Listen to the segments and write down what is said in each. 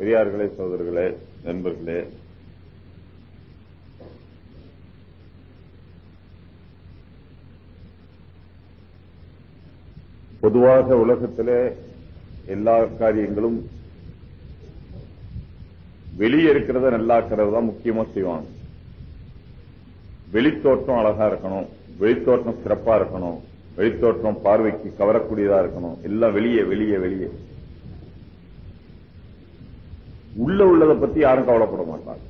பெரியார்களே சோதர்களே நண்பர்களே. பொதுவாக உலகத்திலே எல்லா காரியங்களும் வெளியே இருக்கிறத நல்லாக்கிறது தான் முக்கியமா செய்வாங்க. வெளித்தோற்றம் அழகா இருக்கணும் வெளித்தோற்றம் சிறப்பா இருக்கணும் வெளித்தோற்றம் பார்வைக்கு கவரக்கூடியதா இருக்கணும். எல்லாம் வெளியே வெளியே வெளியே. உள்ள உள்ளதை பத்தி யாரும் கவலைப்பட மாட்டாங்க.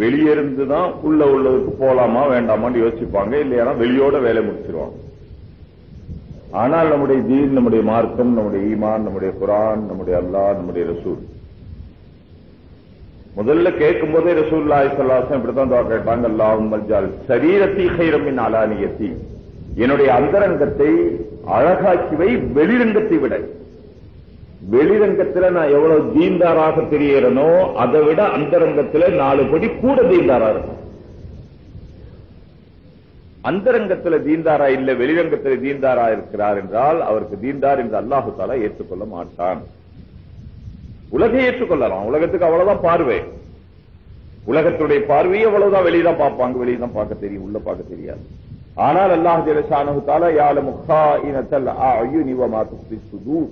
வெளியே இருந்துதான் உள்ள உள்ளதுக்கு போலாமா வேண்டாமான்னு யோசிப்பாங்க இல்லையா வெளியோட வேலை முடிச்சிருவாங்க. ஆனால் நம்முடைய தீன் நம்முடைய மார்க்கம் நம்முடைய ஈமான் நம்முடைய குரான் நம்முடைய அல்லாஹ் நம்முடைய ரசூல். முதல்ல கேட்கும் போதே ரசூல்லா சல்லாசம் இப்படித்தான் தான் கேட்டாங்க அல்லாஹும் மல்ஜால் சரீரத்தி ஹைரமின் அலானியத்தி. என்னுடைய அந்தரங்கத்தை அழகாக்கி வை வெளிரங்கத்தை விட. வெளிரங்கத்துல நான் எவ்வளவு தீந்தாராக தெரியறனோ அதை விட அந்தரங்கத்துல நாலு படி கூட தீந்தாரா இருக்கும். அந்தரங்கத்துல தீந்தாரா இல்ல வெளிரங்கத்துல தீன்தாரா இருக்கிறார் என்றால் அவருக்கு தீந்தார் என்று அல்லாஹு தாலா ஏற்றுக்கொள்ள மாட்டான். உலகை ஏற்றுக்கொள்ளலாம். உலகத்துக்கு அவ்வளவுதான் பார்வை. உலகத்துடைய பார்வையை அவ்வளவுதான் வெளியதான் பார்ப்பாங்க வெளியே தான் பார்க்க தெரியும். உள்ள பார்க்க தெரியாது. ஆனால் அல்லாஹ் ஜலசானு தாலா யாழ முஹா இனத்தல் ஐயோ வமா சுதூர்.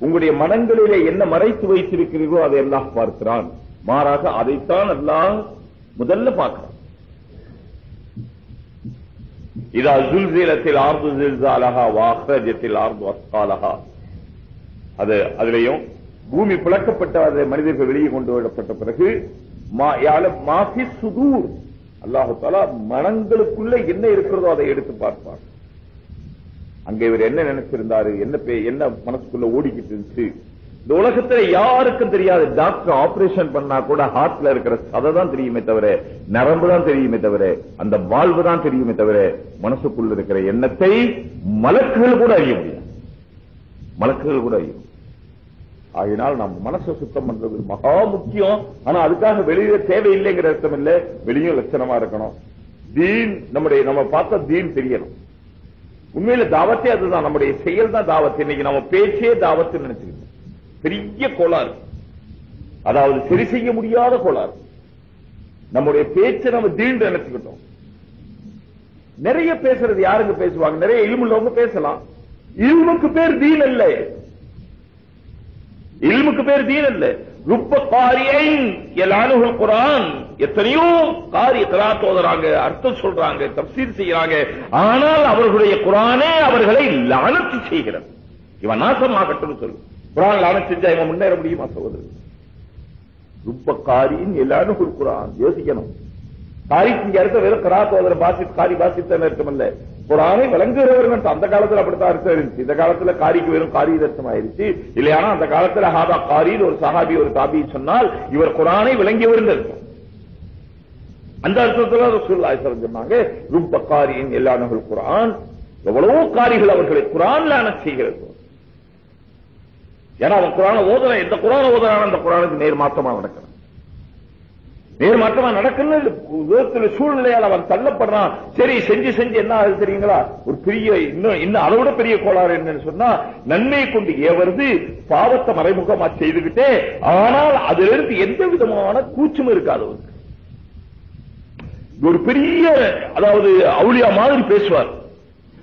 உங்களுடைய மனங்களிலே என்ன மறைத்து வைத்திருக்கிறீர்களோ அதை எல்லாம் பார்க்கிறான். மாறாக அதைத்தான் எல்லாம் முதல்ல பார்க்கிறான். இதா ஜுல்சிலத்தில் ஆர்து ஜில்சாலஹா வாக்ரஜத்தில் ஆர்து அஸ்காலஹா. அது அதுலயும் பூமி பிளக்கப்பட்ட அதை மனிதர்கள் வெளியே கொண்டு வரப்பட்ட பிறகு மாஃபி சுதூர் அல்லாஹு தாலா மனங்களுக்குள்ள என்ன இருக்கிறதோ அதை எடுத்து பார்ப்பார் அங்க இவர் என்ன நினைச்சிருந்தாரு? என்ன என்ன மனசுக்குள்ள ஓடிக்கிட்டு இருந்துச்சு? இந்த உலகத்துல யாருக்கும் தெரியாது டாக்டர் ஆபரேஷன் பண்ணா கூட ஹார்ட்ல இருக்கிற சதை தான் தெரியுமே தவிர நரம்பு தான் தெரியுமே தவிர அந்த வாழ்வு தான் தெரியுமே தவிர மனசுக்குள்ள இருக்கிற எண்ணத்தை மலக்குகள் கூட அறிய முடியாது. மலக்குகள் கூட அறியும் ஆகினால் நம் மனசை சுத்தம் பண்றது மகா முக்கியம். ஆனா அதுக்காக வெளியில தேவையில்லைங்கிற அர்த்தம் இல்ல. வெளியும் லட்சணமா இருக்கணும். தீன் நம்முடைய நம்ம பார்த்த தீன் தெரியணும். உண்மையில தாவத்தே அதுதான். நம்முடைய செயல் தான் தாவத்து. இன்னைக்கு நம்ம பேச்சே தாவத்து நினைச்சுக்கிட்டோம் பெரிய கோளாறு. அதாவது சரி செய்ய முடியாத கோளாறு. நம்முடைய பேச்சை நம்ம தீண்டு நினைச்சுக்கிட்டோம். நிறைய பேசுறது யாருங்க பேசுவாங்க? நிறைய இல்முள்ளவங்க பேசலாம். இல்முக்கு பேர் தீன் அல்ல. இல்முக்கு பேர் தீன் அல்ல. ருப்ப காரியை எல்லானுகள் குரான் எத்தனையோ காரிய கிராத் ஓதுறாங்க அர்த்தம் சொல்றாங்க தப்சீர் செய்யறாங்க. ஆனால் அவர்களுடைய குரானே அவர்களை லானத்து செய்கிறது. இவன் நாசமாகட்டும் சொல்லு குரான் லானம் செஞ்சா இவன் முன்னேற முடியுமா சகோதரர்? ருப்ப காரியின் எல்லாரும் குரான் யோசிக்கணும். காரி செஞ்ச இடத்த வெறும் கரா ஓதுற பாசி காரி பாசித்தன அர்த்தமல்ல குரானை விளங்குகிறவர்கள் அந்த காலத்துல அப்படித்தான் இருந்துச்சு. இந்த காலத்துல காரிக்கு வெறும் காரி தர்சனம் ஆயிருச்சு. இல்லையானா அந்த காலத்துல ஹாதா காரின்னு ஒரு சஹாபி ஒரு தாபி சொன்னால் இவர் குரானை விளங்கியவர் இருக்கும் அந்த அர்த்தத்தில் ரசூல்லாய் சொன்னாங்க ருப்ப காரியின் நகர் குரான் எவ்வளவோ காரிகள் அவர்களை குரான் லான செய்கிறது. ஏன்னா அவன் குரான ஓதுன எந்த குரான ஓதனான அந்த குரானுக்கு நேர் மாற்றமா நடக்கிறது. நேர்மாற்றமா நடக்குன்னு விதத்துல சூழ்நிலையால் அவன் தள்ளப்படுறான். சரி செஞ்சு செஞ்சு என்ன ஆகுது தெரியுங்களா? ஒரு பெரிய இன்னும் இன்னும் அதை விட பெரிய கோளாறு என்னன்னு சொன்னா நன்மையை கொண்டு ஏவருது பாவத்தை மறைமுகமா செய்துகிட்டே ஆனால் அதிலிருந்து எந்த விதமான கூச்சமும் இருக்காது ஒரு பெரிய அதாவது அவுளியா மாதிரி பேசுவார்.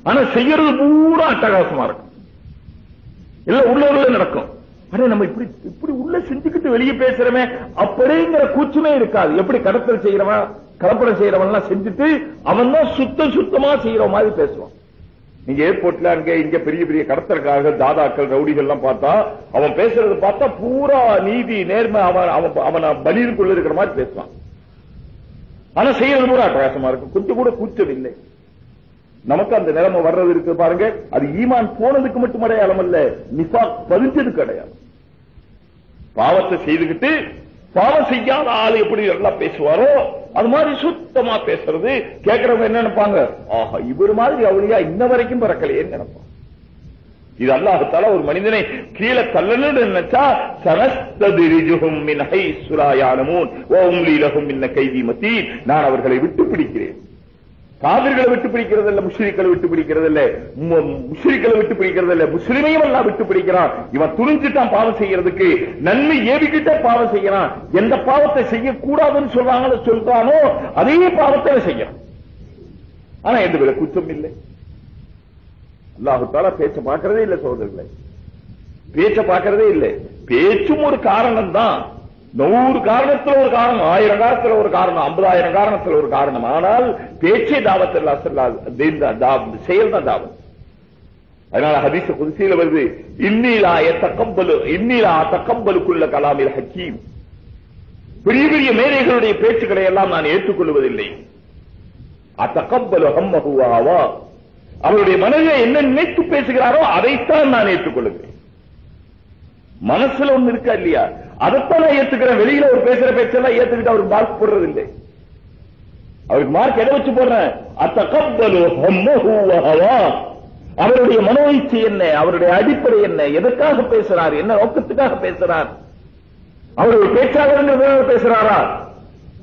ஆனா செய்யறது பூரா அட்டகாசமா இருக்கும். இல்ல உள்ளூர்ல நடக்கும். நம்ம இப்படி இப்படி உள்ள செஞ்சுக்கிட்டு வெளியே பேசுறமே அப்படிங்கிற கூச்சமே இருக்காது. எப்படி கடத்தல் செய்யறவன் கலப்படம் செய்யறவன் எல்லாம் செஞ்சுட்டு அவன் தான் சுத்தம் சுத்தமா செய்யற மாதிரி பேசுவான். நீங்க ஏர்போர்ட்ல அங்க இங்க பெரிய பெரிய கடத்தலுக்காக தாதாக்கள் ரவுடிகள் எல்லாம் பார்த்தா அவன் பேசுறது பார்த்தா பூரா நீதி நேர்மை அவன் அவன் அவன் பலியிற்குள்ள இருக்கிற மாதிரி பேசுவான். ஆனா செய்யறது பூரா அட்டகாசமா இருக்கும் கொஞ்சம் கூட கூச்சம் இல்லை. நமக்கு அந்த நிலைமை வர்றது இருக்கு பாருங்க. அது ஈமான் போனதுக்கு மட்டும் அடையாளம் அல்ல. நிஃபா பதிஞ்சதுக்கு அடையாளம். பாவத்தை செய்துகிட்டு பாவம் செய்யாத ஆளு எப்படி நல்லா பேசுவாரோ அது மாதிரி சுத்தமா பேசுறது. கேட்கறவங்க என்ன நினைப்பாங்க? ஆஹா இவர் மாதிரி அவளியா இன்ன வரைக்கும் பிறக்கலையேன்னு நினைப்பாங்க. இது அல்லாஹத்தால ஒரு மனிதனை கீழே தள்ளணும்னு நினைச்சா சனஸ்ததிரிஜுகும் மின் ஹைசுராயானமூன் ஓம் லீலகும் மின்ன கைதி மத்தி நான் அவர்களை விட்டு பிடிக்கிறேன் காவிர்களை விட்டு பிடிக்கிறது இல்ல முஸ்லிம்களை விட்டு பிடிக்கிறது இல்ல மு- முஸ்லிம்களை விட்டு பிடிக்கிறது இல்ல முஸ்லிமையும் எல்லாம் விட்டு பிடிக்கிறான். இவன் துணிஞ்சிட்டான் பாவம் செய்யறதுக்கு. நன்மை ஏவிக்கிட்டே பாவம் செய்யறான். எந்த பாவத்தை செய்யக்கூடாதுன்னு சொல்றாங்களோ சொல்றானோ அதே பாவத்தை செய்யறான். ஆனா எந்த வித குற்றம் இல்லை. அல்லாஹுத்தால பேச்ச பார்க்கறதே இல்ல சோதரர்களே பேச்ச பார்க்கறதே இல்லை. பேச்சும் ஒரு காரணம் தான் நூறு காரணத்துல ஒரு காரணம் ஆயிரம் காரணத்துல ஒரு காரணம் ஐம்பதாயிரம் காரணத்தில் ஒரு காரணம். ஆனால் பேச்சே தாவத் இல்ல அசல்லா செயல் தான் தாவத். அதனால ஹதீஸ் குதிசையில் வருது இன்னிலா தக்கம்பலு இன்னிலா தக்கம்பலுக்குள்ள கலாமில் ஹக்கீம். பெரிய பெரிய மேதைகளுடைய பேச்சுக்களை எல்லாம் நான் ஏற்றுக்கொள்வதில்லை. அத்தகம்பலு ஹம்மஹு அவருடைய மனதில் என்ன நினைத்து பேசுகிறாரோ அதைத்தான் நான் ஏற்றுக்கொள்கிறேன். மனசுல ஒண்ணு இருக்கா இல்லையா? அதைத்தான் நான் ஏத்துக்கிறேன். வெளியில ஒரு பேசுற பேச்செல்லாம் ஏத்துக்கிட்டு அவருக்கு மார்க் போடுறது இல்லை அவருக்கு மார்க் எதை வச்சு போடுறேன்? அவருடைய மனோ இச்சை என்ன? அவருடைய அடிப்படை என்ன? எதற்காக பேசுறார்? என்ன நோக்கத்துக்காக பேசுறார்? அவர் ஒரு பேச்சாளர் பேசுறாரா?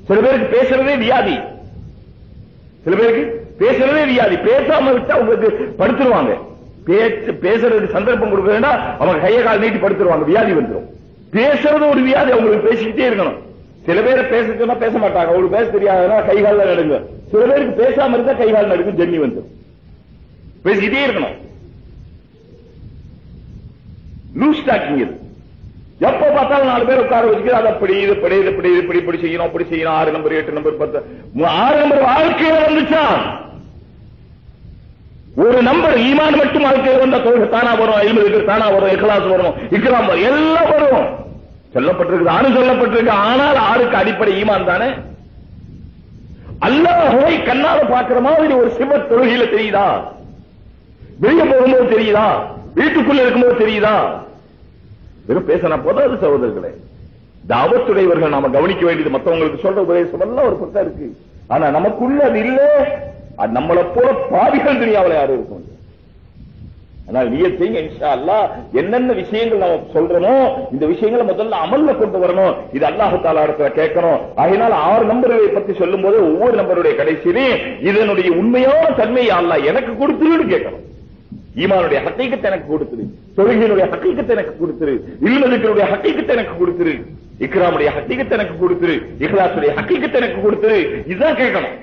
சில பேருக்கு பேசுறதே வியாதி. சில பேருக்கு பேசுறதே வியாதி. பேசாம விட்டு அவங்களுக்கு படுத்துருவாங்க. பேச்சு பேசுறதுக்கு சந்தர்ப்பம் கொடுக்க வேண்டாம் அவங்க கையை கால் நீட்டி படுத்துருவாங்க. வியாதி வந்துடும் பேசுறது ஒரு வியாதி அவங்களுக்கு பேசிக்கிட்டே இருக்கணும். சில பேர் பேச சொன்னா பேச மாட்டாங்க. அவங்களுக்கு பேச தெரியாதுன்னா கை நடுங்க. சில பேருக்கு பேசாம இருந்தா கை கால் நடுக்கும் ஜென்னி வந்து பேசிக்கிட்டே இருக்கணும். லூஸ் டாக்கிங் இது. எப்ப பார்த்தாலும் நாலு பேர் உட்கார வச்சுக்கிட்டு அதை அப்படி இது இப்படி இது இப்படி இது இப்படி இப்படி செய்யணும் அப்படி செய்யணும். ஆறு நம்பர் எட்டு நம்பர் பத்து. ஆறு நம்பர் வாழ்க்கையில வந்துச்சா? ஒரு நம்பர் ஈமான் மட்டும் வாழ்க்கையில் வந்த தொழில் தானா வரும் ஐம்பது தானா வரும் இக்கலாஸ் வரும் இக்கலாம் எல்லாம் வரும். சொல்லப்பட்டிருக்கு ஆணும் சொல்லப்பட்டிருக்கு ஆனால் ஆறுக்கு அடிப்படை ஈமான் தானே? அல்லாஹை கண்ணால பாக்குற மாதிரி ஒரு சிவ தொழுகையில தெரியுதா? வெளியே போகும்போது தெரியுதா? வீட்டுக்குள்ள இருக்கும்போது தெரியுதா? வெறும் பேசினா போதாது சகோதரர்களே. தாவத்துடையவர்கள் நாம கவனிக்க வேண்டியது மத்தவங்களுக்கு சொல்ற உபதேசம் எல்லாம் ஒரு பக்கம் இருக்கு. ஆனா நமக்குள்ள அது இல்ல. அது நம்மளை போல பாவிகள் துணியாவில் யாரும் இருக்கும் ஆனால் நீ இன்ஷா அல்லாஹ் என்னென்ன விஷயங்கள் நம்ம சொல்றோமோ இந்த விஷயங்களை முதல்ல அமல்ல கொண்டு வரணும். இது அல்லாஹு தாலா இடத்துல கேட்கணும் அதனால ஆறு நம்பர்களை பத்தி சொல்லும் போது ஒவ்வொரு நம்பருடைய கடைசியிலையும் இதனுடைய உண்மையான தன்மையை அல்லாஹ் எனக்கு கொடுத்துருன்னு கேட்கணும் ஈமானுடைய ஹக்கீக்கத்தை எனக்கு கொடுத்துரு. தொழுகையினுடைய ஹக்கீக்கத்தை எனக்கு கொடுத்துரு. இல்மதுக்களுடைய ஹக்கீக்கத்தை எனக்கு கொடுத்துரு. இக்ராமுடைய ஹக்கீக்கத்தை எனக்கு கொடுத்துரு. இஹ்லாசுடைய ஹக்கீக்கத்தை எனக்கு கொடுத்துரு. இதுதான் கேட்கணும்.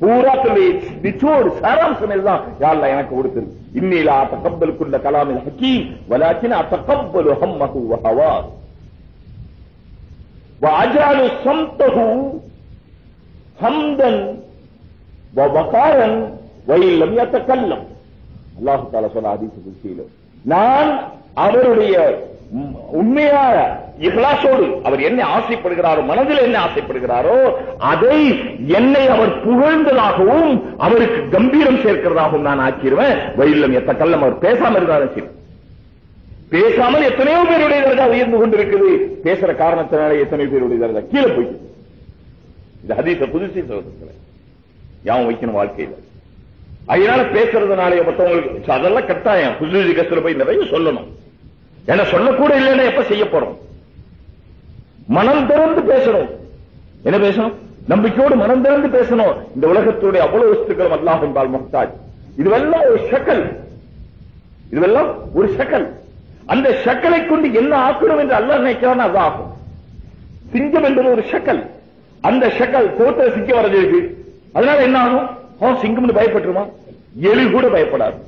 பூராத்துடைய நிச்சோடு சாராம்சம் இதுதான் யாழ்லா எனக்கு கொடுத்துரு. இன்னிலா தகப்பலுக்குள்ள கலாமில் ஹக்கீம் வலாக்கின் அத்தகப்பலு ஹம்மஹு வஹவா وأجعل صمته حمدا ووقارا وإن لم يتكلم அல்லாஹு தாலா சொன்ன ஹதீஸ் குர்சியில நான் அவருடைய உம், உண்மையான இஹ்லாசோடு அவர் என்ன ஆசைப்படுகிறாரோ மனதில் என்ன ஆசைப்படுகிறாரோ அதை என்னை அவர் புகழ்ந்ததாகவும் அவருக்கு கம்பீரம் சேர்க்கிறதாகவும் நான் ஆக்கிடுவேன் வயல்லம் எத்த கல்லம் அவர் பேசாம இருந்தாலும் சரி. பேசாமல் எத்தனையோ பேருடைய தரஜா உயர்ந்து கொண்டிருக்குது. பேசுற காரணத்தினால எத்தனை பேருடைய தரஜா கீழே போய் இது ஹதீஸ புதுசை சொல்றதுல யாவும் வைக்கணும் வாழ்க்கையில். அதனால பேசுறதுனாலே மத்தவங்களுக்கு அதெல்லாம் கட்டாயம். புதுசு கஸ்ல போய் நிறைய சொல்லணும். ஏன்னா சொல்லக்கூட இல்லைன்னா எப்ப செய்ய போறோம்? மனம் திறந்து பேசணும். என்ன பேசணும்? நம்பிக்கையோடு மனம் திறந்து பேசணும். இந்த உலகத்துடைய அவ்வளவு வஸ்துக்களும் அல்லாஹ் என்பால் முக்தாஜ் இதுவெல்லாம் ஒரு ஷக்கல். இதுவெல்லாம் ஒரு ஷக்கல். அந்த ஷக்கலை கொண்டு என்ன ஆக்கணும் என்று அல்லாஹ் நினைக்கிறான் அது ஆகும் சிங்கம் என்பது ஒரு ஷக்கல். அந்த ஷக்கல் தோட்ட சிங்கம் வரைஞ்சிருக்கு அதனால என்ன ஆகும்? ஓ சிங்கம்னு பயப்பட்டுருமா? எலி கூட பயப்படாது.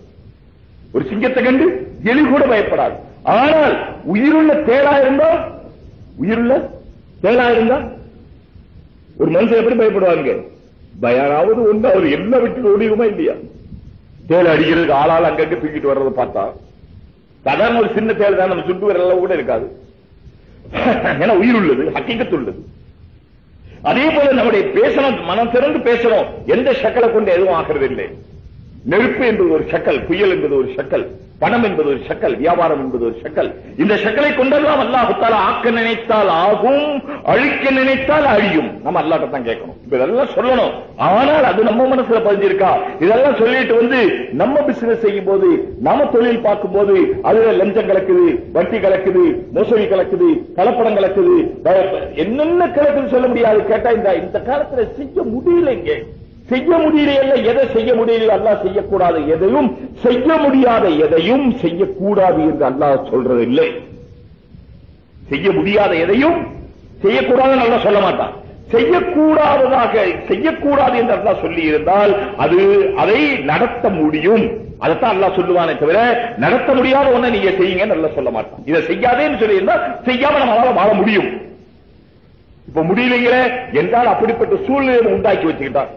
ஒரு சிங்கத்தை கண்டு எலி கூட பயப்படாது. ஆனால் உயிருள்ள தேளா இருந்தா? உயிருள்ள தேளா இருந்தா? ஒரு மனுஷன் எப்படி பயப்படுவாங்க பயானாவது ஒன்று அவர் என்ன விட்டு ஓடிடுமா இல்லையா? தேல் அடிக்கிறதுக்கு ஆளால் அங்கங்க தூக்கிட்டு வர்றதை பார்த்தா சாதாரண ஒரு சின்ன தேல் தான் நம்ம சுட்டு வரலாம் கூட இருக்காது. ஏன்னா உயிர் உள்ளது ஹக்கீக்கத்து உள்ளது அதே போல நம்முடைய பேசணும் மனம் திறந்து பேசணும் எந்த சக்கலை கொண்டு எதுவும் ஆகிறது இல்லை நெருப்பு என்பது ஒரு சக்கல் புயல் என்பது ஒரு சக்கல் பணம் என்பது ஒரு சக்கல் வியாபாரம் என்பது ஒரு சக்கல் இந்த சக்கலை கொண்டெல்லாம் அல்லாஹுத்தால ஆக்க நினைத்தால் ஆகும் அழிக்க நினைத்தால் அழியும். நம்ம அல்லாட்ட தான் கேட்கணும். இப்ப இதெல்லாம் சொல்லணும். ஆனால் அது நம்ம மனசுல பதிஞ்சிருக்கா? இதெல்லாம் சொல்லிட்டு வந்து நம்ம பிசினஸ் செய்யும் போது நம்ம தொழில் பார்க்கும் போது அதுல லஞ்சம் கலக்குது வட்டி கலக்குது மோசடி கலக்குது கலப்படம் கலக்குது. என்னென்ன கலக்குது சொல்ல முடியாது. கேட்டா இந்த இந்த காலத்துல செய்ய முடியல இங்க செய்ய முடியல எதை செய்ய முடியல அல்லாஹ் செய்யக்கூடாது எதையும் செய்ய முடியாத எதையும் செய்யக்கூடாது என்று அல்லாஹ் சொல்றது இல்லை செய்ய முடியாத எதையும் செய்யக்கூடாதுன்னு நல்லா சொல்ல மாட்டான். செய்யக்கூடாததாக செய்யக்கூடாது என்று அல்லா சொல்லி இருந்தால் அது அதை நடத்த முடியும். அதைத்தான் அல்லா சொல்லுவானே தவிர நடத்த முடியாத ஒண்ணு நீங்க செய்யுங்கன்னு நல்லா சொல்ல மாட்டான். இதை செய்யாதேன்னு சொல்லி இருந்தால் செய்யாம நம்மளால வாழ முடியும். இப்ப முடியலைங்கிற என்றால் அப்படிப்பட்ட சூழ்நிலை உண்டாக்கி வச்சுக்கிட்டான்.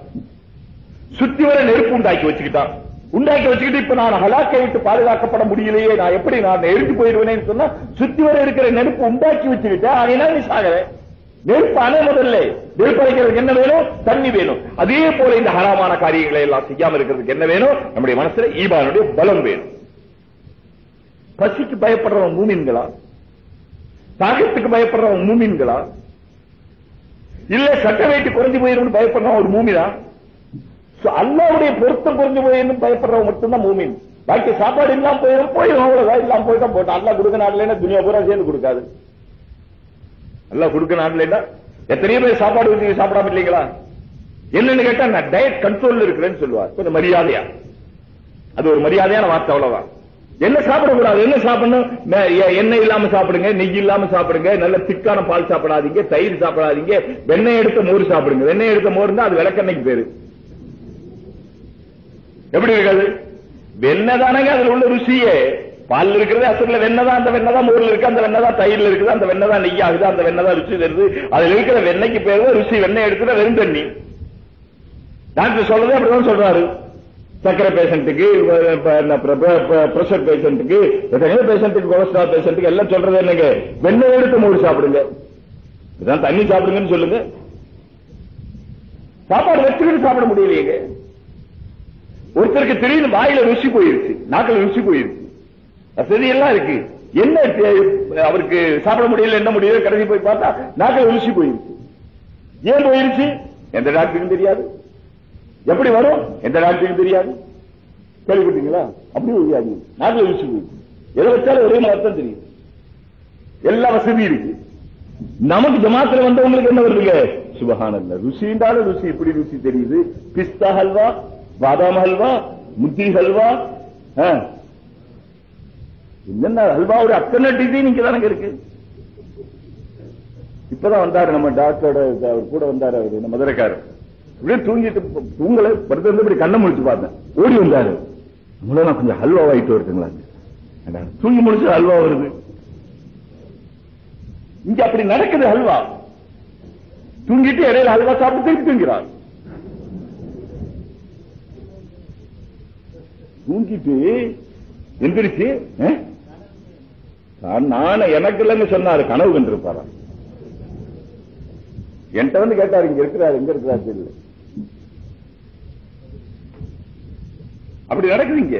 சுத்தி வர நெருப்பு உண்டாக்கி வச்சுக்கிட்டான். உண்டாக்கி வச்சுக்கிட்டு இப்ப நான் ஹலாக்கை விட்டு பாதுகாக்கப்பட முடியலையே நான் எப்படி நான் எரிஞ்சு போயிடுவேன்னு சொன்னா சுத்தி வர இருக்கிற நெருப்பு உண்டாக்கி வச்சுக்கிட்டேன் அதனால நீ சாகற நெருப்பு அணை முதல்ல. நெருப்பு அடைக்கிறதுக்கு என்ன வேணும்? தண்ணி வேணும். அதே போல இந்த ஹராமான காரியங்களை எல்லாம் செய்யாம இருக்கிறதுக்கு என்ன வேணும்? நம்முடைய மனசுல ஈபானுடைய பலம் வேணும். பசிக்கு பயப்படுறவன் மூமின்களா? தாகத்துக்கு பயப்படுறவன் மூமின்களா? இல்ல சட்ட வேட்டி குறைஞ்சு போயிரும் பயப்படுறவன் ஒரு மூமிதான் அல்லாவுடைய பொருத்தம் புரிஞ்சு போயிரும் பயப்படுறவங்க மட்டும்தான் மூமின். பாக்கி சாப்பாடு இல்லாம போயிடும் போயிடும் அவ்வளவுதான் இல்லாம போயிட்டா போட்டோம். அல்லா கொடுக்க நாடுல துணியா பூரா சேர்ந்து கொடுக்காது. நல்லா கொடுக்க நாடுல எத்தனையோ பேர் சாப்பாடு வச்சு சாப்பிடாம இல்லைங்களா? என்னன்னு கேட்டா நான் டயட் கண்ட்ரோல் இருக்கிறேன்னு சொல்லுவார். கொஞ்சம் மரியாதையா. அது ஒரு மரியாதையான வார்த்தை அவ்வளவுதான். என்ன சாப்பிடக்கூடாது? என்ன சாப்பிடணும்? எண்ணெய் இல்லாம சாப்பிடுங்க நெய் இல்லாம சாப்பிடுங்க நல்ல திக்கான பால் சாப்பிடாதீங்க தயிர் சாப்பிடாதீங்க வெண்ணெய் எடுத்த மோர் சாப்பிடுங்க. வெண்ணெய் எடுத்த மோர் தான் அது விளக்கெண்ணெய்க்கு பேரு. எப்படி இருக்காது? வெண்ணெய் அதுல உள்ள ருசியே. பால் இருக்கிறது அசல்ல வெண்ணதான் அந்த வெண்ணதான் தான் மோர்ல இருக்கு அந்த வெண்ணதான் தயிர்ல இருக்குது அந்த வெண்ணதான் தான் நெய் ஆகுது அந்த வெண்ணெய் தான் ருசி தருது. அதுல இருக்கிற வெண்ணெய்க்கு பேரு ருசி வெண்ணெய் எடுத்துட்டு வெறும் தண்ணி. டாக்டர் சொல்றதே அப்படிதான் சொல்றாரு. சக்கரை பேஷண்ட்டுக்கு பிரஷர் பேஷண்ட்டுக்கு பேஷண்ட்டுக்கு கொலஸ்ட்ரால் பேஷண்ட்டுக்கு எல்லாம் சொல்றது என்னங்க? வெண்ணெய் எடுத்து மோர் சாப்பிடுங்க. இதான் தண்ணி சாப்பிடுங்கன்னு சொல்லுங்க. சாப்பாடு வச்சுக்கிட்டு சாப்பிட முடியலையேங்க. ஒருத்தருக்கு திடீர்னு வாயில ருசி போயிருச்சு நாக்கில் ருசி போயிருச்சு. வசதி எல்லாம் இருக்கு. என்ன அவருக்கு சாப்பிட முடியல என்ன முடியல கடைசி போய் பார்த்தா நாக்கில் ருசி போயிருச்சு. ஏன் போயிருச்சு? எந்த டாக்டருக்கும் தெரியாது. எப்படி வரும்? எந்த டாக்டருக்கும் தெரியாது. கேள்விப்பட்டீங்களா? அப்படி ஒரு வியாதி நாக்கில் ருசி போயிருச்சு. எதை வச்சாலும் ஒரே மாதிரி தெரியும். எல்லா வசதியும் இருக்கு. நமக்கு ஜமாத்துல வந்தவங்களுக்கு என்ன வருதுங்க? சுபகானல்ல. ருசின்றாலும் ருசி. இப்படி ருசி தெரியுது? பிஸ்தா ஹல்வா பாதாம் ஹல்வா முந்திரி ஹல்வா என்னென்ன ஹல்வாவோட அத்தனை டிசைன் இங்க தானங்க இருக்கு? இப்பதான் வந்தாரு நம்ம டாக்டரோட அவர் கூட வந்தாரு அவரு இந்த மதுரைக்காரர். அப்படியே தூங்கிட்டு தூங்கல படுத்து இப்படி கண்ணை முடிச்சு பார்த்தேன். ஓடி வந்தாரு. நம்மள நான் கொஞ்சம் ஹல்வா வாங்கிட்டு வருதுங்களா தூங்கி முடிச்சு ஹல்வா வருது. இங்க அப்படி நடக்குது ஹல்வா தூங்கிட்டு இடையில ஹல்வா சாப்பிட்டு திருப்பி தூங்கிறார். தூங்கிட்டு எந்திரிச்சு நான் எனக்கு இல்லைன்னு சொன்னாரு கனவு கண்டிருப்பாரா? என்கிட்ட வந்து கேட்டாரு இங்க இருக்கிறாரு எங்க இருக்கிறாரு தெரியல. அப்படி நடக்குது இங்க.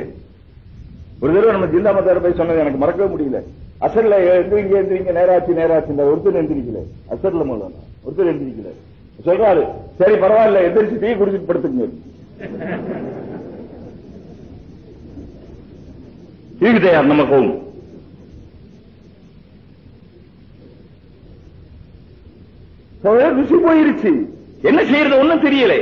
ஒரு தடவை நம்ம ஜிந்தா மத்தார போய் சொன்னது எனக்கு மறக்கவே முடியல. அசர்ல எந்திரிங்க எந்திரிங்க நேராச்சு நேராச்சு இந்த ஒருத்தர் எந்திரிக்கல. அசர்ல மூலம் ஒருத்தர் எந்திரிக்கல. சொல்றாரு சரி பரவாயில்ல எந்திரிச்சு டீ குடிச்சிட்டு படுத்துங்க இருக்குதையார் நமக்கும். ருசி போயிருச்சு. என்ன செய்யறது ஒண்ணும் தெரியல.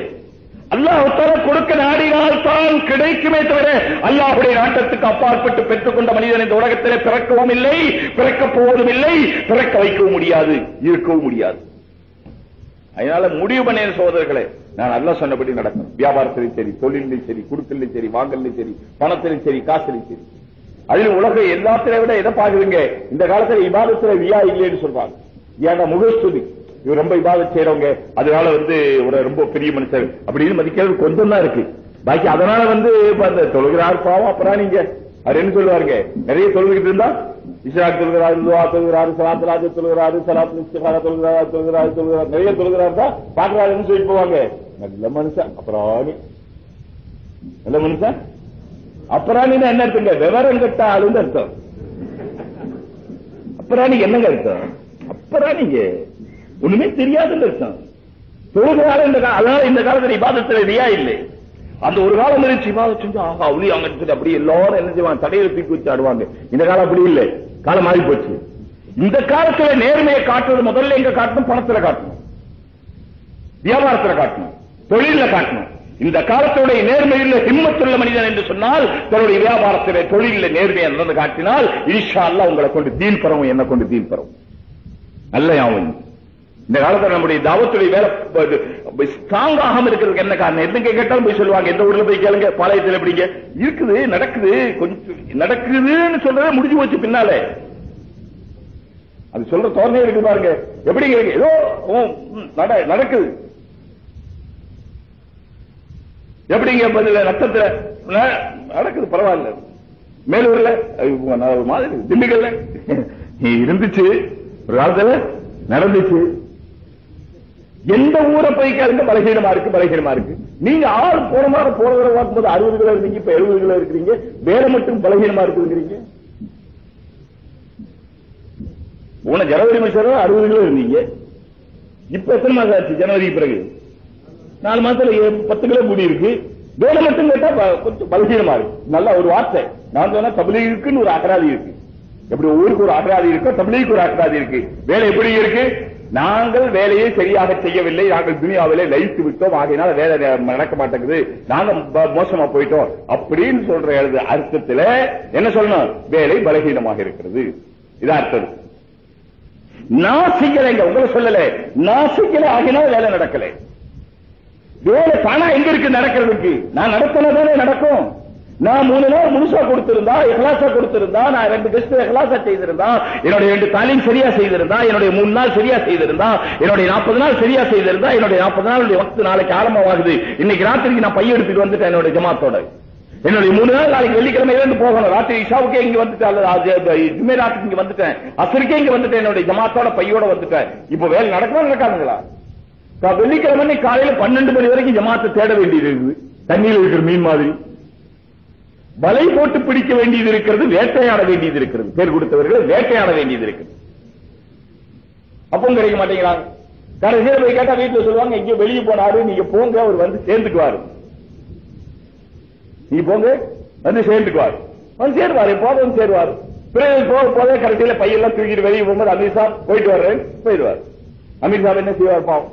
அல்லாஹால கொடுக்க நாடினால் தான் கிடைக்குமே தவிர அல்லாஹுடைய நாட்டத்துக்கு அப்பாற்பட்டு பெற்றுக்கொண்ட மனிதன் இந்த உலகத்திலே பிறக்கவும் இல்லை பிறக்கப் போவதும் இல்லை பிறக்க வைக்கவும் முடியாது இருக்கவும் முடியாது. அதனால முடிவு பண்ண சோதர்களே நான் நல்லா சொன்னபடி நடக்கும். வியாபாரத்திலும் சரி தொழிலும் சரி குடுக்கலும் சரி வாங்கலும் சரி பணத்திலும் சரி காசிலும் சரி. அதில் உலக எல்லாத்தில விட எதை பாக்குறீங்க இந்த காலத்துல இபாதத்துல வியா இல்லைன்னு சொல்றாங்க. ஏன்னா முகஸ்துதி. இவர் ரொம்ப இபாதம் செய்யறவங்க அதனால வந்து ஒரு ரொம்ப பெரிய மனுஷர் அப்படின்னு மதிக்கிறது கொஞ்சம் தான் இருக்கு. பாக்கி அதனால வந்து அந்த தொழுகிறார் பாவம் அப்புறம் நீங்க. அவர் என்ன சொல்லுவாருங்க? நிறைய தொழுகிட்டு இருந்தா? இஸ்ராக் தொழுகிறாரு துவா தொழுகிறாரு சலாத் ராஜ தொழுகிறாரு சலாத் இஸ்திகாரா தொழுகிறாரு தொழுகிறாரு தொழுகிறாரு. நிறைய தொழுகிறாரு தான் பாக்குறாருன்னு சொல்லி போவாங்க. நல்ல மனுஷன் அப்புறம் நல்ல மனுஷன். அப்புறாணி என்ன அர்த்தங்க? விவரம் கட்ட ஆளுன்னு அர்த்தம். அப்புறாணி என்னங்க அர்த்தம்? அப்புறாணிங்க ஒண்ணுமே தெரியாதுன்னு அர்த்தம். தொழுகிறாரு இந்த அதனால இந்த காலத்துல இபாதத்துல ரியா இல்லை. அந்த ஒரு காலம் இருந்துச்சு இபாதம் செஞ்சு ஆஹா அவளி அங்க அப்படி எல்லாரும் என்ன செய்வாங்க? தடையில தூக்கி வச்சு ஆடுவாங்க. இந்த காலம் அப்படி இல்லை. காலம் மாறி போச்சு இந்த காலத்துல நேர்மையை காட்டுறது முதல்ல எங்க காட்டணும்? பணத்துல காட்டணும். வியாபாரத்துல காட்டணும். தொழில காட்டணும். இந்த காலத்துடைய நேர்மையுள்ள ஹிம்மத்துள்ள மனிதன் என்று சொன்னால் தன்னுடைய வியாபாரத்திலே தொழிலில் நேர்மையை நடந்து காட்டினால் இன்ஷா உங்களை கொண்டு தீன் பரவும் என்ன கொண்டு தீன் பரவும் நல்ல யாவும் இந்த காலத்துல நம்முடைய தாவத்துடைய வேலை ஸ்ட்ராங் ஆகாம இருக்கிறதுக்கு என்ன காரணம்? எதுங்க கேட்டாலும் போய் சொல்லுவாங்க. எந்த ஊர்ல போய் கேளுங்க. பாளையத்தில் எப்படிங்க இருக்குது நடக்குது கொஞ்சம் நடக்குதுன்னு சொல்றதே முடிஞ்சு போச்சு பின்னாலே. அது சொல்ற தோரணையே இருக்கு பாருங்க. எப்படி ஏதோ நட- நடக்குது. எப்படிங்க பதில? ரத்தத்துல நடக்குது பரவாயில்ல. மேலூர்ல ஒரு மாதிரி திண்டுக்கல்ல. இருந்துச்சு ஒரு காலத்துல நடந்துச்சு. எந்த ஊரை போய் கேளுங்க பலகீனமா இருக்கு பலகீனமா இருக்கு. நீங்க ஆறு போன மாதிரி போன தடவை பார்க்கும்போது அறுபது கிலோ இருந்தீங்க இப்ப எழுபது கிலோ இருக்கிறீங்க. வேற மட்டும் பலகீனமா இருக்குங்கிறீங்க. போன ஜனவரி மாசம் அறுபது கிலோ இருந்தீங்க. இப்ப எத்தனை மாசம் ஆச்சு? ஜனவரி பிறகு. நாலு மாசத்துல பத்து கிலோ கூடி இருக்கு. வேலை மட்டும் கேட்டா கொஞ்சம் பலகீனமா இருக்கு. நல்ல ஒரு வார்த்தை. நான் சொன்னா தபிலீகுக்குன்னு ஒரு அகராதி இருக்கு. எப்படி ஊருக்கு ஒரு அகராதி இருக்கோ தபிலீக்கு ஒரு அகராதி இருக்கு. வேலை எப்படி இருக்கு? நாங்கள் வேலையை சரியாக செய்யவில்லை. நாங்கள் துனியாவிலே லயித்து விட்டோம். ஆகையினால வேலை நடக்க மாட்டேங்குது. நாங்க மோசமா போயிட்டோம். அப்படின்னு சொல்ற எழுது அர்த்தத்துல என்ன சொல்லணும்? வேலை பலகீனமாக இருக்கிறது. இது அர்த்தம். நான் செய்யலைங்க உங்களை சொல்லல. நான் செய்யல. ஆகினால் வேலை நடக்கலை. வேலை தானா எங்க இருக்கு நடக்கிறதுக்கு? நான் நடத்தினதானே நடக்கும். நான் மூணு நாள் முழுசா கொடுத்திருந்தா எஹ்லாசா கொடுத்திருந்தா நான் ரெண்டு கெஸ்ட் எஹ்லாசா செய்திருந்தா என்னுடைய ரெண்டு தாலீம் சரியா செய்திருந்தா என்னுடைய மூணு நாள் சரியா செய்திருந்தா என்னுடைய நாற்பது நாள் சரியா செய்திருந்தா என்னுடைய நாற்பது நாளுடைய வக்து நாளைக்கு ஆரம்பமாகுது. இன்னைக்கு ராத்திரிக்கு நான் பைய எடுத்துட்டு வந்துட்டேன் என்னுடைய ஜமாத்தோட. என்னுடைய மூணு நாள் நாளைக்கு வெள்ளிக்கிழமையில இருந்து போகணும். ராத்திரி இஷாவுக்கே இங்க வந்துட்டேன். அல்லது ஜுமே ராத்திரி இங்க வந்துட்டேன். அசருக்கே இங்க வந்துட்டேன். என்னுடைய ஜமாத்தோட பையோட வந்துட்டேன். இப்போ வேலை நடக்குமா நடக்காதுங்களா? வெள்ளிக்கிழமை காலையில பன்னெண்டு மணி வரைக்கும் ஜமாத்தை தேட வேண்டியது இருக்குது. தண்ணியில் இருக்கிற மீன் மாதிரி. வலை போட்டு பிடிக்க வேண்டியது இருக்கிறது வேட்டையாட வேண்டியது இருக்கிறது. பேர் கொடுத்தவர்களை வேட்டையாட வேண்டியது இருக்கிறது அப்பவும் கிடைக்க மாட்டேங்கிறாங்க. கடைசியில போய் கேட்டா வீட்டுல சொல்லுவாங்க எங்கேயோ வெளியே போனாரு நீங்க போங்க அவர் வந்து சேர்ந்துக்குவாரு. நீங்க போங்க வந்து சேர்ந்துக்குவாரு. வந்து சேருவாரு போதும் சேருவாரு? பிறகு போக போதே கடைசியில பையெல்லாம் தூக்கிட்டு வெளியே போகும்போது அமித்ஷா போயிட்டு வர்றேன் போயிடுவார். அமித்ஷா என்ன செய்வார் பாவம்.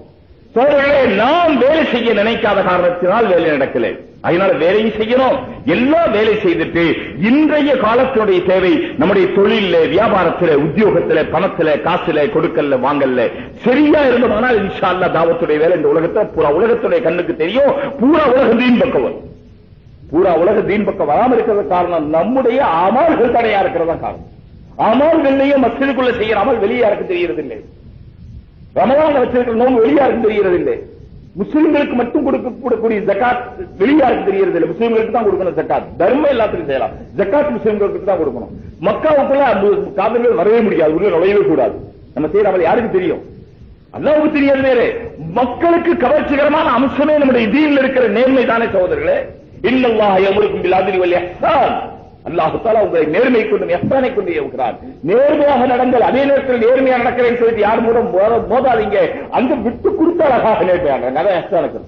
சோழர்களே நாம் வேலை செய்ய நினைக்காத காரணத்தினால் வேலை நடக்கல. அதனால வேலையும் செய்யணும். எல்லாம் வேலை செய்துட்டு இன்றைய காலத்தினுடைய தேவை நம்முடைய தொழில வியாபாரத்துல உத்தியோகத்துல பணத்துல காசுல கொடுக்கல்ல வாங்கல்ல. சரியா இருந்தோம்னால் இன்ஷா அல்லா தாவத்துடைய வேலை இந்த உலகத்தை பூரா உலகத்துடைய கண்ணுக்கு தெரியும். பூரா உலக தீன் பக்கம் வரும். பூரா உலக தீன் பக்கம் வராம இருக்கிறது காரணம் நம்முடைய அமல்கள் தடையா இருக்கிறதா காரணம். அமல்கள்லயும் மக்களுக்குள்ள செய்யற அமல் வெளியே யாருக்கு தெரியறது இல்லை ரமலான வச்சிருக்கிற நோன்பு வெளியாருக்கு தெரியறது இல்லை முஸ்லிம்களுக்கு மட்டும் கொடுக்கக்கூடிய ஜக்காத் வெளியாருக்கு தெரியறது இல்லை முஸ்லிம்களுக்கு தான் கொடுக்கணும் ஜக்காத். தர்மம் எல்லாத்துக்கும் செய்யலாம். ஜக்காத் முஸ்லிம்களுக்கு தான் கொடுக்கணும். மக்காவுக்குள்ள காதல்கள் வரவே முடியாது. உள்ள நுழையவே கூடாது. நம்ம செய்யற அவள் யாருக்கு தெரியும்? அல்லாவுக்கு தெரியாது வேற. மக்களுக்கு கவர்ச்சிகரமான அம்சமே நம்முடைய தீனில் இருக்கிற நேர்மை தானே சகோதரர்களே. இல்லல்லாஹ் யமுருக்கும் பில் அத்லி வல் அல்லாஹ் உங்களை நேர்மை கொண்டு எத்தனை கொண்டு ஏவுகிறார். நேர்மையாக நடங்கள் அதே நேரத்தில் நேர்மையா நடக்கிறேன்னு சொல்லிட்டு யார் மூலம் மோதாதீங்க. அங்க விட்டு கொடுத்த அழகாக நேர்மையாக நிறைய எஹ்சானுக்கு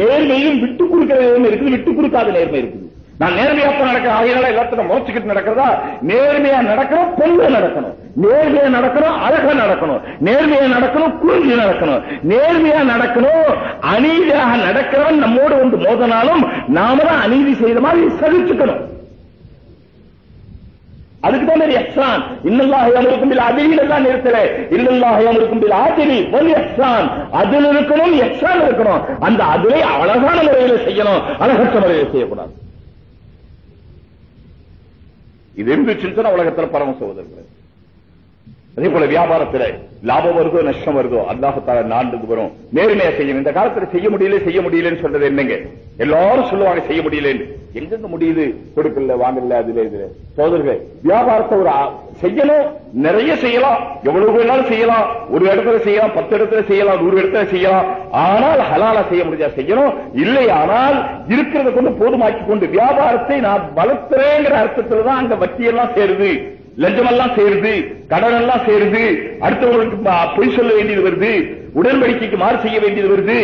நேர்மையும் விட்டு கொடுக்கிற நேர்மை இருக்குது விட்டு கொடுக்காத நேர்மை இருக்குது. நான் நேர்மையாக நடக்கிற ஆகையினால எல்லாத்தையும் மோச்சுக்கிட்டு நடக்கிறதா? நேர்மையா நடக்கணும் பொண்ணு நடக்கணும். நேர்மையா நடக்கணும் அழகா நடக்கணும். நேர்மையா நடக்கணும் குறிஞ்சி நடக்கணும். நேர்மையா நடக்கணும் அநீதியாக நடக்கிறவன் நம்மோடு வந்து மோதனாலும் நாம தான் அநீதி செய்த மாதிரி சகிச்சுக்கணும். அதுக்கு தான் எஹ்சான். இன்னல்லாஹ் அமருக்கும் பில் அதிலில் தான் நிறுத்தல இன்னல்லாஹ் அமருக்கும் பில் ஆதிரி வல் இஹ்சான் அதில் இருக்கணும் இஹ்சான் இருக்கணும். அந்த அதிரை அழகான முறையில செய்யணும். அழகற்ற முறையில் செய்யக்கூடாது. இது இருந்துச்சுன்னு உலகத்தில் உலகத்துல பரம சகோதரர்கள்? அதே போல வியாபாரத்துல லாபம் வருதோ நஷ்டம் வருதோ அல்லாஹத்தால நான்கு வரும். நேர்மையா செய்யணும். இந்த காலத்துல செய்ய முடியல செய்ய முடியலன்னு சொல்றது என்னங்க? எல்லாரும் சொல்லுவாங்க செய்ய முடியலன்னு. எங்கெங்க முடியுது? கொடுக்கல வாங்கல அதுல இதுல. சோதர்கள் வியாபாரத்தை ஒரு செய்யணும். நிறைய செய்யலாம். எவ்வளவு வேணாலும் செய்யலாம். ஒரு இடத்துல செய்யலாம் பத்து இடத்துல செய்யலாம் நூறு இடத்துல செய்யலாம். ஆனால் ஹலாலா செய்ய முடிஞ்சா செய்யணும். இல்லை ஆனால் இருக்கிறத கொண்டு போதுமாக்கி கொண்டு வியாபாரத்தை நான் வளர்த்துறேங்கிற அர்த்தத்துல தான் அங்க வட்டியெல்லாம் சேருது. லஞ்சமெல்லாம் சேருது. கடன் எல்லாம் சேருது அடுத்தவங்களுக்கு பொய் சொல்ல வேண்டியது வருது. உடன்படிக்கைக்கு மாறு செய்ய வேண்டியது வருது.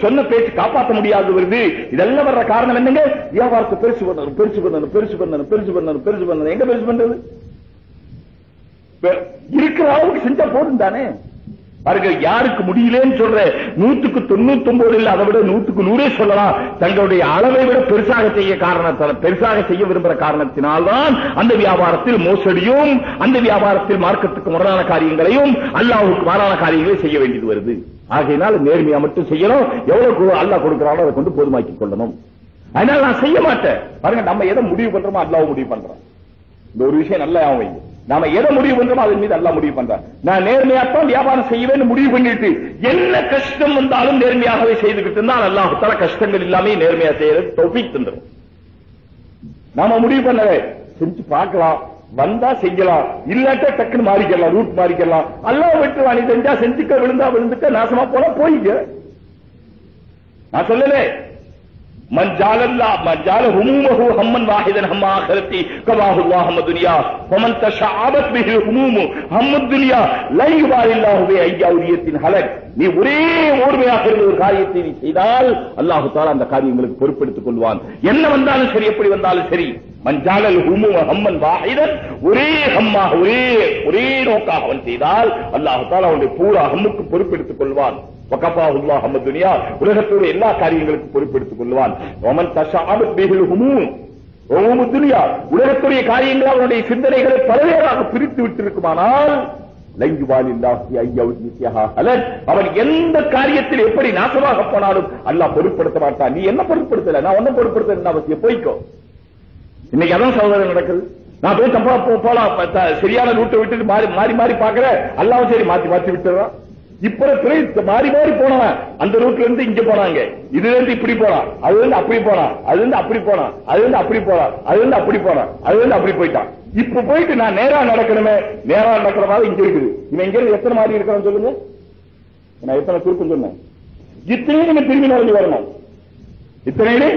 சொன்ன பேச்சு காப்பாற்ற முடியாது வருது. இதெல்லாம் வர்ற காரணம் என்னங்க? வியாபாரத்தை பெருசு பண்ணணும் பெருசு பண்ணணும் பெருசு பண்ணணும் பெருசு பண்ணணும் பெருசு பண்ணணும். எங்க பெருசு பண்றது? இருக்கிற அளவுக்கு செஞ்சா போதும் தானே? பாருங்க யாருக்கு முடியலன்னு சொல்ற நூத்துக்கு தொண்ணூத்தி ஒன்பது இல்ல அதை விட நூத்துக்கு நூறே சொல்லலாம். தங்களுடைய அளவை விட பெருசாக செய்ய காரணத்தால் பெருசாக செய்ய விரும்புகிற காரணத்தினால்தான் அந்த வியாபாரத்தில் மோசடியும் அந்த வியாபாரத்தில் மார்க்கத்துக்கு முரணான காரியங்களையும் அல்லாவுக்கு மாறான காரியங்களையும் செய்ய வேண்டியது வருது. ஆகையினால் நேர்மையா மட்டும் செய்யணும். எவ்வளவு அல்லாஹ் கொடுக்கிறானோ அதை கொண்டு போதுமாக்கி கொள்ளணும். அதனால நான் செய்ய மாட்டேன். பாருங்க நம்ம எதை முடிவு பண்றோமோ அல்லாஹ் முடிவு பண்றோம் இந்த ஒரு விஷயம் நல்லா ஞாபகம் வைங்க. நாம எதை முடிவு பண்றோமோ அதன் மீது எல்லாம் முடிவு பண்றான். நான் நேர்மையாத்தான் வியாபாரம் செய்வேன்னு முடிவு பண்ணிட்டு என்ன கஷ்டம் வந்தாலும் நேர்மையாகவே செய்துகிட்டு இருந்தால் அல்லாஹ் தர கஷ்டங்கள் இல்லாம நேர்மையா செய்யறது தௌஃபீக் தந்துரும். நாம முடிவு பண்ணவே செஞ்சு பார்க்கலாம். வந்தா செய்யலாம். இல்லாட்டா டக்குன்னு மாறிக்கலாம் ரூட் மாறிக்கலாம். அல்லாஹ் விட்டு நீ செஞ்சா செஞ்சுக்க விழுந்தா விழுந்துக்க நாசமா போனா போயிக்க. நான் சொல்லலே. மஞ்சால் அல்லா மஞ்சால ஹுமூமஹு ஹம்மன் ஹுமூமு ஹம்மத் நீ ஒரே ஓர்மையாக இருந்த ஒரு காரியத்தை நீ செய்தால் அல்லாஹு தாலா அந்த காரியங்களுக்கு பொறுப்பெடுத்துக் கொள்வான். என்ன வந்தாலும் சரி எப்படி வந்தாலும் சரி. மஞ்சாலல் ஹுமு ஹம்மன் வாஹிதன் ஒரே ஹம்மாக ஒரே ஒரே நோக்காக அவன் செய்தால் அல்லாஹு தாலா அவனுடைய பூரா ஹம்முக்கு பொறுப்பெடுத்துக் கொள்வான். உலகத்துடைய எல்லா காரியங்களுக்கும் பொறுப்பெடுத்துக் கொள்வான். துனியா. உலகத்துடைய காரியங்கள் அவனுடைய சிந்தனைகளை பலவேறாக பிரித்து விட்டிருக்குமானால் அவன் எந்த காரியத்தில் எப்படி நாசமாக போனாலும் அல்லாஹ் பொருட்படுத்த மாட்டான். நீ என்ன பொருட்படுத்தல? நான் ஒன்னும் பொருட்படுத்த அவசியம் போய்க்கோ. இன்னைக்கு அதான் சகோதரன் நடக்குது. நான் போய் தப்பா போ- போலாம். சரியான ரூட்டை விட்டு மாறி மாறி மாறி பாக்குற அல்லாவும் சரி மாத்தி மாத்தி விட்டுறான். இப்ப மாறி மாறி போனவன். அந்த ரூட்ல இருந்து இங்க போனாங்க. இதுல இருந்து இப்படி போனான். அதுல இருந்து அப்படி போனான். அதுல இருந்து அப்படி போனான். அது வந்து அப்படி போனான். அதுல இருந்து அப்படி போனான். அது வந்து அப்படி போயிட்டான். இப்ப போயிட்டு நான் நேரா நடக்கணுமே. நேரா நடக்கிற மாதிரி இங்க இருக்குது. இவன் இங்க இருந்து எத்தனை மாதிரி இருக்கிறான்னு சொல்லுங்க? நான் எத்தனை சுருக்கம் சொன்னேன்? இத்தனையும் நீங்க திரும்பி நடந்து வரணும். இத்தனையிலே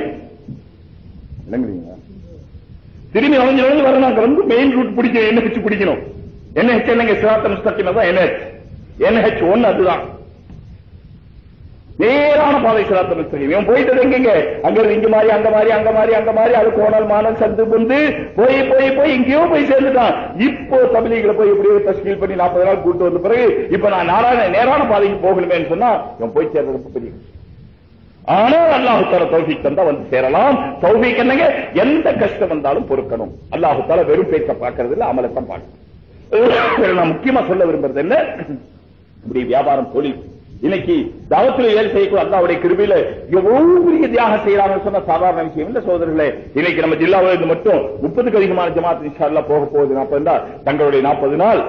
திரும்பி நுழைஞ்சு நுழைஞ்சு வரணும் அங்க மெயின் ரூட் பிடிக்கணும். என்ன வச்சு பிடிக்கணும்? என்ன ஹெச் என்னங்க சிராத்த முஸ்தகிமா தான் என்ன? என்ஹெச் ஒன் அதுதான். நேரான பாதை சிராத்தம் செய்யும் இவன் எங்கெங்க அங்க இங்க மாதிரி அந்த மாதிரி அங்க மாதிரி அங்க மாதிரி அது கோணல் மானல் சந்து புந்து போய் போய் போய் எங்கேயோ போய் சேர்ந்துட்டான். இப்போ தமிழிகளை போய் எப்படியோ தஸ்கீல் பண்ணி நாற்பது நாள் கூட்டு வந்த பிறகு இப்ப நான் நாராயண நேரான பாதைக்கு போகணுமேன்னு சொன்னா இவன் போய் சேர்றது ரொம்ப பெரிய ஆனால் அல்லாஹு தால தந்தா வந்து சேரலாம். தௌஃபிக் என்னங்க? எந்த கஷ்டம் வந்தாலும் பொறுக்கணும். அல்லாஹு தால வெறும் பேச்ச பாக்குறது இல்ல அமலத்தான் பாக்கணும் நான் முக்கியமா சொல்ல விரும்புறது என்ன? இப்படி வியாபாரம் தொழில் இன்னைக்கு தவத்தில் ஏழு செய்யக்கூட அல்லாவுடைய கிருபையில எவ்வளவு பெரிய தியாகம் செய்யறாங்கன்னு சொன்ன சாதாரண விஷயம் இல்ல சோதரர்களே இன்னைக்கு நம்ம ஜில்லாவில் இருந்து மட்டும் முப்பதுக்கு அதிகமான ஜமாத் இன்ஷா போக போகுது. நாற்பது நாள். தங்களுடைய நாற்பது நாள்.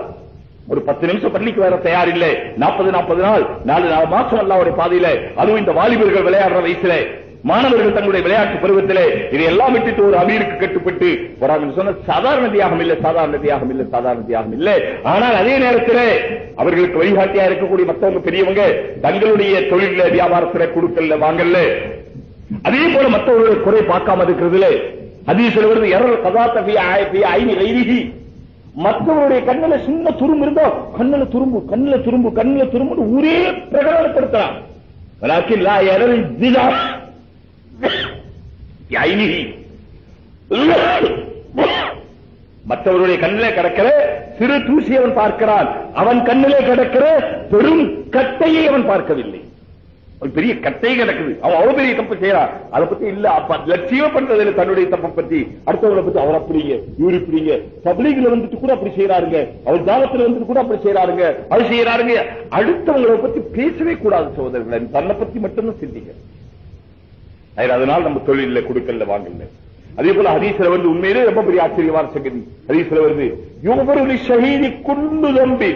ஒரு பத்து நிமிஷம் பள்ளிக்கு வர தயார் இல்லை. நாற்பது நாற்பது நாள். நாலு நாலு மாசம் அல்லாவுடைய பாதையில. அதுவும் இந்த வாலிபர்கள் விளையாடுற வயசுல. மாணவர்கள் தங்களுடைய விளையாட்டு பருவத்திலே இதையெல்லாம் விட்டுட்டு ஒரு அமீருக்கு கட்டுப்பட்டு வராங்க சொன்ன சாதாரண தியாகம் இல்லை சாதாரண தியாகம் இல்லை சாதாரண தியாகம் இல்லை. ஆனால் அதே நேரத்தில் அவர்களுக்கு வழிகாட்டியா இருக்கக்கூடிய மற்றவங்க பெரியவங்க தங்களுடைய தொழில வியாபாரத்தில் கொடுக்கல வாங்கல அதே போல மற்றவர்களுடைய குறை பார்க்காம இருக்கிறதுல அதே சில வருது எரல் கதாத்தபி ஐநி ரைதிகி மற்றவருடைய கண்ணில் சின்ன துரும்பு இருந்தோ கண்ணில் துரும்பு கண்ணில் துரும்பு கண்ணில் துரும்புன்னு ஒரே பிரகடனப்படுத்தலாம் வலாக்கின் லா எரல் மற்றவருடைய கண்ணிலே கிடக்கிற சிறு தூசி அவன் பார்க்கிறான். அவன் கண்ணிலே கிடக்கிற பெரும் கட்டையை அவன் பார்க்கவில்லை. ஒரு பெரிய கட்டை கிடக்குது. அவன் அவ்வளவு பெரிய தப்பு செய்யறான். அதை பத்தி இல்ல அப்ப லட்சியம் பண்றது இல்ல தன்னுடைய தப்பை பத்தி. அடுத்தவங்களை பத்தி அவர் அப்படிங்க இவர் இப்படிங்க பப்ளிக்ல வந்துட்டு கூட அப்படி செய்யறாருங்க அவர் ஜாலத்துல வந்துட்டு கூட அப்படி செய்யறாருங்க அது செய்யறாருங்க அடுத்தவங்களை பத்தி பேசவே கூடாது சகோதரர்களை. தன்னை பத்தி மட்டும்தான் சிந்திக்க அதனால நம்ம தொழில கொடுக்கல வாங்கல அதே போல ஹதீஸ்ல வந்து உண்மையிலே ரொம்ப பெரிய ஆச்சரியமான சகதி ஹரீஸ்ல வருது யுவபருளி ஷஹீதி குண்டு தம்பி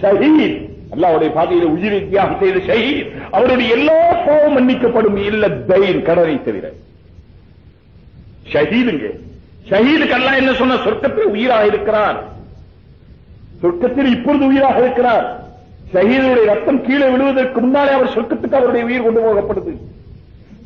ஷஹீத். அல்லாவுடைய பாதையில உயிரை தியாகம் செய்த ஷஹீத். அவருடைய எல்லா பாவம் மன்னிக்கப்படும் இல்ல தைன் கடனை தவிர. ஷஹீதுங்க. ஷஹீதுக்கு அல்லா என்ன சொன்ன சொர்க்கத்தில் உயிராக இருக்கிறார். சொர்க்கத்தில் இப்பொழுது உயிராக இருக்கிறார். ஷஹீதுடைய ரத்தம் கீழே விழுவதற்கு முன்னாலே அவர் சொர்க்கத்துக்கு அவருடைய உயிர் கொண்டு போகப்படுது.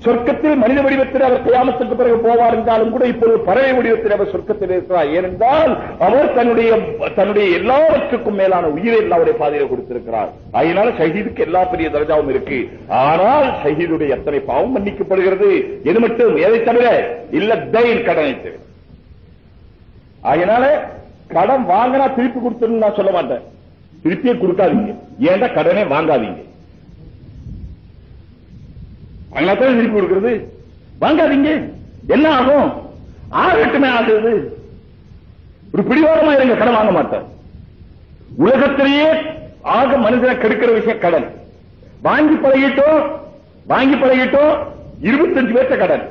சொர்க்கத்தில் மனித வடிவத்தில் அவர் கியாமத்துக்கு பிறகு போவார் என்றாலும் கூட இப்போது பறவை வடிவத்தில் அவர் சொர்க்கத்தில் இருக்கிறார். ஏனென்றால் அவர் தன்னுடைய தன்னுடைய எல்லாவற்றுக்கும் மேலான உயிரை அவருடைய பாதையில கொடுத்திருக்கிறார். அதனால ஷஹீதுக்கு எல்லா பெரிய தரஜாவும் இருக்கு. ஆனால் ஷஹீதுடைய எத்தனை பாவம் மன்னிக்கப்படுகிறது? எது மட்டும்? எதை தவிர? இல்ல தைன் கடனை தவிர. அதனால கடன் வாங்கினா திருப்பி கொடுத்துருன்னு நான் சொல்ல மாட்டேன். திருப்பியே கொடுக்காதீங்க. ஏன்டா கடனே வாங்காதீங்க. வாங்கினா தான் திருப்பி கொடுக்கிறது. வாங்காதீங்க. என்ன ஆகும்? ஆகட்டுமே ஆகுது. ஒரு பிடிவாரமா இருங்க கடன் வாங்க மாட்டேன் உலகத்திலேயே ஆக மனிதனை கெடுக்கிற விஷயம் கடன். வாங்கி பழகிட்டோம் வாங்கி பழகிட்டோம் இருபத்தஞ்சு பேர்த்த கடன்.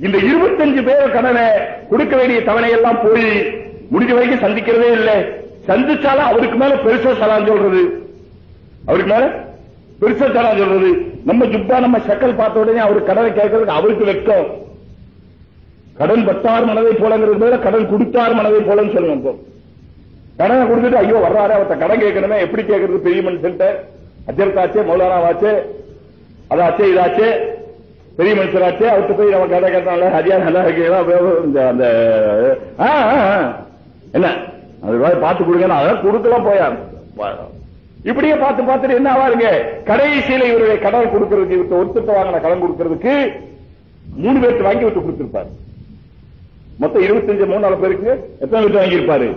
இந்த இருபத்தஞ்சு பேர் கடனை கொடுக்க வேண்டிய தவணை எல்லாம் போய் முடிஞ்ச வரைக்கும் சந்திக்கிறதே இல்லை. சந்திச்சாலும் அவருக்கு மேல பெருசா சலான் சொல்றது. அவருக்கு மேல பெருசா சலான் சொல்றது. நம்ம ஜுப்பா நம்ம சக்கல் பார்த்த உடனே அவர் கடனை கேட்கறதுக்கு அவருக்கு வெட்கம். கடன் பத்தார் மனதை போலங்கிறது மேல கடன் கொடுத்தார் மனதை போலன்னு சொல்லுவோம் இப்போ. கடனை கொடுத்துட்டு ஐயோ வர்றாரு அவர்த்த கடன் கேட்கணுமே எப்படி கேட்கறது பெரிய மனுஷன்ட்ட? அஜர்த்தாச்சே மௌலானாவாச்சே அதாச்சே இதாச்சே பெரிய மனுஷராச்சே அவர்கிட்ட போய் நம்ம கடை கேட்டால ஹரியா நல்லா இருக்கீங்களா இந்த அந்த ஆ. என்ன? அது பார்த்து கொடுங்க அதான் கொடுக்கலாம் போயா இப்படியே பார்த்து பார்த்துட்டு என்ன ஆவாருங்க? கடைசியில இவருடைய கடன் கொடுக்கறதுக்கு இவர்கிட்ட ஒருத்தட்ட வாங்கின கடன் கொடுக்கறதுக்கு மூணு பேர்த்து வாங்கி விட்டு கொடுத்திருப்பாரு. மொத்தம் இருபத்தஞ்சு மூணாவது பேருக்கு எத்தனை பேர் வாங்கியிருப்பாரு?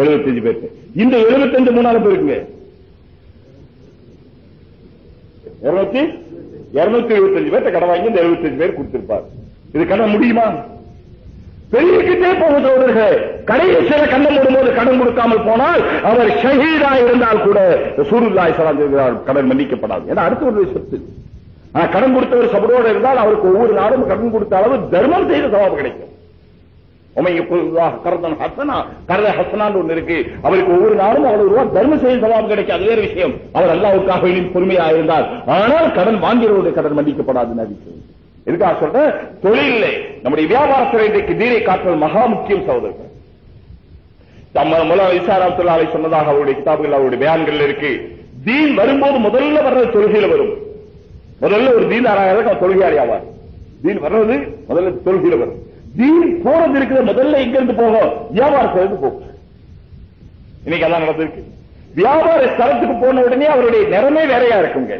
எழுபத்தஞ்சு பேருக்கு இந்த எழுபத்தஞ்சு மூணாவது பேருக்கு இருநூத்தி இருநூத்தி எழுபத்தஞ்சு பேர்த்த கடன் வாங்கி இந்த எழுபத்தஞ்சு பேர் கொடுத்திருப்பார். இது கடன் முடியுமா? பெருகிக்கிட்டே போகும் சோதர்கள் கடைசியில கண்ணம் மூடும்போது கடன் கொடுக்காமல் போனால் அவர் ஷஹீதா இருந்தால் கூட சூருல்லாய் சலாம் கடன் மன்னிக்கப்படாது. ஏன்னா அடுத்தவருடைய சொத்து ஆனா கடன் கொடுத்தவர் சபரோடு இருந்தால் அவருக்கு ஒவ்வொரு நாளும் கடன் கொடுத்த அளவு தர்மம் செய்த சவாபம் கிடைக்கும். கரதன் ஹசனா கரத ஹசனான்னு ஒண்ணு இருக்கு. அவருக்கு ஒவ்வொரு நாளும் அவ்வளவு ரூபாய் தர்மம் செய்த சவாபம் கிடைக்கும். அது வேறு விஷயம். அவர் அல்லாவுக்காக பொறுமையா இருந்தால் ஆனால் கடன் வாங்கிறவருடைய கடன் மன்னிக்கப்படாதுன்னு அறிவிக்கிறது. எதுக்காக சொல்றேன்? தொழிலே நம்முடைய வியாபாரத்தில் இன்றைக்கு தீரை காற்றல் மகா முக்கியம் சகோதரர்கள் தம்ம மூலம் விசாரம் அலை சொன்னதாக அவருடைய கிதாபுகள் அவருடைய பயான்கள் இருக்கு. தீன் வரும்போது முதல்ல வர்றது தொழுகையில வரும். முதல்ல ஒரு தீன் ஆறாயிரம் தொழுகையாளி ஆவார் தீன் வர்றது முதல்ல தொழுகையில வரும். தீன் போறது இருக்கிற முதல்ல எங்க இருந்து போகும் வியாபாரத்திலிருந்து போகும். இன்னைக்கு அதான் நடந்திருக்கு. வியாபார ஸ்தலத்துக்கு போன உடனே அவருடைய நிறமே வேறையா இருக்குங்க.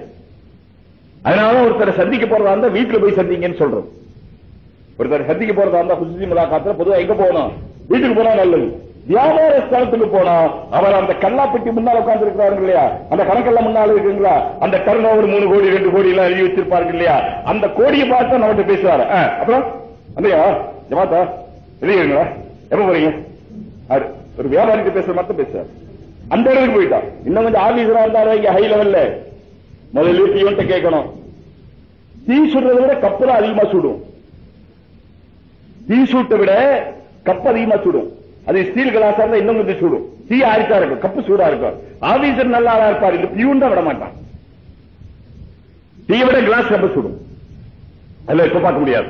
அதனால ஒருத்தரை சந்திக்க போறதா இருந்தா வீட்டுல போய் சந்திங்கன்னு சொல்றது. ஒருத்தர் சந்திக்க போறதா இருந்தா குசுதி முலாக்காத்துல பொதுவா எங்க போகணும்? வீட்டுக்கு போனா நல்லது. வியாபார ஸ்தலத்துக்கு போனா அவர் அந்த கல்லாப்பட்டி முன்னால உட்கார்ந்து இருக்கிறாரு இல்லையா? அந்த கணக்கெல்லாம் முன்னால இருக்குங்களா? அந்த டர்ன் ஓவர் மூணு கோடி ரெண்டு கோடி எல்லாம் எழுதி வச்சிருப்பாரு இல்லையா? அந்த கோடியை பார்த்து நம்மகிட்ட பேசுவாரு அப்புறம் இல்லையா ஜமாத்தா எழுதிங்களா எப்ப போறீங்க. ஒரு வியாபாரிக்கு பேசுற மட்டும் பேசுறாரு. அந்த இடத்துக்கு போயிட்டா இன்னும் கொஞ்சம் ஆபீசரா இருந்தாரு இங்க ஹை லெவல்ல முதல்ல பியூன்ட்ட கேட்கணும். தீ சுடுறதை விட கப்பு தான் அதிகமா சுடும். தீ சூட்டை விட கப்பு அதிகமா சுடும். அது ஸ்டீல் கிளாஸா இருந்தா இன்னும் கொஞ்சம் சுடும். தீ ஆரிச்சா இருக்கும். கப்பு சூடா இருக்கும். ஆபீசர் நல்லா இருப்பார். இந்த பியூன் தான் விட மாட்டான் தீயை விட கிளாஸ் கப்பு சுடும். அதுல இப்ப பார்க்க முடியாது.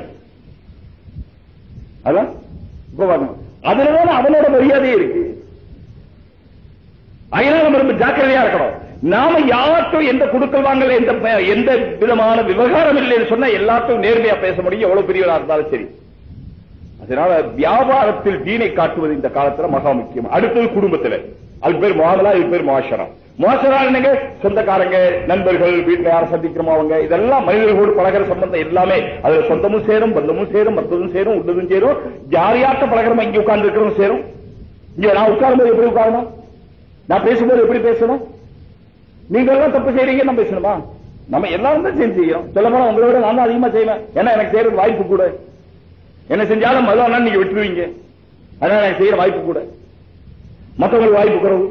அதான்? இப்ப பார்க்கணும். அதுலதான் அவனோட மரியாதையே இருக்கு. அதனால நம்ம ரொம்ப ஜாக்கிரதையா இருக்கணும். நாம யார்ட்டும் எந்த குடுக்கல் வாங்கல எந்த எந்த விதமான விவகாரம் இல்லைன்னு சொன்னா எல்லாத்தையும் நேர்மையா பேச முடியும். எவ்வளவு பெரியவரா இருந்தாலும் சரி. அதனால வியாபாரத்தில் தீனை காட்டுவது இந்த காலத்துல மகா முக்கியம். அடுத்தது குடும்பத்துல. அதுக்கு பேர் மாதலா இது பேர் மாஷரா. மாஷரா என்னங்க? சொந்தக்காரங்க நண்பர்கள் வீட்டுல யாரும் சந்திக்கிறோமோ அவங்க. இதெல்லாம் மனிதர்களோடு பழகிற சம்பந்தம் எல்லாமே. அதுல சொந்தமும் சேரும் பந்தமும் சேரும் மத்ததும் சேரும் உள்ளதும் சேரும். யார் யார்கிட்ட இங்க உட்கார்ந்து இருக்கிறோம் சேரும். இங்க நான் உட்காரும்போது எப்படி உட்காரணும் நான் பேசும்போது எப்படி பேசணும் நீங்க எல்லாம் தப்பு செய்றீங்க நான் பேசணுமா நம்ம எல்லாரும் தான் சேர்ந்து செய்யறோம் சொல்ல போனா உங்களை விட நான் அதிகமா செய்வேன். ஏன்னா எனக்கு செய்யறது வாய்ப்பு கூட. என்ன செஞ்சாலும் மதுவானா நீங்க விட்டுருவீங்க. அதனால எனக்கு செய்யற வாய்ப்பு கூட. மத்தவங்களுக்கு வாய்ப்பு குறவு.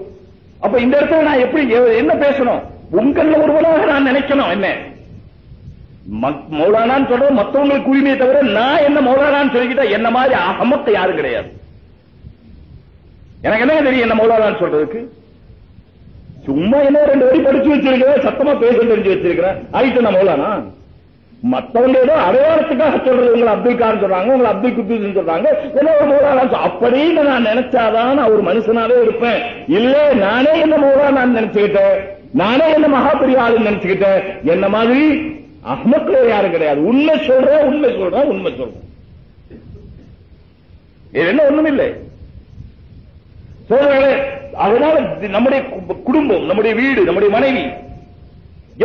அப்ப இந்த இடத்துல நான் எப்படி என்ன பேசணும்? உங்கள ஒருவராக நான் நினைக்கணும். என்ன? மௌலானான்னு சொல்றது மத்தவங்களுக்கு உரிமையை தவிர நான் என்ன மௌலானான்னு சொல்லிக்கிட்டா என்ன மாதிரி அகமத்தை யாரும் கிடையாது. எனக்கு என்ன தெரியும் என்ன மௌலானான்னு சொல்றதுக்கு? சும்மா என்ன ரெண்டு வரி படிச்சு வச்சிருக்கிறேன் சத்தமா பேச தெரிஞ்சு வச்சிருக்கிறேன். ஆயிட்டு நான் மௌலானா? மத்தவங்க ஏதோ அடையாளத்துக்காக சொல்றது உங்களை அப்துல் கான் சொல்றாங்க உங்களை அப்துல் குத்தூஸ் சொல்றாங்க. என்ன ஒரு மௌலானா? அப்படின்னு நான் நினைச்சாதான் நான் ஒரு மனுஷனாவே இருப்பேன். இல்ல நானே என்ன மௌலா நான் நினைச்சுக்கிட்டேன். நானே என்ன மகாபெரிய ஆளுன்னு நினைச்சுக்கிட்டேன். என்ன மாதிரி? அஹ்மக்கள் யாரும் கிடையாது. உண்மை சொல்றேன் உண்மை சொல்றேன் உண்மை சொல்றேன். இது என்ன ஒண்ணும் இல்லை சொல்றேன். அதனால நம்முடைய குடும்பம் நம்முடைய வீடு நம்முடைய மனைவி.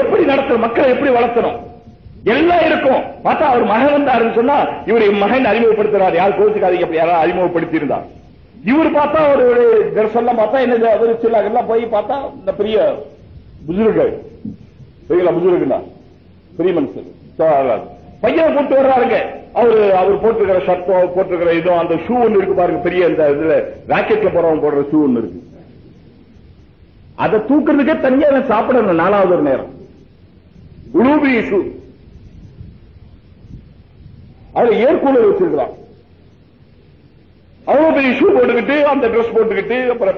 எப்படி நடத்தணும்? மக்களை எப்படி வளர்த்தணும்? எல்லாம் இருக்கும். பார்த்தா அவர் மகன் வந்தாருன்னு சொன்னா இவர் மகன் அறிமுகப்படுத்துறாரு. யார் கோச்சுக்காதீங்க அப்படி யாராவது அறிமுகப்படுத்தி இருந்தார் இவர் பார்த்தா ஒரு தரிசனம் பார்த்தா என்ன அவர் சொல்லாங்க எல்லாம் போய் பார்த்தா இந்த பெரிய புஜுர்கள் சரிங்களா புஜுருக்குண்ணா பெரிய மனுஷன். பையன் கூட்டு வர்றாருங்க. அவரு அவர் போட்டிருக்கிற ஷர்ட்டோ போட்டிருக்கிற இதோ அந்த ஷூ ஒன்னு இருக்கு பாருங்க பெரிய இந்த இதுல ராக்கெட்ல போறவங்க போடுற ஷூ ஒன்னு இருக்கு. அதை தூக்குறதுக்கே தனியா அவன் சாப்பிடணும் நாலாவது ஒரு நேரம். குளூபி ஷூ அதுல ஏற்கூலர் வச்சிருக்கிறான். அவ்வளவு பெரிய ஷூ போட்டுக்கிட்டு அந்த ட்ரெஸ் போட்டுக்கிட்டு அப்புறம்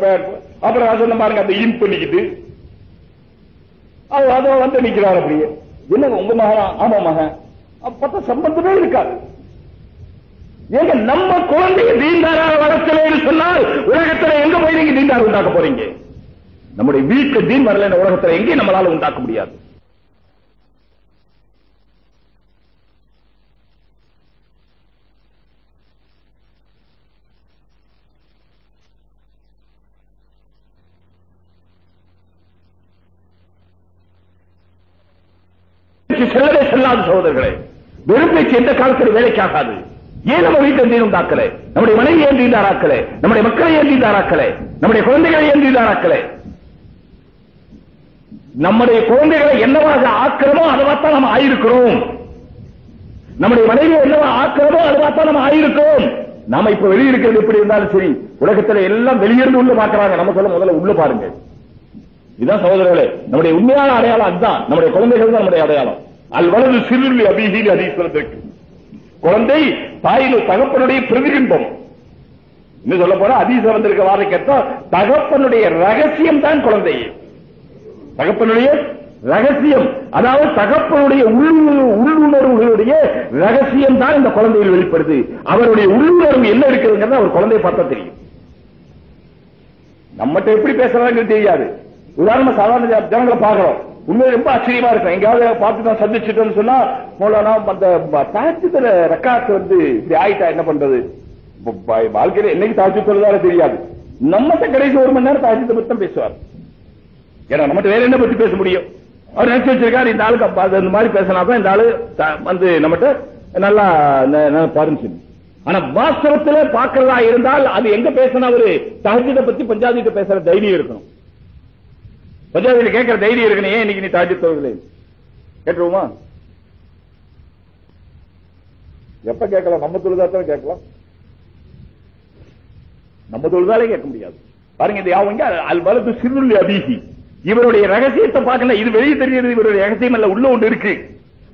அப்புறம் அது சொன்ன பாருங்க அந்த இன் பண்ணிக்கிட்டு அவர் அதை வந்து நிக்கிறார் அப்படியே. என்னங்க உங்க மகனா? ஆமா மகன். அப்ப பார்த்தா சம்பந்தமே இருக்காது. ஏங்க நம்ம குழந்தைய தீண்டாரா வளர்த்தலைன்னு சொன்னால் உலகத்துல எங்க போய் நீங்க தீண்டார் உண்டாக்க போறீங்க? நம்முடைய வீட்டு தீன் வரல உலகத்துல எங்கேயும் நம்மளால உண்டாக்க முடியாது. செல்லவே செல்லாது சகோதரர்களே வெறும் பேச்சு எந்த காலத்தில் வேலைக்காகாது. ஏன் நம்ம வீட்டை தீனும் தாக்கல நம்முடைய மனைவி ஏன் தீண்டாராக்கல நம்முடைய மக்களை ஏன் தீண்டாராக்கல நம்முடைய குழந்தைகளை ஏன் தீண்டாராக்கலை நம்முடைய குழந்தைகளை என்னவாக ஆக்கிறோமோ அதுவாத்தான் நம்ம ஆயிருக்கிறோம். நம்முடைய மனைவி என்னவா ஆக்கிறோமோ அதுவாத்தான் நம்ம ஆயிருக்கிறோம். நாம இப்ப வெளியிருக்கிறது எப்படி இருந்தாலும் சரி உலகத்துல எல்லாம் வெளியிருந்து உள்ள பாக்குறாங்க நம்ம சொல்ல முதல்ல உள்ள பாருங்க. இதுதான் சகோதரர்களே நம்முடைய உண்மையான அடையாளம் அதுதான். நம்முடைய குழந்தைகள் தான் நம்முடைய அடையாளம். அல் வலது சிறுலி அபிஹீல் அதீஸ்வரத்திற்கு குழந்தை தாயின் தகப்பனுடைய பிரதிபிம்பம். இன்னும் சொல்ல போனா அதீச வந்திருக்க வாரை தகப்பனுடைய ரகசியம் தான் குழந்தை. தகப்பனுடைய ரகசியம். அதாவது தகப்பனுடைய உள்ளுணர்வுகளுடைய ரகசியம் தான் இந்த குழந்தையில் வெளிப்படுது. அவருடைய உள்ளுணர்வு என்ன இருக்குதுங்கிறது அவர் குழந்தையை பார்த்தா தெரியும். நம்மகிட்ட எப்படி பேசுறாங்கன்னு தெரியாது. உதாரணமா சாதாரண ஜனங்களை பாக்குறோம் உண்மையில ரொம்ப ஆச்சரியமா இருக்கும். எங்கேயாவது பார்த்து தான் சந்திச்சிட்டோம்னு சொன்னா மௌலானா அந்த தாஜத்துல ரெக்கார்ட் வந்து இப்படி ஆயிட்டா என்ன பண்றது? வாழ்க்கையில என்னைக்கு தாஜு சொல்லுதாரு தெரியாது. நம்மகிட்ட கடைசி ஒரு மணி நேரம் தாஜத்தை மட்டும் பேசுவார். ஏன்னா நம்மகிட்ட வேற என்ன பத்தி பேச முடியும்? அவர் நினைச்சு வச்சிருக்காரு இந்த ஆளுக்கு அது இந்த மாதிரி பேசினாதான் இந்த ஆளு வந்து நம்மகிட்ட நல்லா ந- பாருன்னு சொல்லி. ஆனா வாஸ்தவத்துல பாக்குறதா இருந்தால் அது எங்க பேசினா அவரு தகஜத்தை பத்தி பஞ்சாதிட்ட பேசுற தைரியம் இருக்கணும். பஞ்சாதி கேட்கிற தைரியம் இருக்கணும். ஏன் இன்னைக்கு நீ தஹஜத் தொழுகலை கேட்டுருவோமா? எப்ப கேட்கலாம்? நம்ம தொழுதாத்தான் கேட்கலாம். நம்ம தொழுதாலே கேட்க முடியாது. பாருங்க இது யாவங்க அல் சிறுநுள்ளி சிறுள்ளி அபிஹி இவருடைய ரகசியத்தை பார்க்கல இது வெளியே தெரியுது இவருடைய ரகசியம் இல்ல உள்ள ஒன்று இருக்கு.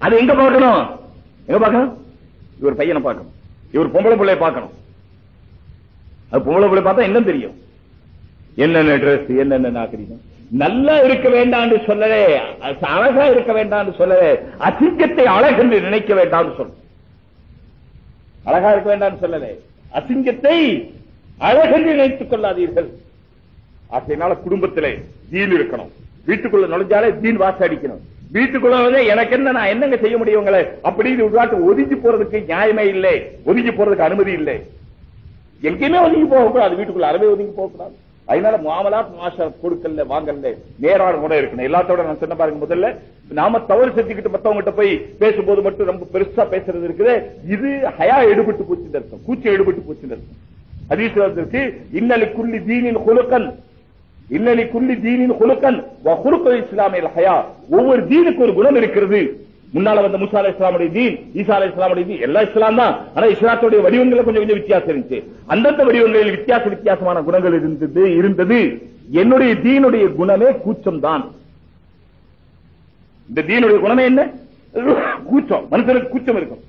அது எங்க பார்க்கணும்? எங்க பார்க்கணும்? இவர் பையனை பார்க்கணும். இவர் பொம்பளை பிள்ளைய பார்க்கணும். அது பொம்பளை பிள்ளை பார்த்தா என்ன தெரியும். என்னென்ன ட்ரெஸ் என்னென்ன நாகரிகம்? நல்லா இருக்க வேண்டாம்னு சொல்லலே அழகா இருக்க வேண்டாம்னு சொல்லலே அசிங்கத்தை அழகென்று நினைக்க வேண்டாம்னு சொல்ல. அழகா இருக்க வேண்டாம்னு சொல்லலே. அசிங்கத்தை அழகென்று நினைத்துக் கொள்ளாதீர்கள். அதனால குடும்பத்திலே தீன் இருக்கணும். வீட்டுக்குள்ள நுழைஞ்சாலே தீன் வாசம் அடிக்கணும். வீட்டுக்குள்ள எனக்கு என்ன நான் என்னங்க செய்ய முடியும் உங்களை? அப்படின்னு விளையாட்டு ஒதுங்கி போறதுக்கு நியாயமே இல்லை. ஒதுங்கி போறதுக்கு அனுமதி இல்லை. எங்கேயுமே ஒதுங்கி போகக்கூடாது. வீட்டுக்குள்ள அறவே ஒதுங்கி போகக்கூடாது. அதனால மாமலாத் மாஷ கொடுக்கல வாங்கல நேரான முறை இருக்கணும். எல்லாத்தோட நான் சொன்ன பாருங்க முதல்ல நாம தவறு செஞ்சுக்கிட்டு மத்தவங்கிட்ட போய் பேசும்போது மட்டும் ரொம்ப பெருசா பேசுறது இருக்குது. இது ஹயா எடுபட்டு பூச்சி அர்த்தம். கூச்சி எடுபட்டு போச்சுன்னு அர்த்தம். ஹதீஸ்வரத்திற்கு இன்னலி குள்ளி தீனின் குலுக்கன். இல்லலி குள்ளி தீனின் குலுக்கன் குலுக்க இஸ்லாமியல் ஹயா ஒவ்வொரு தீனுக்கு ஒரு குணம் இருக்கிறது. முன்னால வந்த முசா அலை இஸ்லாமுடைய தீன் ஈசா அலை இஸ்லாமுடைய தீன் எல்லா இஸ்லாம் தான். ஆனா இஸ்லாத்துடைய வடிவங்களில் கொஞ்சம் கொஞ்சம் வித்தியாசம் இருந்துச்சு. அந்தந்த வடிவங்களில் வித்தியாச வித்தியாசமான குணங்கள் இருந்தது இருந்தது. என்னுடைய தீனுடைய குணமே கூச்சம் தான். இந்த தீனுடைய குணமே என்ன? கூச்சம். மனுஷனுக்கு கூச்சம் இருக்கும்.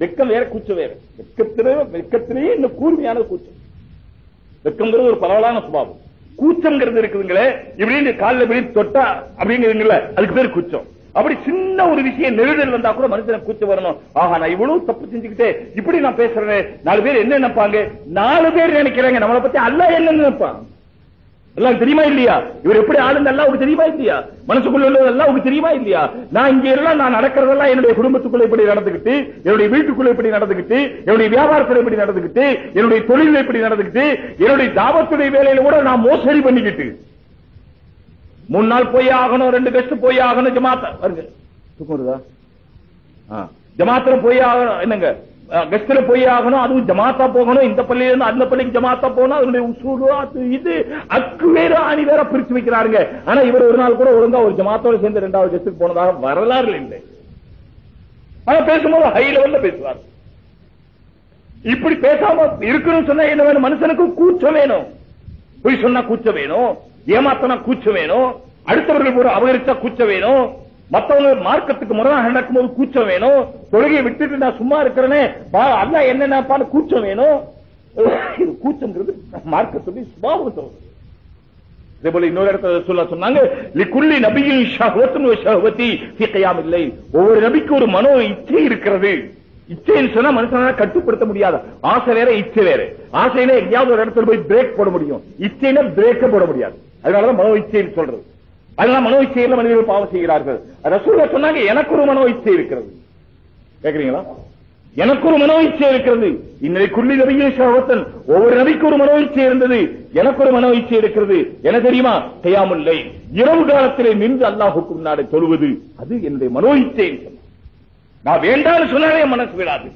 வெக்கம் வேற கூச்சம் வேற. வெக்கத்திலே வெக்கத்திலேயே இன்னும் கூர்மையான கூச்சம். வெக்கம்ங்கிறது ஒரு பரவலான சுபாவம். கூச்சம்ங்கிறது இருக்குதுங்களே இப்படின்னு காலில் இப்படி தொட்டா அப்படிங்கிறதுங்கள அதுக்கு பேர் கூச்சம். அப்படி சின்ன ஒரு விஷயம் நெருடல் வந்தா கூட மனுஷனுக்கு கூச்சம் வரணும். ஆஹா நான் இவ்வளவு தப்பு செஞ்சுக்கிட்டே இப்படி நான் பேசுறேன். நாலு பேர் என்ன நினைப்பாங்க? நாலு பேர் நினைக்கிறாங்க. நம்மளை பத்தி அல்ல என்ன நினைப்பான்? எல்லாம் தெரியுமா இல்லையா? இவர் எப்படி ஆளுங்க எல்லாம் உங்களுக்கு தெரியுமா இல்லையா? மனசுக்குள்ள உள்ளதெல்லாம் உங்களுக்கு தெரியுமா இல்லையா? நான் இங்க எல்லாம் நான் நடக்கிறதெல்லாம் என்னுடைய குடும்பத்துக்குள்ள இப்படி நடந்துகிட்டு என்னுடைய வீட்டுக்குள்ள இப்படி நடந்துகிட்டு என்னுடைய வியாபாரத்துல இப்படி நடந்துகிட்டு என்னுடைய தொழில இப்படி நடந்துகிட்டு என்னுடைய தாபத்துடைய வேலையில கூட நான் மோசடி பண்ணிக்கிட்டு. மூணு நாள் போய் ஆகணும் ரெண்டு கஷ்டம் போய் ஆகணும் ஜமாத்த. வருங்க. தூக்கம் வருதா? ஆ. போய் ஆகணும் என்னங்க? கெஸ்ட்ல போய் ஆகணும் அதுவும் ஜமாத்தா போகணும் இந்த பள்ளியில இருந்து அந்த பள்ளிக்கு ஜமாத்தா போகணும் அதனுடைய உசூலு அது இது அக்கு வேற அணி வேற பிரிச்சு வைக்கிறாருங்க. ஆனா இவர் ஒரு நாள் கூட ஒழுங்கா ஒரு ஜமாத்தோட சேர்ந்து ரெண்டாவது கெஸ்டுக்கு போனதாக வரலாறு இல்லை ஆனா பேசும்போது ஹை லெவல்ல பேசுவார். இப்படி பேசாம இருக்கணும்னு சொன்னா என்ன வேணும்? மனுஷனுக்கு கூச்சம் வேணும். பொய் சொன்னா கூச்சம் வேணும். ஏமாத்தனா கூச்சம் வேணும். அடுத்தவர்கள் ஒரு அபகரிச்சா கூச்சம் வேணும். மத்தவங்க மார்க்கத்துக்கு முரணாக நடக்கும்போது கூச்சம் வேணும். தொழுகையை விட்டுட்டு நான் சும்மா இருக்கிறேனே அல்ல என்ன கூச்சம் வேணும். இது கூச்சம்ங்கிறது மார்க்கத்துடைய சுபாவம். இதே போல இன்னொரு இடத்துல சொல்ல சொன்னாங்க லிக்குள்ளி நபியின் ஷஹவத்துன் ஷஹவதி சீக்கையாம் இல்லை ஒவ்வொரு நபிக்கு ஒரு மனோ இச்சை இருக்கிறது. இச்சைன்னு சொன்னா மனுஷனால கட்டுப்படுத்த முடியாது. ஆசை வேற இச்சை வேற. ஆசைனா எங்கேயாவது ஒரு இடத்துல போய் பிரேக் போட முடியும். இச்சைனா பிரேக்க போட முடியாது. அதனாலதான் மனோ இச்சைன்னு சொல்றது. அதெல்லாம் மனோ இச்சையில மனிதர்கள் பாவம் செய்கிறார்கள். ரசூல சொன்னாங்க எனக்கு ஒரு மனோ இச்சை இருக்கிறது. கேக்குறீங்களா? எனக்கு ஒரு மனோ இச்சை இருக்கிறது. இன்னைக்கு குள்ளி நபியின் சகோத்தன் ஒவ்வொரு நபிக்கு ஒரு மனோ இச்சை இருந்தது. எனக்கு ஒரு மனோ இச்சை இருக்கிறது. என தெரியுமா? செய்யாமல்லை இரவு காலத்திலே நின்று அல்லாஹுக்கு முன்னாடி சொல்வது அது என்னுடைய மனோ இச்சை நான் வேண்டாம்னு சொன்னாலே மனசு விடாது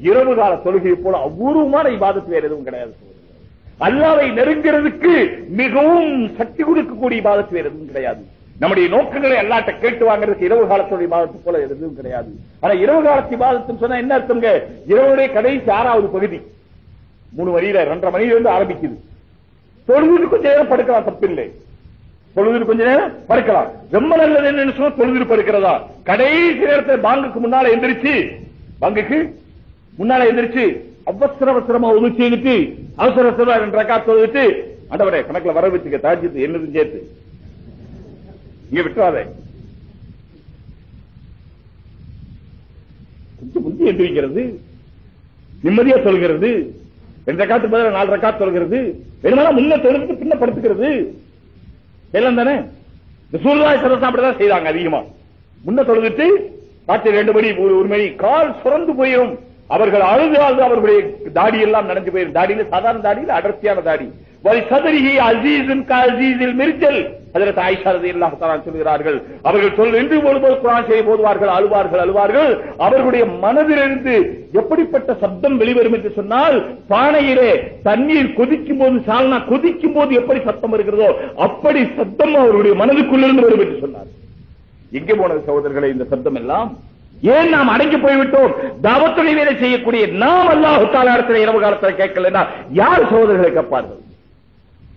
இரவு கால தொழுகை போல அபூர்வமான இவாதத்து வேற எதுவும் கிடையாது. அல்லாவை நெருங்கிறதுக்கு மிகவும் சக்தி கொடுக்கக்கூடிய பாதத்து வேறு எதுவும் கிடையாது. நம்முடைய நோக்கங்களை அல்லாட்ட கேட்டு வாங்குறதுக்கு இரவு காலத்துடைய பாதத்து போல எதுவும் கிடையாது. ஆனா இரவு காலத்து பாதத்துன்னு சொன்னா என்ன அர்த்தங்க இரவுடைய கடைசி ஆறாவது பகுதி. மூணு மணியில ரெண்டரை மணியில இருந்து ஆரம்பிக்குது. தொழுதுட்டு கொஞ்ச நேரம் படுக்கலாம் தப்பில்லை. தொழுதுட்டு கொஞ்ச நேரம் படுக்கலாம். ரொம்ப நல்லது என்னன்னு சொன்னா தொழுதுட்டு படுக்கிறதா? கடைசி நேரத்தில் பாங்குக்கு முன்னால எந்திரிச்சு பாங்குக்கு முன்னால எந்திரிச்சு அவசர அவசரமா உதவி செய்துட்டு அவசர அவசரமா ரெண்டு ரக்கா தொழுதுட்டு ஆண்டவரே கணக்குல வர வச்சுக்க தாஜித்து என்னது சேர்த்து. இங்க விட்டுறாதே. கொஞ்சம் முந்தி எந்திரிக்கிறது நிம்மதியா சொல்கிறது. ரெண்டு ரக்காத்து பதில நாலு ரக்காத்து சொல்கிறது. வேணுமானா முன்ன தொழுதுட்டு பின்ன படுத்துக்கிறது. எல்லாம் தானே? இந்த சூழ்நிலை சதசம் அப்படிதான் செய்தாங்க அதிகமா. முன்ன தொழுதுட்டு ராத்திரி ரெண்டு மணி ஒரு ஒரு மணி கால் சுரந்து போயிடும் அவர்கள் அழுது அழுது அவர்களுடைய தாடி எல்லாம் நடந்து போயிரு. தாடியில சாதாரண தாடியில் அடர்த்தியான தாடி. வரி சதரிகி அசீசின் அசீசில் மிரிச்சல் அதில் தாய்ஷாரதி எல்லாம் சொல்கிறார்கள். அவர்கள் சொல் என்று போடும்போது குரான் செய்ய போதுவார்கள் அழுவார்கள் அழுவார்கள். அவர்களுடைய மனதிலிருந்து எப்படிப்பட்ட சப்தம் வெளிவரும் என்று சொன்னால் பானையிலே தண்ணீர் கொதிக்கும் போது சால்னா கொதிக்கும் போது எப்படி சத்தம் வருகிறதோ அப்படி சத்தம் அவருடைய மனதுக்குள்ளிருந்து வரும் என்று சொன்னார் எங்கே போனது சகோதரர்களை இந்த சப்தம் எல்லாம்? ஏன் நாம் அடங்கி போய்விட்டோம்? தாவத்துணை வேலை செய்யக்கூடிய நாம் அல்லாஹு தாலாடத்தில் இரவு காலத்தில் கேட்கலன்னா யார் சோதனைகளை கேட்பார்கள்?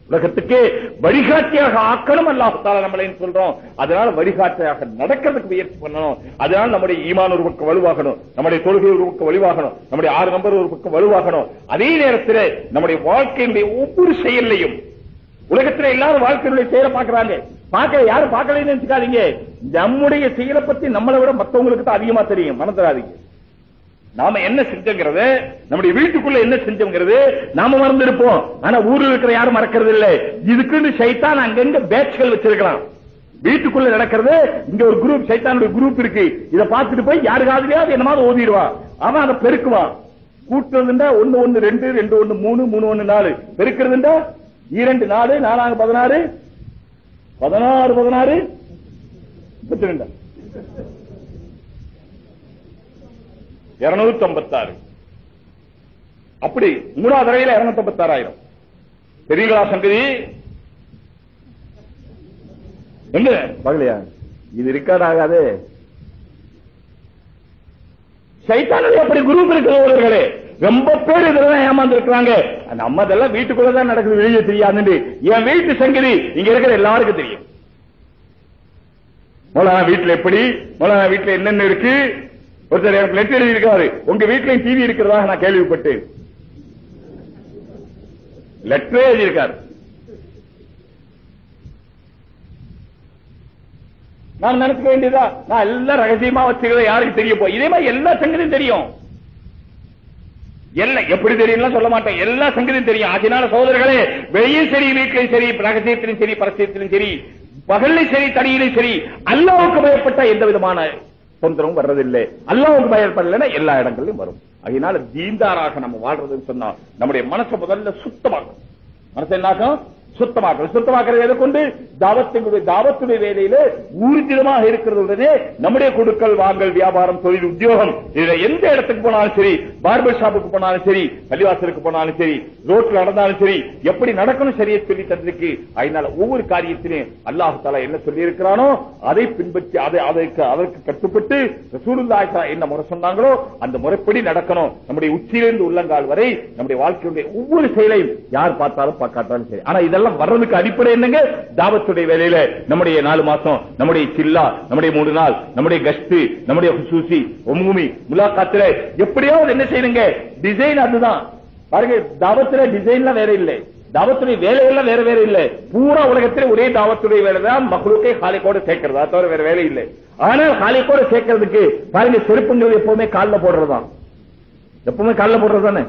உலகத்துக்கு வழிகாட்டியாக ஆக்கணும் அல்லாஹால நம்மளை சொல்றோம். அதனால வழிகாட்டியாக நடக்கிறதுக்கு முயற்சி பண்ணணும். அதனால நம்முடைய ஈமான் ஒரு பக்கம் வலுவாகணும். நம்முடைய தொழுகை ஒரு பக்கம் வலுவாகணும். நம்முடைய ஆறு நம்பர் ஒரு பக்கம் வலுவாகணும். அதே நேரத்தில் நம்முடைய வாழ்க்கையினுடைய ஒவ்வொரு செயலையும் உலகத்துல எல்லாரும் வாழ்க்கையினுடைய செயலை பாக்குறாங்க பார்க்க யாரும் பார்க்கலன்னு நினைச்சுக்காதீங்க. நம்முடைய செயலை பத்தி நம்மளை விட மத்தவங்களுக்கு தான் அதிகமா தெரியும். மனதராதீங்க நாம என்ன செஞ்சோங்கிறது நம்முடைய வீட்டுக்குள்ள என்ன செஞ்சோங்கிறது நாம மறந்துருப்போம். ஆனா ஊர்ல இருக்கிற யாரும் மறக்கிறது இல்ல இதுக்குன்னு சைத்தான் அங்கங்க பேட்ச்கள் வச்சிருக்கலாம். வீட்டுக்குள்ள நடக்கிறது இங்க ஒரு குரூப் சைத்தானுடைய குரூப் இருக்கு. இத பார்த்துட்டு போய் யாரு என்னமாவது ஓதிடுவான் அவன் அதை பெருக்குவான். கூட்டுறதுண்டா ஒன்னு ஒன்னு ரெண்டு ரெண்டு ஒண்ணு மூணு மூணு ஒண்ணு நாலு. பெருக்கிறதுண்டா? இரண்டு நாலு நாலாங்க பதினாறு பதினாறு பதினாறு முப்பத்தி ரெண்டு இருநூத்தி ஐம்பத்தாறு அப்படி மூணாவது தடவையில இருநூத்தி ஐம்பத்தாறாயிரம் பெரியங்களா சங்கதி. எங்க பகலையா இது ரெக்கார்ட் ஆகாது. சைத்தானுடைய அப்படி குரூப் இருக்கிறவர்களே ரொம்ப பேர் இதெல்லாம் ஏமாந்துருக்கிறாங்க. நம்ம இதெல்லாம் வீட்டுக்குள்ளதான் நடக்குது வெளியே தெரியாதுன்னு. என் வீட்டு சங்கதி இங்க இருக்கிற எல்லாருக்கும் தெரியும். மொலானா வீட்டுல எப்படி? மொலானா வீட்டுல என்னென்ன இருக்கு? ஒருத்தர் எனக்கு லெட்டர் எழுதி இருக்காரு உங்க வீட்லயும் டிவி இருக்கிறதாக நான் கேள்விப்பட்டேன். லெட்டரே எழுதியிருக்காரு. நான் நினைக்க வேண்டியதா நான் எல்லாம் ரகசியமா வச்சுக்கிறத யாருக்கு தெரிய போ இதே மாதிரி எல்லா சங்கதியும் தெரியும். எல்லாம் எப்படி தெரியும் சொல்ல மாட்டேன். எல்லா சங்கதியும் தெரியும். அதனால சோதரர்களே வெளியும் சரி வீட்டிலும் சரி ரகசியத்திலும் சரி பரசியத்திலும் சரி பகல்லையும் சரி தனியிலும் சரி அல்லாவுக்கு பயப்பட்ட எந்த விதமான தொந்தரவும் வர்றதில்லை. அல்லாவுக்கு பயப்படலைன்னா எல்லா இடங்களிலும் வரும். அதனால தீந்தாராக நம்ம வாழ்றதுன்னு சொன்னா நம்முடைய மனசை முதல்ல சுத்தமாக்கும் மனசு என்னாக்கும் சுத்தமாக்குறது சுத்தமாக்குறது எதை கொண்டு தாவத்தினுடைய தாவத்துடைய வேலையில ஊர்ஜிதமாக இருக்கிறதுடனே நம்முடைய கொடுக்கல் வாங்கல் வியாபாரம் தொழில் உத்தியோகம் இதுல எந்த இடத்துக்கு போனாலும் சரி பார்பர் ஷாப்புக்கு போனாலும் சரி பள்ளிவாசலுக்கு போனாலும் சரி ரோட்ல நடந்தாலும் சரி எப்படி நடக்கணும் சரியா சொல்லி தந்திருக்கு அதனால ஒவ்வொரு காரியத்திலையும் அல்லாஹ் தாலா என்ன சொல்லி இருக்கிறானோ அதை பின்பற்றி அதை அதற்கு அதற்கு கட்டுப்பட்டு ரசூலுல்லாஹி என்ன முறை சொன்னாங்களோ அந்த முறைப்படி நடக்கணும். நம்முடைய உச்சியிலிருந்து உள்ளங்கால் வரை நம்முடைய வாழ்க்கையுடைய ஒவ்வொரு செயலையும் யார் பார்த்தாலும் பார்க்காட்டாலும் சரி. ஆனா இதெல்லாம் காலம் வர்றதுக்கு அடிப்படை என்னங்க? தாவத்துடைய வேலையில நம்முடைய நாலு மாசம் நம்முடைய சில்லா நம்முடைய மூணு நாள் நம்முடைய கஸ்து நம்முடைய ஹுசூசி ஒமுமி முலாக்காத்துல எப்படியாவது என்ன செய்யணுங்க? டிசைன் அதுதான். பாருங்க தாவத்துல டிசைன்லாம் வேற இல்லை. தாவத்துடைய வேலையெல்லாம் வேற வேற இல்லை. பூரா உலகத்துல ஒரே தாவத்துடைய வேலை தான் மக்களுக்கே காலைக்கோட சேர்க்கிறது அது தவிர வேற வேலை இல்லை. ஆனால் காலைக்கோட சேர்க்கறதுக்கு பாருங்க செருப்புங்கிறது எப்பவுமே காலில் போடுறதுதான். எப்பவுமே காலில் போடுறது தானே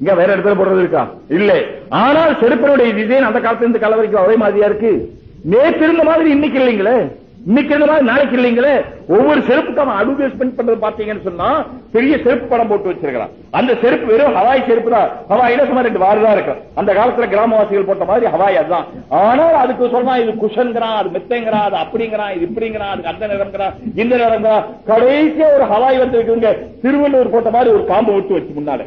இங்க வேற இடத்துல போடுறது இருக்கா? இல்ல. ஆனால் செருப்பனுடைய டிசைன் அந்த காலத்துல இருந்து கால வரைக்கும் ஒரே மாதிரியா இருக்கு. நேற்று இருந்த மாதிரி இன்னைக்கு இல்லைங்களே. இன்னைக்கு இருந்த மாதிரி நாளைக்கு இல்லைங்களே. ஒவ்வொரு செருப்புக்கு அவன் அட்வர்டைஸ்மெண்ட் பண்றது பாத்தீங்கன்னு சொன்னா பெரிய செருப்பு படம் போட்டு வச்சிருக்கான் அந்த செருப்பு வெறும் ஹவாய் செருப்பு தான். ஹவாயில சும்மா ரெண்டு வாரம் தான் இருக்கும் அந்த காலத்துல கிராமவாசிகள் போட்ட மாதிரி ஹவாய் அதுதான். ஆனால் அதுக்கு சொல்றான் இது குஷன்கிறான் அது மெத்தங்கிறான் அது அப்படிங்கிறான் இது இப்படிங்கிறான் அதுக்கு அந்த நிறம்ங்கிறான் இந்த நிறம்ங்கிறான். கடைசியா ஒரு ஹவாய் வந்து இருக்குங்க திருவள்ளூர் போட்ட மாதிரி ஒரு காம்பு விட்டு வச்சு முன்னால.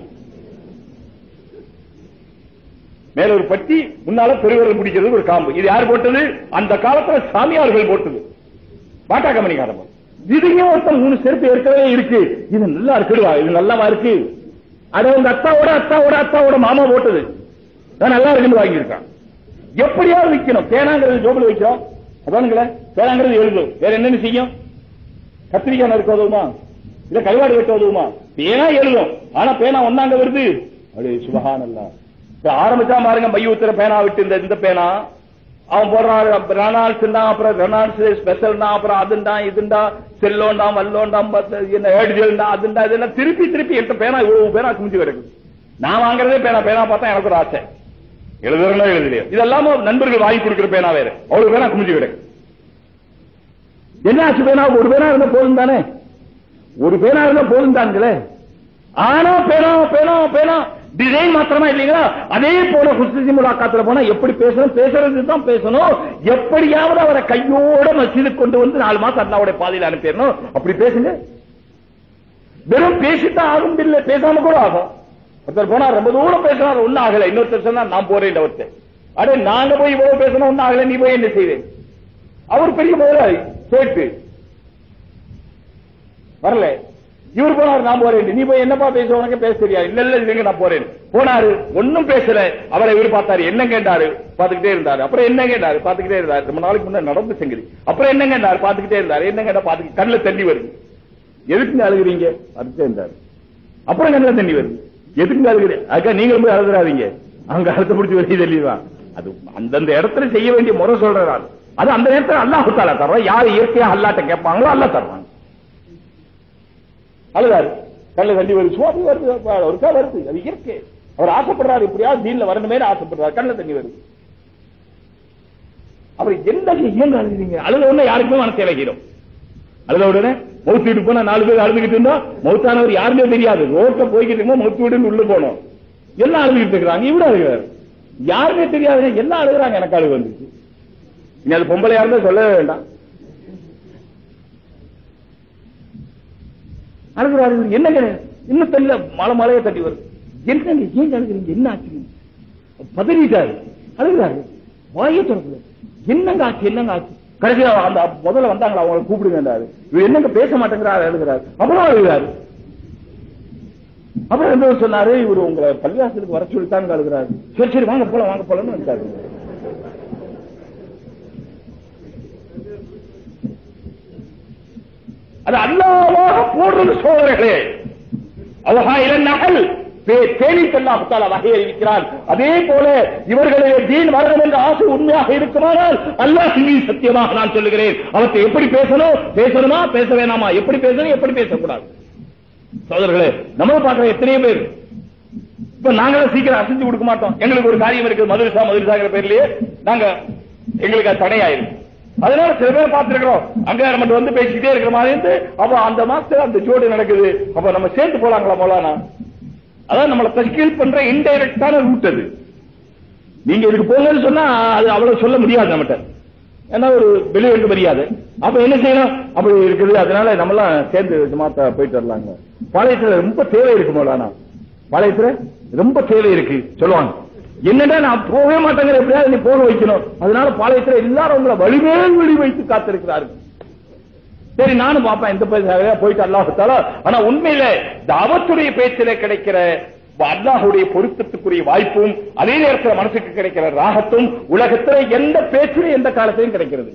மேல ஒரு பட்டி முன்னால பெருவரல் பிடிக்கிறது ஒரு காம்பு. இது யார் போட்டது? அந்த காலத்துல சாமியார்கள் போட்டது. பாட்டா கம்பெனிக்காரன் இதுங்க ஒருத்தன் மூணு செருப்பு ஏற்கனவே இருக்கு. இது நல்லா இருக்குடுவா இது நல்லாவா இருக்கு? அது உங்க அத்தாவோட அத்தாவோட அத்தாவோட மாமா போட்டது. நல்லா இருக்குன்னு வாங்கியிருக்கான். எப்படியாவது விற்கணும் தேனாங்கிறது ஜோபில் வைக்கிறோம். அதானுங்களே தேனாங்கிறது எழுதும் வேற என்னன்னு செய்யும்? கத்திரிக்காய் நறுக்க உதவுமா? இல்ல கைவாடு வெட்ட உதவுமா? பேனா எழுதும். ஆனா பேனா ஒன்னாங்க வருது. அப்படியே சுபகான் இப்ப ஆரம்பிச்சா பாருங்க மைய ஊத்துற பேனா விட்டு இந்த இந்த பேனா. அவன் போடுறான் ரெனால்ட்ஸ் அப்புறம் ரெனால்ட்ஸ் ஸ்பெஷல்டா அப்புறம் அதுண்டா இதுண்டா செல்லோண்டா வல்லோண்டா என்ன ஏடுஜெல்டா அதுண்டா இதெல்லாம் திருப்பி திருப்பி என்கிட்ட பேனா இவ்வளவு பேனா குமிஞ்சு கிடக்கு. நான் வாங்குறதே பேனா பேனா பார்த்தா எனக்கு ஒரு ஆசை. எழுதுறேன்னா எழுதுலையோ? இதெல்லாம் நண்பர்கள் வாங்கி கொடுக்கிற பேனா வேற. அவ்வளவு பேனா குமிஞ்சு கிடக்கு. என்ன ஆச்சு பேனா? ஒரு பேனா இருந்தா போதும் தானே? ஒரு பேனா இருந்தா போதும் தானுங்களே. ஆனா பேனா பேனா பேனா. டிசைன் மாத்திரமா இல்லைங்களா? அதே போல குஸ்தி முலாக்காத்துல போனா எப்படி பேசணும்? பேசுறது தான் பேசணும். எப்படியாவது அவரை கையோட மசீது கொண்டு வந்து நாலு மாசம் அல்லாவுடைய பாதையில் அனுப்பிடணும். அப்படி பேசுங்க. வெறும் பேசித்தான் ஆகும் இல்லை பேசாம கூட ஆகும். ஒருத்தர் போனா ரொம்ப தூரம் பேசுறாரு ஒன்னும் ஆகல. இன்னொருத்தர் சொன்னா நான் போறேன் ஒருத்தர். அடே நாங்க போய் இவ்வளவு பேசணும் ஒன்னும் ஆகல நீ போய் என்ன செய்வேன் அவர் பெரிய முதலாளி கேட்டு. வரல. இவர் போனார் நான் போறேன். நீ போய் என்னப்பா பேச உனக்கு பேச தெரியாது இல்ல இல்ல இல்லைங்க நான் போறேன். போனாரு ஒன்னும் பேசல. அவரை இவர் பார்த்தாரு. என்ன கேட்டாரு? பாத்துக்கிட்டே இருந்தாரு. அப்புறம் என்ன கேட்டாரு? பாத்துக்கிட்டே இருந்தாரு. ரொம்ப நாளைக்கு முன்னாடி நடந்து செங்குது அப்புறம் என்ன கேட்டாரு? பாத்துக்கிட்டே இருந்தாரு. என்ன கேட்டா பாத்து கண்ணுல தண்ணி வருது. எதுக்குங்க அழுகுறீங்க? பார்த்துட்டே இருந்தாரு. அப்புறம் கண்ணுல தண்ணி வருது. எதுக்குங்க அழுகுறீங்க? அக்கா நீங்களும் போய் அழுகுறாதீங்க. அவங்க அழுத்த பிடிச்சி வெளியே தள்ளிடுவான். அது அந்தந்த இடத்துல செய்ய வேண்டிய முறை சொல்றாரு அது அந்த நேரத்தில் அல்லாஹ் தாலா தர்றான் யார் இயற்கையா அல்லாட்ட கேட்பாங்களோ அல்லா தருவாங்க அழுதாரு. கல்ல தள்ளி வருது. சுவாமி வருது. ஒருக்கா வருது. அது இயற்கை. அவர் ஆசைப்படுறாரு இப்படியாவது தீன்ல வரணுமே ஆசைப்படுறாரு. கல்ல தண்ணி வருது. அவர் என்ன ஏங்க அழுதுறீங்க அழுத உடனே யாருக்குமே மனசு இலகிறோம் அழுத உடனே மௌத்திட்டு வீட்டு போனா நாலு பேர் அழுதுகிட்டு இருந்தோம் மௌத்தானவர் யாருமே தெரியாது. ரோட்ல போய்கிட்டு இருக்கோம் மௌத்து வீடு உள்ள போனோம். எல்லாம் அழுதுகிட்டு இருக்கிறாங்க? இவ்வளவு அழுகிறாரு. யாருமே தெரியாது எல்லாம் அழுகுறாங்க? எனக்கு அழுகு வந்துச்சு நீ அது பொம்பளையா இருந்தா சொல்லவே வேண்டாம். அழுகுறாரு என்னங்க? இன்னும் தெரியல. மழை மழைய தட்டி வருது என்னங்க? ஏன் அழுகிறீங்க? என்ன ஆச்சு பதறிட்டாரு. அழுகிறாரு. வாயை திறக்கல. என்னங்க ஆச்சு? என்னங்க ஆச்சு? கடைசியா அந்த முதல்ல வந்தாங்களா? அவங்களை கூப்பிடுங்க இவர் என்னங்க பேச மாட்டேங்கிறாரு? அழுகிறாரு. அப்புறம் அழுகிறாரு. அப்புறம் என்ன சொன்னாரு? இவர் உங்களை பள்ளிவாசலுக்கு வர சொல்லித்தான் அழுகிறாரு. சரி சரி வாங்க போல வாங்க போலாம்னு அது அல்லாவாக போடுறது சோழர்களே. அவஹா இளநகல் புத்தால வகை அறிவிக்கிறான். அதே போல இவர்களுடைய தீன் வரணும் என்ற ஆசை உண்மையாக இருக்குமானால் அல்லாஹ் சிங்கி சத்தியமாக நான் சொல்லுகிறேன். அவற்றை எப்படி பேசணும்? பேசணுமா? பேச வேணாமா? எப்படி பேசணும்? எப்படி பேசக்கூடாது? சோதர்களே நம்ம பார்க்கிற எத்தனையோ பேர் இப்ப நாங்களும் சீக்கிரம் அசைஞ்சு கொடுக்க மாட்டோம். எங்களுக்கு ஒரு காரியம் இருக்கு மதுரசா மதுரசாங்கிற பேர்லயே. நாங்க எங்களுக்கு அது தடையாயிருக்கு. அதனால சில பேர் பார்த்திருக்கிறோம். அங்க மட்டும் வந்து பேசிக்கிட்டே இருக்கிற மாதிரி இருந்து அப்ப அந்த மாசத்துல அந்த ஜோடி நடக்குது. அப்ப நம்ம சேர்ந்து போலாங்களா மோலானா? அதான் நம்மளை தஷ்கீல் பண்ற இன்டைரக்டான ரூட் அது. நீங்க இதுக்கு போங்கன்னு சொன்னா அது அவ்வளவு சொல்ல முடியாது நம்மகிட்ட. ஏன்னா ஒரு வெளியேண்டு மரியாதை. அப்ப என்ன செய்யணும்? அப்படி இருக்குது. அதனால நம்ம எல்லாம் சேர்ந்து ஜமாத்தா போயிட்டு வரலாங்க. பாளையத்துல ரொம்ப தேவை இருக்கு மௌலானா. பாளையத்துல ரொம்ப தேவை இருக்கு. சொல்லுவாங்க. என்னடா நான் போகவே மாட்டேங்கிற எப்படியாவது நீ போக வைக்கணும். அதனால பாளையத்துல எல்லாரும் உங்களை வலிமேல் வழி வைத்து காத்திருக்கிறார்கள். சரி நானும் பாப்பேன். இந்த பேச போயிட்டு அல்லாஹத்தால ஆனா உண்மையில தாவத்துடைய பேச்சில கிடைக்கிற அல்லாஹுடைய பொருத்தத்துக்குரிய வாய்ப்பும் அதே நேரத்தில் மனசுக்கு கிடைக்கிற ராகத்தும் உலகத்துல எந்த பேச்சிலும் எந்த காலத்திலும் கிடைக்கிறது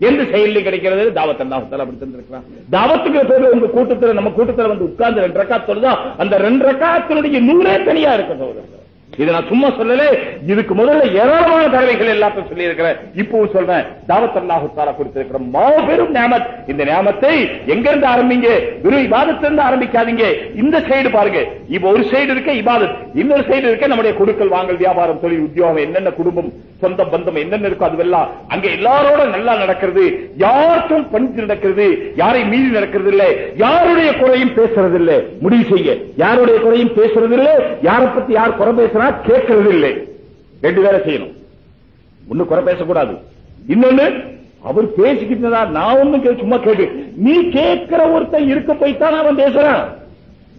எந்த செயலில் கிடைக்கிறது தாவத் அல்லாஹத்தால அப்படி தந்திருக்கிறான். தாவத்துக்கு பேர் உங்க கூட்டத்துல நம்ம கூட்டத்துல வந்து உட்கார்ந்து ரெண்டு ரக்காத் சொல்லுதா? அந்த ரெண்டு ரக்காத்தினுடைய நூறே தனியா இருக்க சகோதரர் இதை நான் சும்மா சொல்லல இதுக்கு முதல்ல ஏராளமான தகவல்கள் எல்லாத்தையும் சொல்லி இருக்கிறேன் இப்பவும் சொல்றேன் தாவத் அல்லாஹு தாலா கொடுத்திருக்கிற மாபெரும் நியமத். இந்த நியமத்தை எங்க இருந்து ஆரம்பிங்க? வெறும் இபாதத்திலிருந்து ஆரம்பிக்காதீங்க. இந்த சைடு பாருங்க. இப்ப ஒரு சைடு இருக்க இபாதத் இன்னொரு சைடு இருக்க நம்முடைய கொடுக்கல் வாங்கல் வியாபாரம் தொழில் உத்தியோகம் என்னென்ன குடும்பம் சொந்த பந்தம் என்னென்ன இருக்கோ அதுவெல்லாம் அங்க எல்லாரோட நல்லா நடக்கிறது. யாருக்கும் பணித்து நடக்கிறது யாரை மீறி நடக்கிறது இல்லை யாருடைய குறையும் பேசுறது இல்லை முடிவு செய்ய. யாருடைய குறையும் பேசுறது இல்லை யாரை பத்தி யார் குறை பேசுறா சொன்னா கேட்கறது இல்லை ரெண்டு வேலை செய்யணும். ஒண்ணு குறை பேசக்கூடாது. இன்னொன்னு அவர் பேசிக்கிட்டு நான் ஒண்ணும் கே- சும்மா கேட்டு நீ கேட்கிற ஒருத்தன் இருக்க போய்த்தான் அவன் பேசுறான்.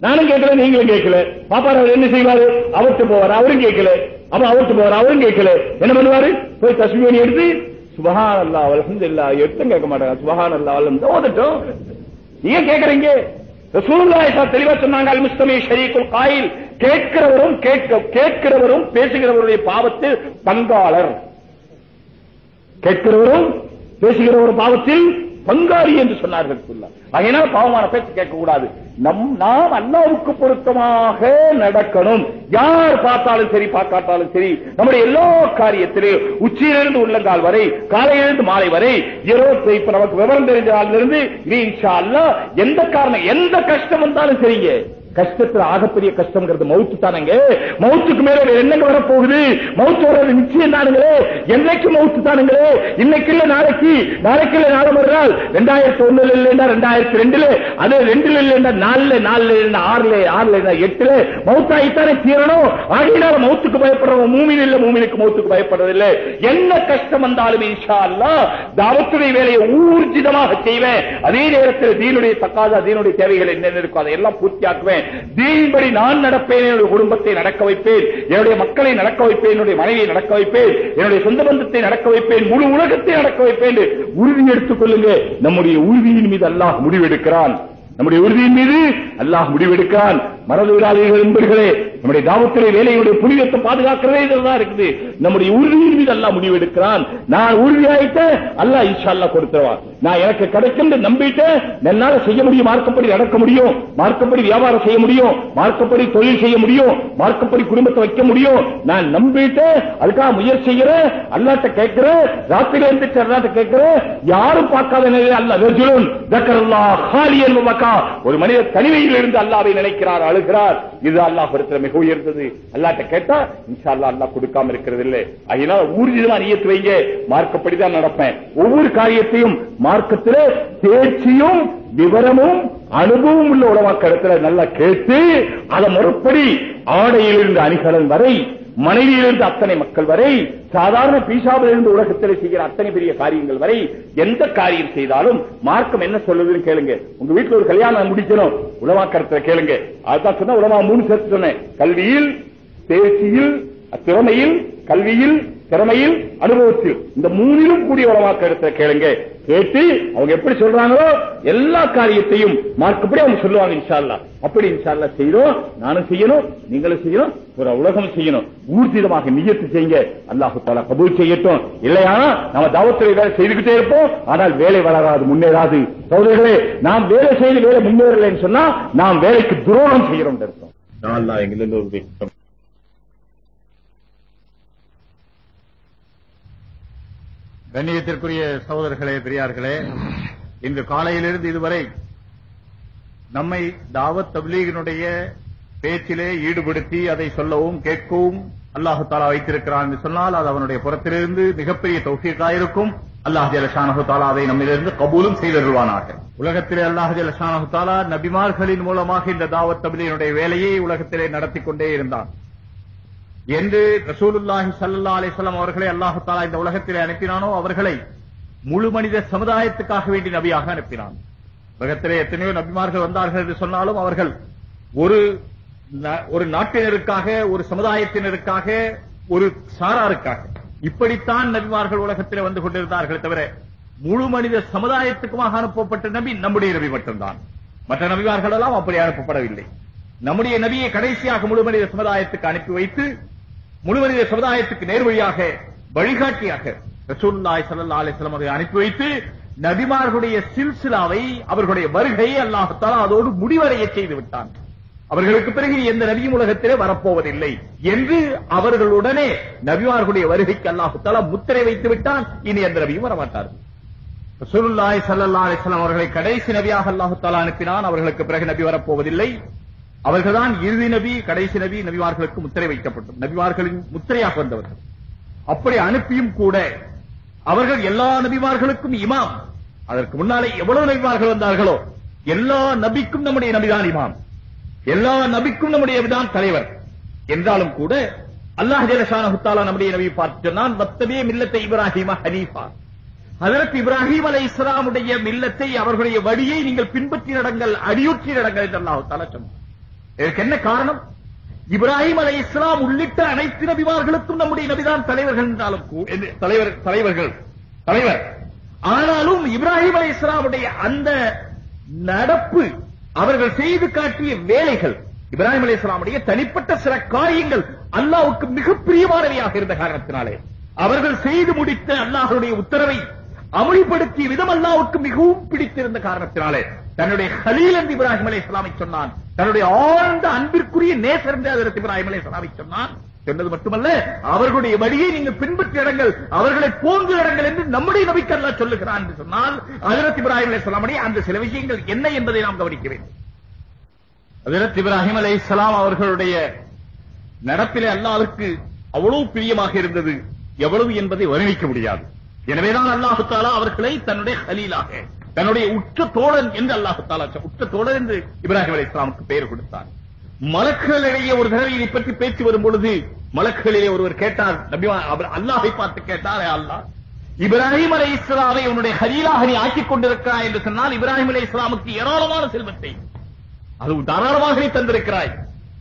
நானும் கேட்கல நீங்களும் கேட்கல. பாப்பாரு அவர் என்ன செய்வாரு? அவர்கிட்ட போவார் அவரும் கேட்கல. அப்ப அவர்கிட்ட போவார் அவரும் கேட்கல. என்ன பண்ணுவாரு? போய் தஸ்மீனி எடுத்து சுபஹான் அல்லா அல்ஹம்துலில்லாஹ் எடுத்தும் கேட்க மாட்டாங்க. சுபஹான் அல்லா அல்ஹம்து ஓதட்டும். நீங்க கேட்கறீங்க. தெளிவா சொன்னாங்க அல் முஸ்லிமி ஷரீக்குல் காயில். கேட்கிறவரும் கேட்க கேட்கிறவரும் பேசுகிறவருடைய பாவத்தில் பங்காளர். கேட்கிறவரும் பேசுகிற ஒரு பாவத்தில் பங்காளி என்று சொன்னார்கள் சொல்லலாம் பாவமான பேச்சு கேட்கக்கூடாது. நம் நாம் அல்லாவுக்கு பொருத்தமாக நடக்கணும். யார் பார்த்தாலும் சரி பார்க்காட்டாலும் சரி நம்முடைய எல்லா காரியத்திலே உச்சியிலிருந்து உள்ளங்கால் வரை காலையிலிருந்து மாலை வரை இருபத்தி இப்ப நமக்கு விவரம் தெரிஞ்ச நாளிலிருந்து நீ இன்ஷா அல்லாஹ் எந்த காரணம் எந்த கஷ்டம் வந்தாலும் சரிங்க. கஷ்டத்துல ஆகப்பெரிய கஷ்டம்ங்கிறது மவுத்து தானங்க? மவுத்துக்கு மேல வேற என்னங்க வரப்போகுது? மவுத்து வர்றது நிச்சயம் தானுங்களே. என்னைக்கு மவுத்து தானுங்களே? இன்னைக்கு இல்ல நாளைக்கு. நாளைக்கு இல்ல நாளை மறுநாள். ரெண்டாயிரத்தி ஒண்ணுல இல்லைன்னா ரெண்டாயிரத்தி ரெண்டுல. அது ரெண்டுல இல்லைன்னா நாலுல நாலுல இல்லைன்னா ஆறுல ஆறுல இல்லைன்னா எட்டுல. மவுத்தாயித்தானே தீரணும். ஆகையினால மவுத்துக்கு பயப்படுறவங்க மூமின் இல்ல மூமினுக்கு மவுத்துக்கு பயப்படுறது இல்ல என்ன கஷ்டம் வந்தாலும் இன்ஷா அல்லாஹ் தாவத்துடைய வேலையை ஊர்ஜிதமாக செய்வேன். அதே நேரத்தில் தீனுடைய தக்காத தீனுடைய தேவைகள் என்னென்ன இருக்கோ அதையெல்லாம் பூர்த்தியாக்குவேன். தீன்படி நான் நடப்பேன் என்னுடைய குடும்பத்தை நடக்க வைப்பேன் என்னுடைய மக்களை நடக்க வைப்பேன் என்னுடைய மனைவியை நடக்க வைப்பேன் என்னுடைய சொந்த பந்தத்தை நடக்க வைப்பேன் முழு உலகத்தை நடக்க வைப்பேன் என்று உறுதி எடுத்துக் கொள்ளுங்க. நம்முடைய உறுதியின் மீது அல்லாஹ் முடிவெடுக்கிறான். நம்முடைய உறுதியின் மீது அல்லாஹ் முடிவெடுக்கான் மறந்து விடாதீர்கள் என்பர்களே நம்முடைய தாவத்திலே வேலையுடைய புனிதத்தை பாதுகாக்கிறதே இதுதான் இருக்குது. நம்முடைய உறுதியின் மீது அல்லாஹ் முடிவெடுக்கிறான். நான் உறுதியாயிட்டேன் அல்லாஹ் இன்ஷா அல்லாஹ் கொடுத்துருவான் நான் எனக்கு கிடைக்கும் நம்பிட்டேன் என்னால செய்ய முடியும் மார்க்கப்படி நடக்க முடியும் மார்க்கப்படி வியாபாரம் செய்ய முடியும் மார்க்கப்படி தொழில் செய்ய முடியும் மார்க்கப்படி குடும்பத்தை வைக்க முடியும். நான் நம்பிட்டேன் அதுக்காக முயற்சி செய்கிறேன் அல்லாட்ட கேட்கிறேன் ராத்திரி எழுந்துச்சு அல்லாட்ட கேட்கிறேன் யாரும் பார்க்காத நிலையில் அல்ல ரஜுலுன் தக்கரல்லா ஹாலியன் மக்கா ஒரு மனிதர் தனிமையில் இருந்து அல்லாவை நினைக்கிறார் அழுகிறார். இது அல்லாஹ் பொறுத்த மிக உயர்ந்தது. அல்லாட்ட கேட்டா இன்ஷா அல்லா அல்லா கொடுக்காம இருக்கிறது இல்லை அதனால ஊர்ஜிதமா நீயத்து வைங்க. மார்க்கப்படிதான் நடப்பேன். ஒவ்வொரு காரியத்தையும் மார்க்கத்தில் தேர்ச்சியும் விவரமும் அனுபவம் உள்ள உலமாக்கடத்துல நல்லா கேட்டு அதை முறைப்படி ஆடையிலிருந்து அணிகலன் வரை மனைவியிலிருந்து அத்தனை மக்கள் வரை சாதாரண பீசாவில் இருந்து உலகத்தில் செய்கிற அத்தனை பெரிய காரியங்கள் வரை எந்த காரியம் செய்தாலும் மார்க்கம் என்ன சொல்லுதுன்னு கேளுங்க. உங்க வீட்டுல ஒரு கல்யாணம் முடிக்கணும் உலமாக்கரத்துல கேளுங்க. அதுதான் சொன்னா உலமா மூணு சேர்த்து சொன்னேன். கல்வியில் தேர்ச்சியில் திறமையில் கல்வியில் திறமையில் அனுபவத்தில் இந்த மூணிலும் கூடிய உலமாக்க கேளுங்க கேட்டு அவங்க எப்படி சொல்றாங்களோ எல்லா காரியத்தையும் மார்க்கப்படி அவங்க சொல்லுவாங்க இன்ஷால்லா அப்படி இன்ஷால்லா செய்யணும் நானும் செய்யணும் நீங்களும் செய்யணும் ஒரு உலகம் செய்யணும். ஊர்ஜிதமாக நியத்து செய்யுங்க. அல்லாஹு தாலா கபூல் செய்யட்டும். இல்லையா? நம்ம தாவத்துறை வேலை செய்துகிட்டே இருப்போம். ஆனால் வேலை வளராது முன்னேறாது. சோதரிகளே நாம் வேலை செய்து வேலை முன்னேறலைன்னு சொன்னா நாம் வேலைக்கு துரோகம் செய்யறோம் இருக்கோம் எங்கள் எல்லோருடைய குற்றம். கண்ணியத்திற்குரிய சகோதரர்களே பெரியார்களே இன்று காலையிலிருந்து இதுவரை நம்மை தாவத் தப்லீகினுடைய பேச்சிலே ஈடுபடுத்தி அதை சொல்லவும் கேட்கவும் அல்லாஹு தாலா வைத்திருக்கிறான் என்று சொன்னால் அது அவனுடைய புறத்திலிருந்து மிகப்பெரிய தௌஃபீக்காயிருக்கும் அல்லாஹ் ஜலஷானஹு தாலா அதை நம்மிலிருந்து கபூலும் செய்தருள்வானாக. உலகத்திலே அல்லாஹ் ஜலஷானஹு தாலா நபிமார்களின் மூலமாக இந்த தாவத் தப்லீகினுடைய வேலையை உலகத்திலே நடத்தி கொண்டே இருந்தான். என்று ரசூலுல்லாஹி சல்லா அலிஸ்லாம் அவர்களை அல்லாஹ் தாலா இந்த உலகத்திலே அனுப்பினானோ அவர்களை முழு மனித சமுதாயத்துக்காக வேண்டி நபியாக அனுப்பினான். உலகத்திலே எத்தனையோ நபிமார்கள் வந்தார்கள் என்று சொன்னாலும் அவர்கள் ஒரு ஒரு நாட்டினருக்காக ஒரு சமுதாயத்தினருக்காக ஒரு சாராருக்காக இப்படித்தான் நபிமார்கள் உலகத்திலே வந்து கொண்டிருந்தார்கள் தவிர முழு மனித சமுதாயத்துக்குமாக அனுப்பப்பட்ட நபி நம்முடைய நபி மட்டும்தான். மற்ற நபிமார்கள் எல்லாம் அப்படி அனுப்பப்படவில்லை. நம்முடைய நபியை கடைசியாக முழு மனித சமுதாயத்துக்கு அனுப்பி வைத்து முழுமனித சமுதாயத்துக்கு நேர்வழியாக வழிகாட்டியாக ரசூல்லாய் சல்லா அலைஹி வஸல்லம் அனுப்பி வைத்து நபிமார்களுடைய சில்சிலாவை அவர்களுடைய வருகையை அல்லாஹ் அதோடு முடிவடைய செய்து விட்டான். அவர்களுக்கு பிறகு எந்த நபியும் உலகத்திலே வரப்போவதில்லை என்று அவர்களுடனே நபிமார்களுடைய வருகைக்கு அல்லாஹ் முத்திரை வைத்து விட்டான். இனி எந்த நபியும் வரமாட்டார்கள் சுருல்லாய் சல்லா அலிஸ்லாம் அவர்களை கடைசி நபியாக அல்லாஹு தாலா அனுப்பினான். அவர்களுக்கு பிறகு நபி வரப்போவதில்லை. அவர்கள்தான் இறுதி நபி கடைசி நபி நபிமார்களுக்கு முத்திரை வைக்கப்பட்டது. நபிமார்களின் முத்திரையாக வந்தவர்கள் அப்படி அனுப்பியும் கூட அவர்கள் எல்லா நபிமார்களுக்கும் இமாம். அதற்கு முன்னாலே எவ்வளவு நபிமார்கள் வந்தார்களோ எல்லா நபிக்கும் நம்முடைய நபிதான் இமாம். எல்லா நபிக்கும் நம்முடைய நபிதான் தலைவர். என்றாலும் கூட அல்லாஹ் ஜலஷானஹு நம்முடைய நபி பார்த்து சொன்னான் மத்தவே மில்லத்தை இப்ராஹிம ஹனீஃபா. அதற்கு இப்ராஹிம் அலை இஸ்லாமுடைய மில்லத்தை அவர்களுடைய வழியை நீங்கள் பின்பற்றி நடங்கள் அடியுற்றி நடங்கள் என்று அல்லாஹு தாலா சொன்னார் இதற்கு என்ன காரணம்? இப்ராஹிம் அலை இஸ்லாம் உள்ளிட்ட அனைத்து நபிமார்களுக்கும் நம்முடைய நபிதான் தலைவர்கள் என்றாலும் தலைவர் தலைவர்கள் தலைவர். ஆனாலும் இப்ராஹிம் அலை இஸ்லாமுடைய அந்த நடப்பு அவர்கள் செய்து காட்டிய வேலைகள் இப்ராஹிம் அலி இஸ்லாமுடைய தனிப்பட்ட சில காரியங்கள் அல்லாவுக்கு மிக பிரியமானவையாக இருந்த காரணத்தினாலே அவர்கள் செய்து முடித்த அல்லாஹருடைய உத்தரவை அமல்படுத்திய விதம் அல்லாவுக்கு மிகவும் பிடித்திருந்த காரணத்தினாலே தன்னுடைய ஹலீல் என்று இப்ராஹிம் அலை இஸ்லாமை சொன்னான். தன்னுடைய ஆழ்ந்த அன்பிற்குரிய நேசர் என்று அதற்கு இப்ராஹிம் அலை இஸ்லாமை சொன்னான். சொன்னது மட்டுமல்ல அவர்களுடைய வழியை நீங்கள் பின்பற்றி இடங்கள் அவர்களை போன்று இடங்கள் என்று நம்முடைய நபிக்கு சொல்லுகிறான் என்று சொன்னால் அதிரத் இப்ராஹிம் அலை இஸ்லாமுடைய அந்த சில விஷயங்கள் என்ன என்பதை நாம் கவனிக்க வேண்டும். அதிரத் இப்ராஹிம் அலை இஸ்லாம் அவர்களுடைய நடப்பிலே அல்லாவிற்கு அவ்வளவு பிரியமாக இருந்தது எவ்வளவு என்பதை வர்ணிக்க முடியாது. எனவேதான் அல்லாஹு தாலா அவர்களை தன்னுடைய ஹலீலாக தன்னுடைய உற்ற தோழன் என்று அல்லாஹு தாலா உற்ற தோழன் என்று இப்ராஹிம் அலி இஸ்லாமுக்கு பெயர் கொடுத்தார் மலக்குகளிடையே ஒரு தடவை இதை பற்றி பேச்சு வரும் பொழுது மலக்குகளிலே ஒருவர் கேட்டார் நபி அல்லாஹை பார்த்து கேட்டார் அல்லாஹ் இப்ராஹிம் அலை இஸ்லாமை உன்னுடைய ஹரீலாக நீ ஆக்கிக் கொண்டிருக்கிறாய் என்று சொன்னால் இப்ராஹிம் அலை இஸ்லாமுக்கு ஏராளமான செல்வத்தை அது தாராளமாக நீ தந்திருக்கிறாய்.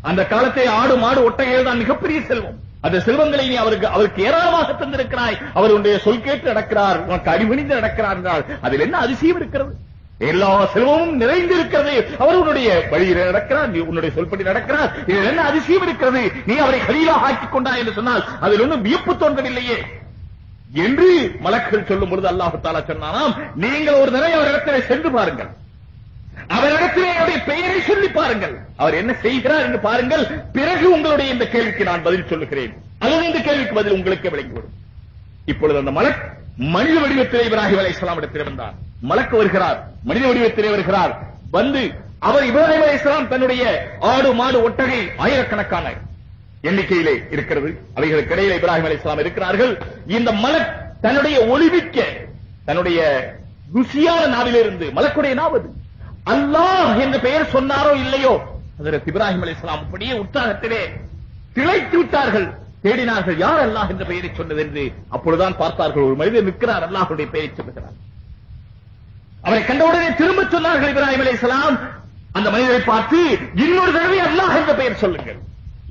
அந்த காலத்தை ஆடு மாடு ஒட்டகைகள் தான் மிகப்பெரிய செல்வம். அந்த செல்வங்களை நீ அவருக்கு அவருக்கு ஏராளமாக தந்திருக்கிறாய். அவர் உன்னுடைய சொல் கேட்டு நடக்கிறார் உனக்கு அடிபணிந்து நடக்கிறார் என்றால் அதில் என்ன அதிசயம் இருக்கிறது? எல்லா செல்வமும் நிறைந்திருக்கிறது. அவர் உன்னுடைய வழியில் நடக்கிறார் நீ உன்னுடைய சொல்படி நடக்கிறார். இதில் என்ன அதிசயம் இருக்கிறது? நீ அவரை கலீலாக ஆக்கிக் கொண்டாய் என்று சொன்னால் அதில் ஒன்றும் வியப்பு தோன்றவில்லையே. என்று மலக்கள் சொல்லும் பொழுது அல்லாஹு தாலா சொன்னானாம் நீங்கள் ஒரு தடவை அவரிடத்திலே சென்று பாருங்கள். அவரிடத்திலே என்னுடைய பெயரை சொல்லி பாருங்கள். அவர் என்ன செய்கிறார் என்று பாருங்கள். பிறகு உங்களுடைய இந்த கேள்விக்கு நான் பதில் சொல்லுகிறேன். அல்லது இந்த கேள்விக்கு பதில் உங்களுக்கு விளங்கிவிடும். இப்பொழுது அந்த மலக் மனித வடிவத்திலே இப்ராஹிம் அலை இஸ்லாம் இடத்தில் வந்தார் மலக்கு வருகிறார். மனித வடிவத்திலே வருகிறார். வந்து அவர் இப்ராஹிம் அலை இஸ்லாம் தன்னுடைய ஆடு மாடு ஒட்டகை ஆயிரக்கணக்கான எண்ணிக்கையிலே இருக்கிறது. அவைகளுக்கு இடையில இப்ராஹிம் அலை இஸ்லாம் இருக்கிறார்கள். இந்த மலக் தன்னுடைய ஒளிவிக்க தன்னுடைய ருசியான நாவிலிருந்து மலக்குடைய நாவது அல்லாஹ் என்ற பெயர் சொன்னாரோ இல்லையோ? அதற்கு இப்ராஹிம் அலி இஸ்லாம் அப்படியே உற்சாகத்திலே திளைத்து விட்டார்கள். தேடினார்கள் யார் அல்லாஹ் என்ற பெயரை சொன்னது என்று? அப்பொழுதுதான் பார்த்தார்கள் ஒரு மனிதர் நிற்கிறார் அல்லாஹுடைய பெயரை சொல்லுகிறார். அவரை கண்டவுடனே திரும்ப சொன்னார்கள் இப்ராஹிம் அலைஹிஸ்ஸலாம் அந்த மனிதரை பார்த்து இன்னொரு தடவை அல்லாஹ் என்ற பெயர் சொல்லுங்கள்.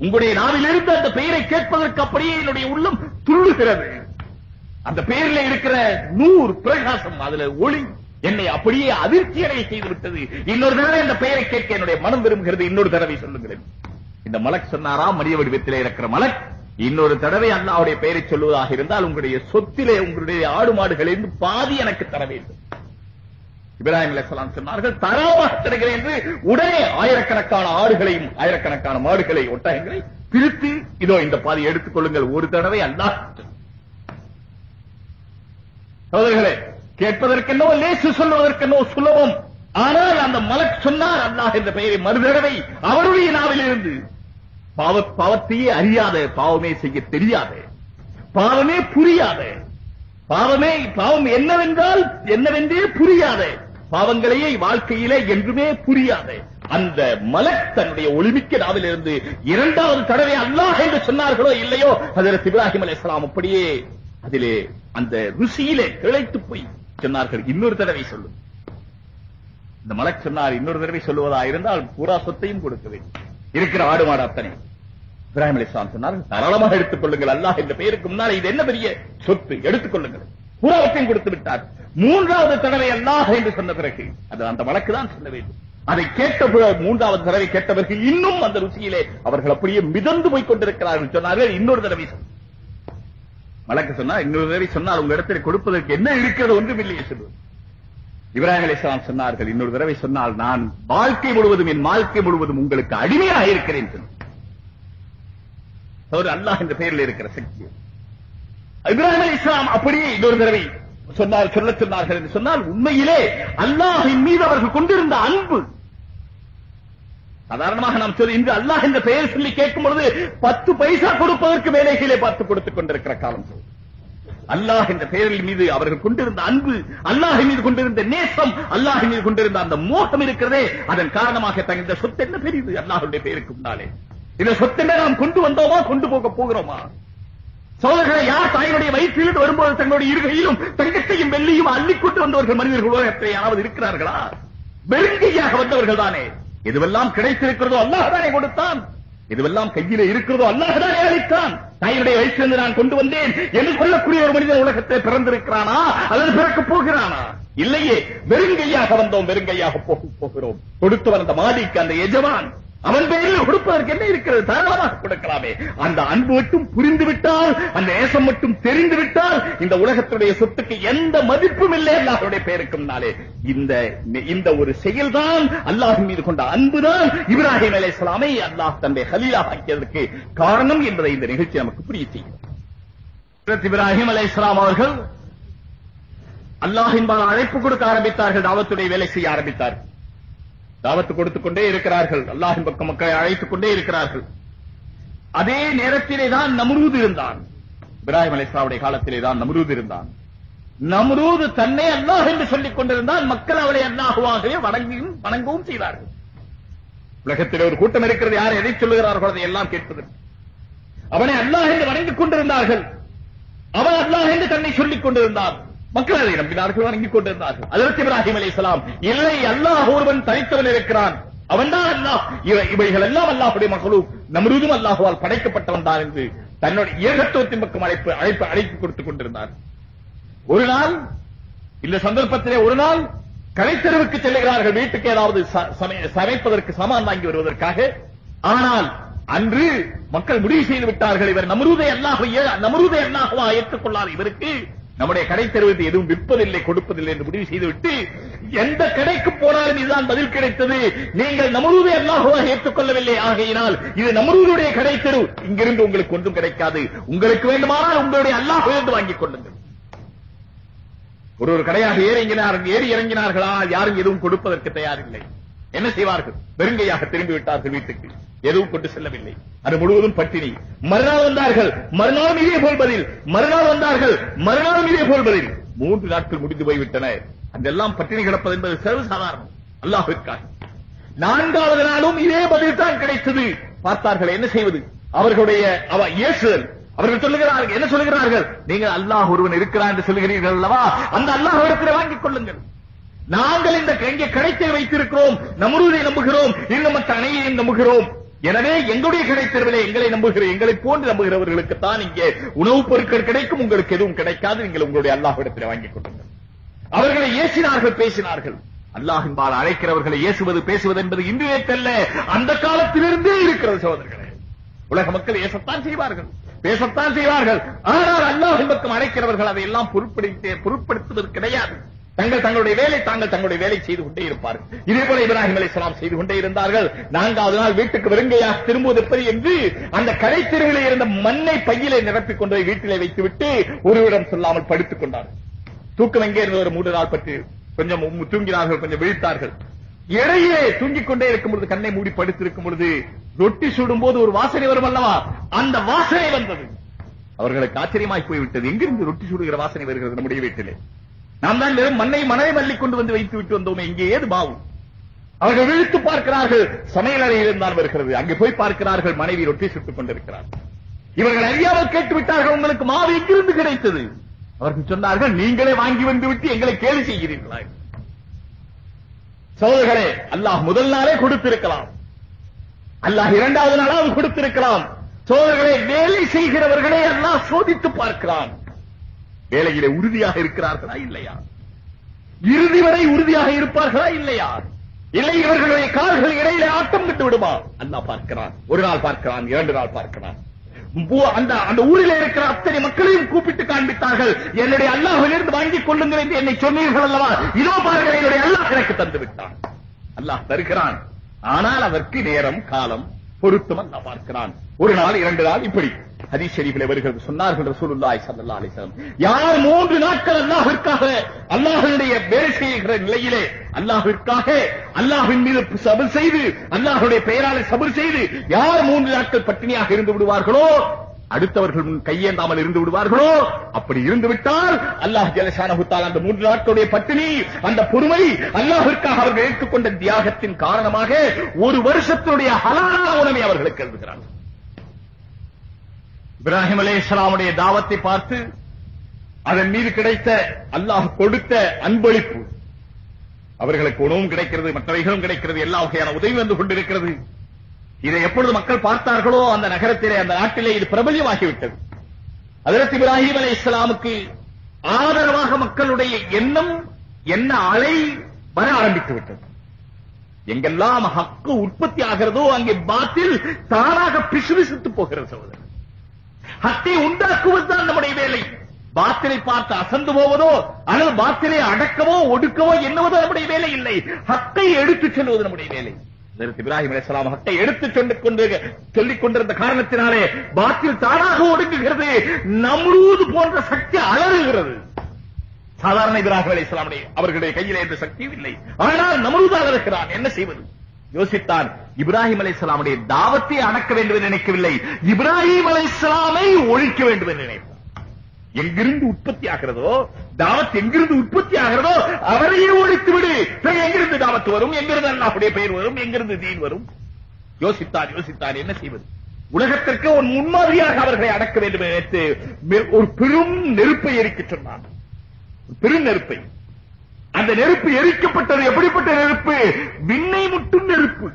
உங்களுடைய நாவிலிருந்து அந்த பெயரை கேட்பதற்கு அப்படியே என்னுடைய உள்ளம் துள்ளுகிறது. அந்த பெயரில் இருக்கிற நூறு பிரகாசம் அதுல ஒளி என்னை அப்படியே அதிர்ச்சி அடைய செய்து விட்டது. இன்னொரு தடவை இந்த பெயரை கேட்க என்னுடைய மனம் விரும்புகிறது. இன்னொரு தடவை சொல்லுகிறேன். இந்த மலக் சொன்னாரா? மனித வடிவத்திலே இருக்கிற மலக். இன்னொரு தடவை அண்ணாவுடைய பெயரை சொல்லுவதாக இருந்தால் உங்களுடைய சொத்திலே உங்களுடைய ஆடு மாடுகளிலிருந்து பாதி எனக்கு தர வேண்டும். இப்ராஹிம் அலிஸ்லாம் சொன்னார்கள் தரமாக தருகிறேன் என்று உடனே ஆயிரக்கணக்கான ஆடுகளையும் ஆயிரக்கணக்கான மாடுகளை ஒட்டகங்களை பிரித்து இதோ இந்த பாதி எடுத்துக் கொள்ளுங்கள். ஒரு தடவை அல்லாஹ். சகோதரர்களே கேட்பதற்கென்னோ லேசு சொல்லுவதற்கென்னோ சுலபம். ஆனால் அந்த மலக் சொன்னார் அல்லாஹ் என்ற பெயரை மறுதடவை அவருடைய நாவிலிருந்து. பாவ பாவத்தையே அறியாத பாவமே செய்ய தெரியாத. பாவமே புரியாத. பாவமே பாவம் என்னவென்றால் என்னவென்றே புரியாத. பாவங்களையே வாழ்க்கையிலே என்றுமே புரியாத. அந்த மலக் தன்னுடைய ஒளிமிக்க நாவிலிருந்து இரண்டாவது தடவை அல்லாஹ் என்று சொன்னார்களோ இல்லையோ ஹஜரத் இப்ராஹிம் அலைஹிஸ்ஸலாம் அப்படியே அதிலே அந்த ருசியிலே கிளைத்து போய் சொன்னார்கள். இன்னொரு தடவை சொல்லு. இந்த மலக் சொன்னார் இன்னொரு தடவை சொல்லுவதா இருந்தால் பூரா சொத்தையும் கொடுக்க வேண்டும். இருக்கிற ஆடு மாடு அத்தனை. இப்ராஹிம் அலிஸ்லாம் சொன்னார்கள் தாராளமாக எடுத்துக் கொள்ளுங்கள். அல்லாஹ் என்ற பெயருக்கு முன்னால் இது என்ன பெரிய சொத்து? எடுத்துக் கொள்ளுங்கள். பூராவத்தையும் கொடுத்து விட்டார். மூன்றாவது தடவை அல்லாஹ் என்று சொன்ன பிறகு அது அந்த வழக்கு தான் சொல்ல வேண்டும். அதை கேட்ட மூன்றாவது தடவை கேட்டவர்கள் இன்னும் அந்த ருசியிலே அவர்கள் அப்படியே மிதந்து போய் கொண்டிருக்கிறார்கள். சொன்னார்கள் இன்னொரு தடவை சொன்னார். வழக்கு சொன்னா இன்னொரு தடவை சொன்னால் உங்க இடத்துல கொடுப்பதற்கு என்ன இருக்கிறது ஒன்றும் இல்லையே சொல்லுவது இப்ராஹிம் அலிஸ்லாம் சொன்னார்கள் இன்னொரு தடவை சொன்னால் நான் வாழ்க்கை முழுவதும் என் வாழ்க்கை முழுவதும் உங்களுக்கு அடிமையாக இருக்கிறேன் சொல்லு அவர் அல்லாஹ் என்ற பெயரில் இருக்கிற சக்தி இப்ராஹிம் அலிஸ்லாம் அப்படியே இன்னொரு தடவை சொன்னார் சொல்ல சொன்னார்கள் என்று சொன்னால் உண்மையிலே அல்லாஹின் மீது அவர்கள் கொண்டிருந்த அன்பு சாதாரணமாக நாம் சொல்லி இன்று அல்லாஹ் இந்த பெயர் சொல்லி கேட்கும் பொழுது பத்து பைசா கொடுப்பதற்கு வேலைகளை பார்த்து கொடுத்துக் கொண்டிருக்கிற காலம் அல்லாஹ் என்ற பெயரில் மீது அவர்கள் கொண்டிருந்த அன்பு அல்லாஹ் மீது கொண்டிருந்த நேசம் அல்லாஹ் மீது கொண்டிருந்த அந்த மோகம் இருக்கிறதே அதன் காரணமாக தங்க சொத்து என்ன பெரியது? அல்லாஹுடைய பெயருக்கு முன்னாலே. இந்த சொத்து என்ன நாம் கொண்டு வந்தோமா கொண்டு போக போகிறோமா? சோதர்களை யார் தாயினுடைய வயிற்றிலிருந்து வரும்போது தங்களுடைய இருகையிலும் தங்கத்தையும் வெள்ளியும் அள்ளிக்கொண்டு வந்தவர்கள் மனிதர்கள் உலகத்தை யாராவது இருக்கிறார்களா? வெறுங்கையாக வந்தவர்கள் தானே எதுவெல்லாம் கிடைத்திருக்கிறதோ அல்லாஹ்தானே கொடுத்தான். எதுவெல்லாம் கையிலே இருக்கிறதோ அல்லாஹ்தானே அளித்தான். தாயினுடைய வயிற்றிலிருந்து நான் கொண்டு வந்தேன் என்று சொல்லக்கூடிய ஒரு மனிதன் உலகத்தை பிறந்திருக்கிறானா? அல்லது பிறக்க போகிறானா? இல்லையே வெறுங்கையாக வந்தோம் வெறுங்கையாக போக போகிறோம். கொடுத்து வந்த மாலிக்கு அந்த எஜமான் அவன் பெயரில் கொடுப்பதற்கு என்ன இருக்கிறது? தாராளமாக கொடுக்கலாமே. அந்த அன்பு மட்டும் புரிந்து விட்டால் அந்த நேசம் மட்டும் தெரிந்து விட்டால் இந்த உலகத்துடைய சொத்துக்கு எந்த மதிப்பும் இல்லை. அல்லாஹ்வுடைய பெயருக்கும் நாளே இந்த இந்த ஒரு செயல்தான் அல்லாஹ் மீது கொண்ட அன்புதான் இப்ராஹிம் அலைஹிஸ்ஸலாமை அல்லாஹ் தன்னுடைய ஹலீலாக ஆக்கியதற்கு காரணம் என்பதை இந்த நிகழ்ச்சி நமக்கு புரிய செய்யும். இப்ராஹிம் இப்ராஹிம் இஸ்லாம் அவர்கள் அல்லாஹின்பால் அழைப்பு கொடுக்க ஆரம்பித்தார்கள் தாவத்துடைய வேலை செய்ய ஆரம்பித்தார்கள். தாவத்து கொடுத்துக் கொண்டே இருக்கிறார்கள். அல்லாஹின் பக்கம் மக்களை அழைத்துக் கொண்டே இருக்கிறார்கள். அதே நேரத்திலே தான் நம்ரூத் இருந்தான். இப்ராஹிம் அலிஸ்லாவுடைய காலத்திலே தான் நம்ரூத் இருந்தான். நம்ரூது தன்னை அல்லாஹ் என்று சொல்லிக் கொண்டிருந்தால் மக்கள் அவளை அல்லாஹுவாகவே வணங்கியும் வணங்கவும் செய்தார்கள். உலகத்தில் ஒரு கூட்டம் இருக்கிறது. யார் எதை சொல்லுகிறார்களோ அதை எல்லாம் கேட்பது அவனை அல்லாஹ் என்று வணங்கிக் கொண்டிருந்தார்கள். அவன் அல்லாஹ் என்று தன்னை சொல்லிக் கொண்டிருந்தான். மக்கள் அதை நம்பினார்கள் வணங்கிக் கொண்டிருந்தார்கள் அதற்கு இப்ராஹிம் அலி இஸ்லாம் இல்லை அல்லாஹ் ஒருவன் தனித்தவன் இருக்கிறான். அவன்தான் அல்லாஹ். இவைகள் எல்லாம் அல்லாஹுடைய மகளும் நம்ரூதும் அல்லாஹுவால் படைக்கப்பட்டவன் தான் என்று தன்னுடைய ஏகத்துவத்தின் பக்கம் அழைப்பு அழைப்பு அழைப்பு கொடுத்துக் கொண்டிருந்தார். ஒரு நாள் இந்த சந்தர்ப்பத்திலே ஒரு நாள் கலைத்தெருவுக்கு செல்லுகிறார்கள். வீட்டுக்கு ஏதாவது சமைப்பதற்கு சாமான் வாங்கி வருவதற்காக. ஆனால் அன்று மக்கள் முடிவு செய்து விட்டார்கள். இவர் நமருதை அல்லாஹ் நமருதை அல்லாஹவா ஏற்றுக்கொள்ளார். இவருக்கு நம்முடைய கடை தெருவுக்கு எதுவும் விற்பதில்லை கொடுப்பதில்லை என்று முடிவு செய்துவிட்டு எந்த கடைக்கு போனாலும் இதுதான் பதில் கிடைத்தது. நீங்கள் நமருதை அல்லாஹுவா ஏற்றுக்கொள்ளவில்லை ஆகையினால் இது நமருடைய கடை தெரு. இங்கிருந்து உங்களுக்கு ஒன்றும் கிடைக்காது. உங்களுக்கு வேண்டுமானால் உங்களுடைய அல்லாஹ் இருந்து வாங்கிக் கொள்ளுங்கள். ஒரு ஒரு கடையாக ஏறி இறங்கினார்கள் ஏறி இறங்கினார்களா? யாரும் எதுவும் கொடுப்பதற்கு தயாரில்லை. என்ன செய்வார்கள்? வெறுங்கையாக திரும்பி விட்டார்கள் வீட்டுக்கு. எதுவும் கொண்டு செல்லவில்லை. அது முழுவதும் பட்டினி. மறுநாள் வந்தார்கள். மறுநாளும் இதே போல் பதில். மறுநாள் வந்தார்கள். மறுநாளும் இதே போல் பதில். மூன்று நாட்கள் முடிந்து போய்விட்டன. அதெல்லாம் பட்டினி கிடப்பது என்பது சர்வசாதாரணம். அல்லாஹிற்காக நான்காவது நாளும் இதே பதில் தான் கிடைத்தது. பார்த்தார்கள் என்ன செய்வது? அவர்களுடைய அவ இயேசுதல். அவர்கள் சொல்லுகிறார்கள் என்ன சொல்லுகிறார்கள்? நீங்கள் அல்லாஹ் ஒருவன் இருக்கிறான் என்று சொல்லுகிறீர்கள் அல்லவா? அந்த அல்லாஹ் இடத்தில் வாங்கிக் கொள்ளுங்கள். நாங்கள் இந்த இங்கே கிடைத்தை வைத்திருக்கிறோம். நம்ருதை நம்புகிறோம். இன்னும் அணையை நம்புகிறோம். எனவே எங்களுடைய கிடைத்தெருவிலே எங்களை நம்புகிற எங்களை போன்று நம்புகிறவர்களுக்கு தான் இங்கே உணவுப் பொருட்கள் கிடைக்கும். உங்களுக்கு எதுவும் கிடைக்காது. நீங்கள் உங்களுடைய அல்லாஹிடத்தில் வாங்கிக் கொள்ளுங்கள். அவர்களை ஏசினார்கள் பேசினார்கள். அல்லாஹின்பால் அழைக்கிறவர்களை ஏசுவது பேசுவது என்பது இன்றைய தெல்ல. அந்த காலத்திலிருந்தே இருக்கிறது சோதர்களே உலக மக்கள் ஏசத்தான் செய்வார்கள். பேசத்தான் செய்வார்கள். ஆனால் அல்லாஹின் பக்கம் அழைக்கிறவர்கள் அதையெல்லாம் பொருட்படுத்தி பொருட்படுத்துவது கிடையாது. தங்கள் தங்களுடைய வேலை தாங்கள் தங்களுடைய வேலை செய்து கொண்டே இருப்பார்கள். இதே போல இப்ராஹிம் அலைஹிஸ்ஸலாம் செய்து கொண்டே இருந்தார்கள். நான்காவது நாள் வீட்டுக்கு வெறுங்கையாக திரும்புவது எப்படி என்று அந்த கடை தெருவிலே இருந்த மண்ணை பையிலே நிரப்பிக் கொண்டு வீட்டிலே வைத்துவிட்டு ஒருவரிடம் சொல்லாமல் படுத்துக் கொண்டார்கள். தூக்கம் எங்கே இருந்த ஒரு மூன்று நாள் பற்றி கொஞ்சம் தூங்கினார்கள் கொஞ்சம் விழித்தார்கள். இடையே தூங்கிக் கொண்டே இருக்கும் பொழுது கண்ணை மூடி படுத்திருக்கும் பொழுது ரொட்டி சுடும் போது ஒரு வாசனை வரும் அல்லவா? அந்த வாசனை வந்தது. அவர்களுக்கு ஆச்சரியமாய் போய்விட்டது. எங்கிருந்து ரொட்டி சுடுகிற வாசனை வருகிறது நம்முடைய வீட்டிலே? நாம் தான் வெறும் மண்ணை மணலை மல்லி கொண்டு வந்து வைத்து விட்டு வந்தோமே. இங்கே ஏது மாவு அவர்கள் விழித்து பார்க்கிறார்கள். சமையல் அறையில் தான் வருகிறது. அங்கே போய் பார்க்கிறார்கள். மனைவி ரொட்டி சுட்டுக் கொண்டிருக்கிறார். இவர்கள் அறியாமல் கேட்டு விட்டார்கள் உங்களுக்கு மாவு எங்கிருந்து கிடைத்தது? அவர்கள் சொன்னார்கள் நீங்களே வாங்கி வந்து விட்டு எங்களை கேலி செய்கிறீர்களா? சோதர்களே அல்லாஹ் முதல் நாளே கொடுத்திருக்கலாம். அல்லாஹ் இரண்டாவது நாளாவது கொடுத்திருக்கலாம். சோதர்களே வேலை செய்கிறவர்களே அல்லாஹ் சோதித்து பார்க்கிறான் வேலையிலே உறுதியாக இருக்கிறார்களா இல்லையா? இறுதி வரை உறுதியாக இருப்பார்களா இல்லையா? இல்லை இவர்களுடைய கால்கள் இடையிலே ஆட்டம் கட்டு விடுமா? அல்லா பார்க்கிறான். ஒரு நாள் பார்க்கிறான் இரண்டு நாள் பார்க்கிறான். அந்த அந்த ஊரில் இருக்கிற அத்தனை மக்களையும் கூப்பிட்டு காண்பித்தார்கள். என்னுடைய அல்லாஹிலிருந்து வாங்கிக் கொள்ளுங்கள் என்று என்னை சொன்னீர்கள் அல்லவா? இதோ பாருங்கள் என்னுடைய அல்லாஹ் எனக்கு தந்து விட்டான். அல்லாஹ் தருகிறான். ஆனால் அதற்கு நேரம் காலம் பொருத்தம் அல்லாஹ் பார்க்கிறான். ஒரு நாள் இரண்டு நாள் இப்படி. ஹதீஸ் ஷரீஃபிலே வருகிறது சொன்னார்கள் ரசூலுல்லாஹி ஸல்லல்லாஹு யார் மூன்று நாட்கள் அல்லாஹிற்காக அல்லாஹனுடைய வேலை செய்கிற நிலையிலே அல்லாஹிற்காக அல்லாஹின் மீது சபர் செய்து அல்லாஹ்வுடைய பெயராலே சபர் செய்து யார் மூன்று நாட்கள் பட்டினியாக இருந்து விடுவார்களோ அடுத்தவர்கள் முன் கையேந்தாமல் இருந்து விடுவார்களோ அப்படி இருந்து விட்டால் அல்லாஹ் ஜலசானகுத்தால் அந்த மூன்று நாட்களுடைய பட்டினி அந்த பொறுமை அல்லாஹிற்காக அவர்கள் ஏற்றுக்கொண்ட தியாகத்தின் காரணமாக ஒரு வருஷத்தினுடைய ஹலான உணவை அவர்களுக்கு எழுதுகிறார்கள் இப்ராஹிம் அலைஹிஸ்ஸலாமுடைய தாவத்தை பார்த்து அதன் மீது கிடைத்த அல்லாஹ் கொடுத்த அன்பளிப்பு அவர்களுக்கு உணவும் கிடைக்கிறது மற்றவைகளும் கிடைக்கிறது எல்லா வகையான உதவி வந்து கொண்டிருக்கிறது. இதை எப்பொழுது மக்கள் பார்த்தார்களோ அந்த நகரத்திலே அந்த நாட்டிலே இது பிரபல்யமாகிவிட்டது. அதற்கு இப்ராஹிம் அலை இஸ்லாமுக்கு ஆதரவாக மக்களுடைய எண்ணம் என்ன அலை வர ஆரம்பித்து விட்டது எங்கெல்லாம் ஹக்கு உற்பத்தி ஆகிறதோ அங்கே பாத்தில் தானாக பிசுபிசுத்து போகிறது சகோதரர். ஹக்கை உண்டாக்குவதுதான் நம்முடைய வேலை. பாத்திரை பார்த்து அசந்து போவதோ அல்லது பாத்திரை அடக்கவோ ஒடுக்கவோ என்னவதோ நம்முடைய வேலை இல்லை. ஹத்தை எடுத்துச் செல்வது நம்முடைய வேலை. இப்ராஹிம் அலிஸ்லாம் ஹக்கை எடுத்துச் சென்று கொண்டு சொல்லிக் கொண்டிருந்த காரணத்தினாலே பாத்தில் தானாக ஒடுங்குகிறது. நம்ரூது போன்ற சக்தி அலறுகிறது. சாதாரண இப்ராஹிம் அலைஹிஸ்ஸலாமுடைய அவர்களுடைய கையிலே எந்த சக்தியும் இல்லை. ஆனால் நம்ரூது அலறுகிறான். என்ன செய்வது? யோசித்தான் இப்ராஹிம் அலைஹிஸ்ஸலாமுடைய தாவத்தை அடக்க வேண்டும் என்று நினைக்கவில்லை. இப்ராஹிம் அலைசலாமை ஒழிக்க வேண்டும் என்று நினைத்தார் எங்கிருந்து உற்பத்தி ஆகிறதோ தாவத் எங்கிருந்து உற்பத்தி ஆகிறதோ அவரையே ஒழித்து விடு எங்கிருந்து தாவத்து வரும்? எங்கிருந்து அல்லாஹுடைய பெயர் வரும்? எங்கிருந்து தீன் வரும்? யோசித்தார் யோசித்தார் என்ன செய்வது? உலகத்திற்கு ஒரு முன்மாதிரியாக அவர்களை அடக்க வேண்டும் என்று நினைத்து ஒரு பெரும் நெருப்பை எரிக்கச் சொன்னான். பெரும் நெருப்பை. அந்த நெருப்பு எரிக்கப்பட்டது எப்படிப்பட்ட நெருப்பு? விண்ணை முட்டும் நெருப்பு.